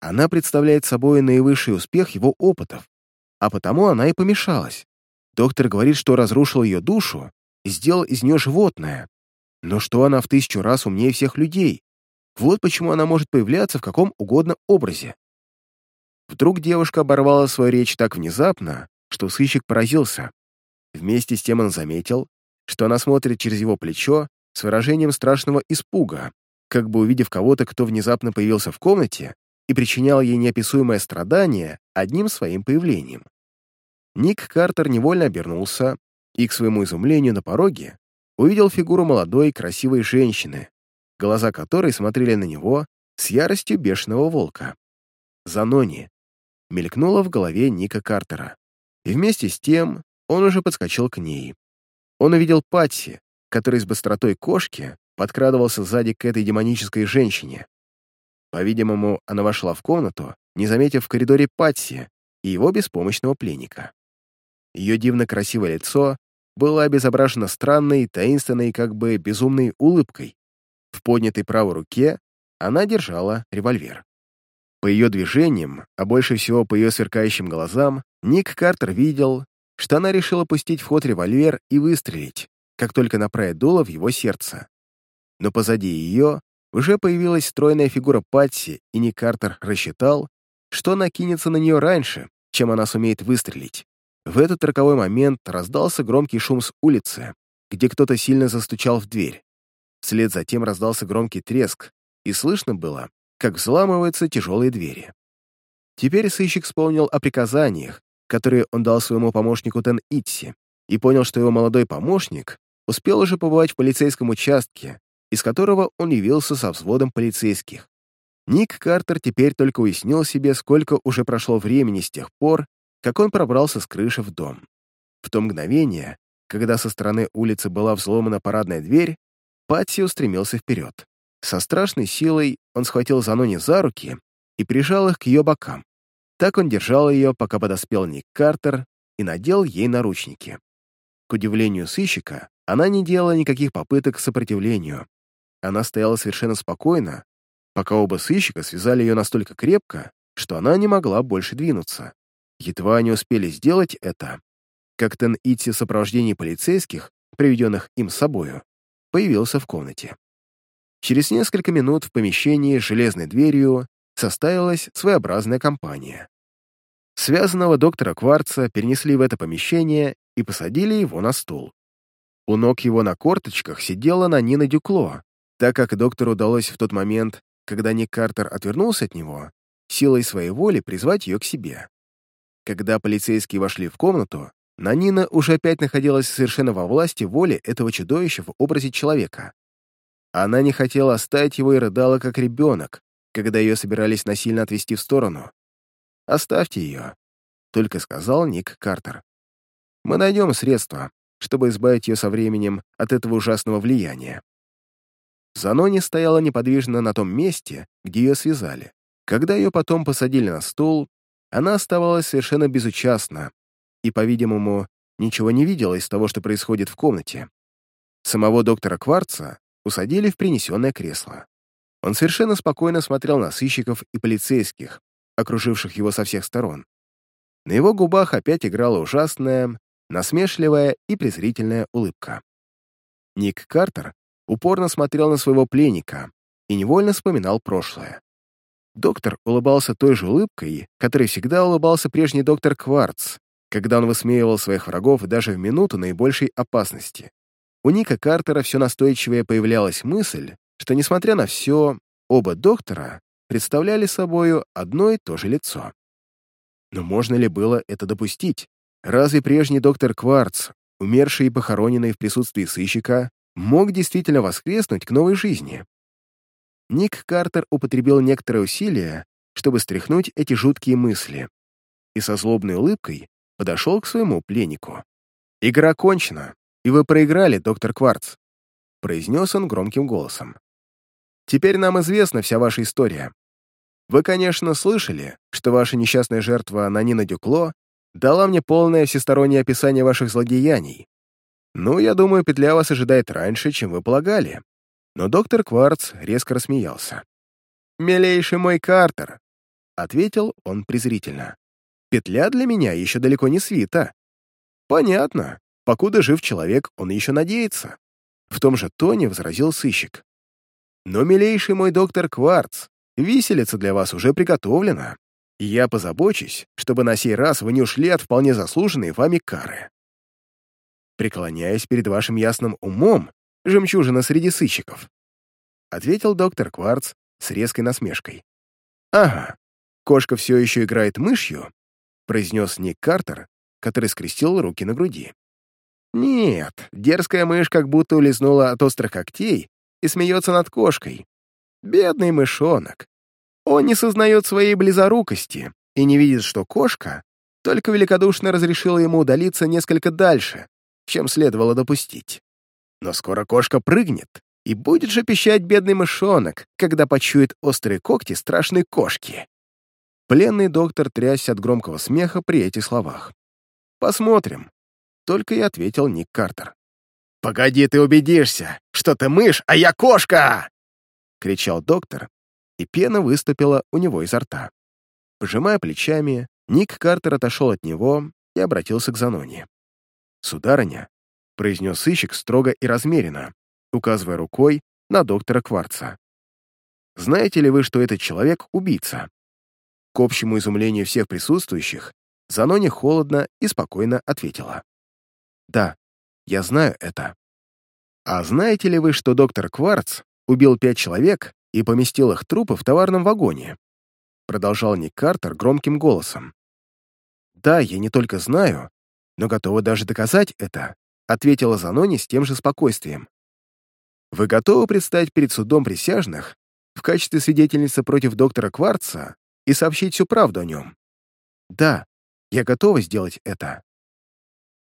Она представляет собой наивысший успех его опытов, а потому она и помешалась. Доктор говорит, что разрушил ее душу и сделал из нее животное, но что она в тысячу раз умнее всех людей, вот почему она может появляться в каком угодно образе. Вдруг девушка оборвала свою речь так внезапно, что сыщик поразился. Вместе с тем он заметил, что она смотрит через его плечо с выражением страшного испуга, как бы увидев кого-то, кто внезапно появился в комнате и причинял ей неописуемое страдание одним своим появлением. Ник Картер невольно обернулся и, к своему изумлению на пороге, увидел фигуру молодой красивой женщины, глаза которой смотрели на него с яростью бешеного волка. Занони мелькнуло в голове Ника Картера, и вместе с тем он уже подскочил к ней. Он увидел Патси, который с быстротой кошки подкрадывался сзади к этой демонической женщине. По-видимому, она вошла в комнату, не заметив в коридоре Патси и его беспомощного пленника. Ее дивно красивое лицо было обезображено странной, таинственной, как бы безумной улыбкой, в поднятой правой руке она держала револьвер. По ее движениям, а больше всего по ее сверкающим глазам, Ник Картер видел, что она решила пустить в ход револьвер и выстрелить, как только направит дуло в его сердце. Но позади ее уже появилась стройная фигура Патси, и Ник Картер рассчитал, что она кинется на нее раньше, чем она сумеет выстрелить. В этот роковой момент раздался громкий шум с улицы, где кто-то сильно застучал в дверь. Вслед за тем раздался громкий треск, и слышно было, как взламываются тяжелые двери. Теперь сыщик вспомнил о приказаниях, которые он дал своему помощнику Тен Итси, и понял, что его молодой помощник успел уже побывать в полицейском участке, из которого он явился со взводом полицейских. Ник Картер теперь только уяснил себе, сколько уже прошло времени с тех пор, как он пробрался с крыши в дом. В то мгновение, когда со стороны улицы была взломана парадная дверь, Патси устремился вперед. Со страшной силой он схватил Занони за руки и прижал их к ее бокам. Так он держал ее, пока подоспел Ник Картер и надел ей наручники. К удивлению сыщика, она не делала никаких попыток к сопротивлению. Она стояла совершенно спокойно, пока оба сыщика связали ее настолько крепко, что она не могла больше двинуться. Едва они успели сделать это, как Тен Итси в сопровождении полицейских, приведенных им с собою, появился в комнате. Через несколько минут в помещении с железной дверью составилась своеобразная компания. Связанного доктора Кварца перенесли в это помещение и посадили его на стул. У ног его на корточках сидела Нанина Дюкло, так как доктору удалось в тот момент, когда Ник Картер отвернулся от него, силой своей воли призвать ее к себе. Когда полицейские вошли в комнату, Нанина уже опять находилась совершенно во власти воли этого чудовища в образе человека. Она не хотела оставить его и рыдала, как ребенок, когда ее собирались насильно отвести в сторону. Оставьте ее», — только сказал Ник Картер. «Мы найдем средства, чтобы избавить ее со временем от этого ужасного влияния». Занони стояла неподвижно на том месте, где ее связали. Когда ее потом посадили на стул, она оставалась совершенно безучастна и, по-видимому, ничего не видела из того, что происходит в комнате. Самого доктора Кварца усадили в принесенное кресло. Он совершенно спокойно смотрел на сыщиков и полицейских, окруживших его со всех сторон. На его губах опять играла ужасная, насмешливая и презрительная улыбка. Ник Картер упорно смотрел на своего пленника и невольно вспоминал прошлое. Доктор улыбался той же улыбкой, которой всегда улыбался прежний доктор Кварц, когда он высмеивал своих врагов даже в минуту наибольшей опасности. У Ника Картера все настойчивее появлялась мысль, что, несмотря на все, оба доктора представляли собою одно и то же лицо. Но можно ли было это допустить? Разве прежний доктор Кварц, умерший и похороненный в присутствии сыщика, мог действительно воскреснуть к новой жизни? Ник Картер употребил некоторые усилия, чтобы стряхнуть эти жуткие мысли, и со злобной улыбкой подошел к своему пленнику. «Игра кончена, и вы проиграли, доктор Кварц», произнес он громким голосом. «Теперь нам известна вся ваша история. Вы, конечно, слышали, что ваша несчастная жертва Нанина Дюкло дала мне полное всестороннее описание ваших злодеяний. Ну, я думаю, петля вас ожидает раньше, чем вы полагали. Но доктор Кварц резко рассмеялся. «Милейший мой Картер!» — ответил он презрительно. «Петля для меня еще далеко не свита. Понятно. Покуда жив человек, он еще надеется». В том же тоне возразил сыщик. «Но, милейший мой доктор Кварц, виселица для вас уже приготовлена, и я позабочусь, чтобы на сей раз вы не ушли от вполне заслуженной вами кары. Преклоняясь перед вашим ясным умом, жемчужина среди сыщиков», — ответил доктор Кварц с резкой насмешкой. «Ага, кошка все еще играет мышью», — произнес Ник Картер, который скрестил руки на груди. «Нет, дерзкая мышь как будто улизнула от острых когтей и смеется над кошкой. Бедный мышонок. Он не сознает своей близорукости и не видит, что кошка только великодушно разрешила ему удалиться несколько дальше, чем следовало допустить. Но скоро кошка прыгнет, и будет же пищать бедный мышонок, когда почует острые когти страшной кошки. Пленный доктор трясся от громкого смеха при этих словах. «Посмотрим», — только и ответил Ник Картер. «Погоди, ты убедишься, что ты мышь, а я кошка!» — кричал доктор, и пена выступила у него изо рта. Пожимая плечами, Ник Картер отошел от него и обратился к Заноне. «Сударыня, произнес сыщик строго и размеренно, указывая рукой на доктора Кварца. «Знаете ли вы, что этот человек — убийца?» К общему изумлению всех присутствующих, Занони холодно и спокойно ответила. «Да, я знаю это». «А знаете ли вы, что доктор Кварц убил пять человек и поместил их трупы в товарном вагоне?» Продолжал Ник Картер громким голосом. «Да, я не только знаю, но готова даже доказать это ответила Занони с тем же спокойствием. «Вы готовы предстать перед судом присяжных в качестве свидетельницы против доктора Кварца и сообщить всю правду о нем?» «Да, я готова сделать это».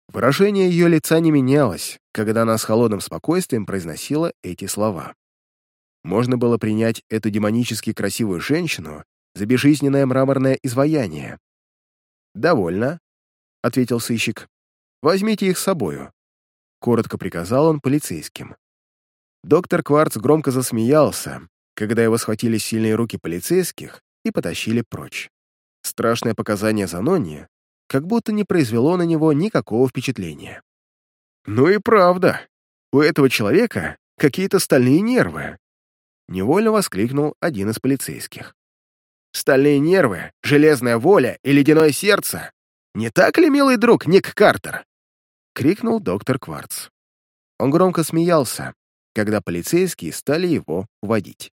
Выражение ее лица не менялось, когда она с холодным спокойствием произносила эти слова. Можно было принять эту демонически красивую женщину за безжизненное мраморное изваяние. «Довольно», — ответил сыщик. «Возьмите их с собою. Коротко приказал он полицейским. Доктор Кварц громко засмеялся, когда его схватили сильные руки полицейских и потащили прочь. Страшное показание Занони как будто не произвело на него никакого впечатления. «Ну и правда, у этого человека какие-то стальные нервы», невольно воскликнул один из полицейских. «Стальные нервы, железная воля и ледяное сердце. Не так ли, милый друг Ник Картер?» — крикнул доктор Кварц. Он громко смеялся, когда полицейские стали его уводить.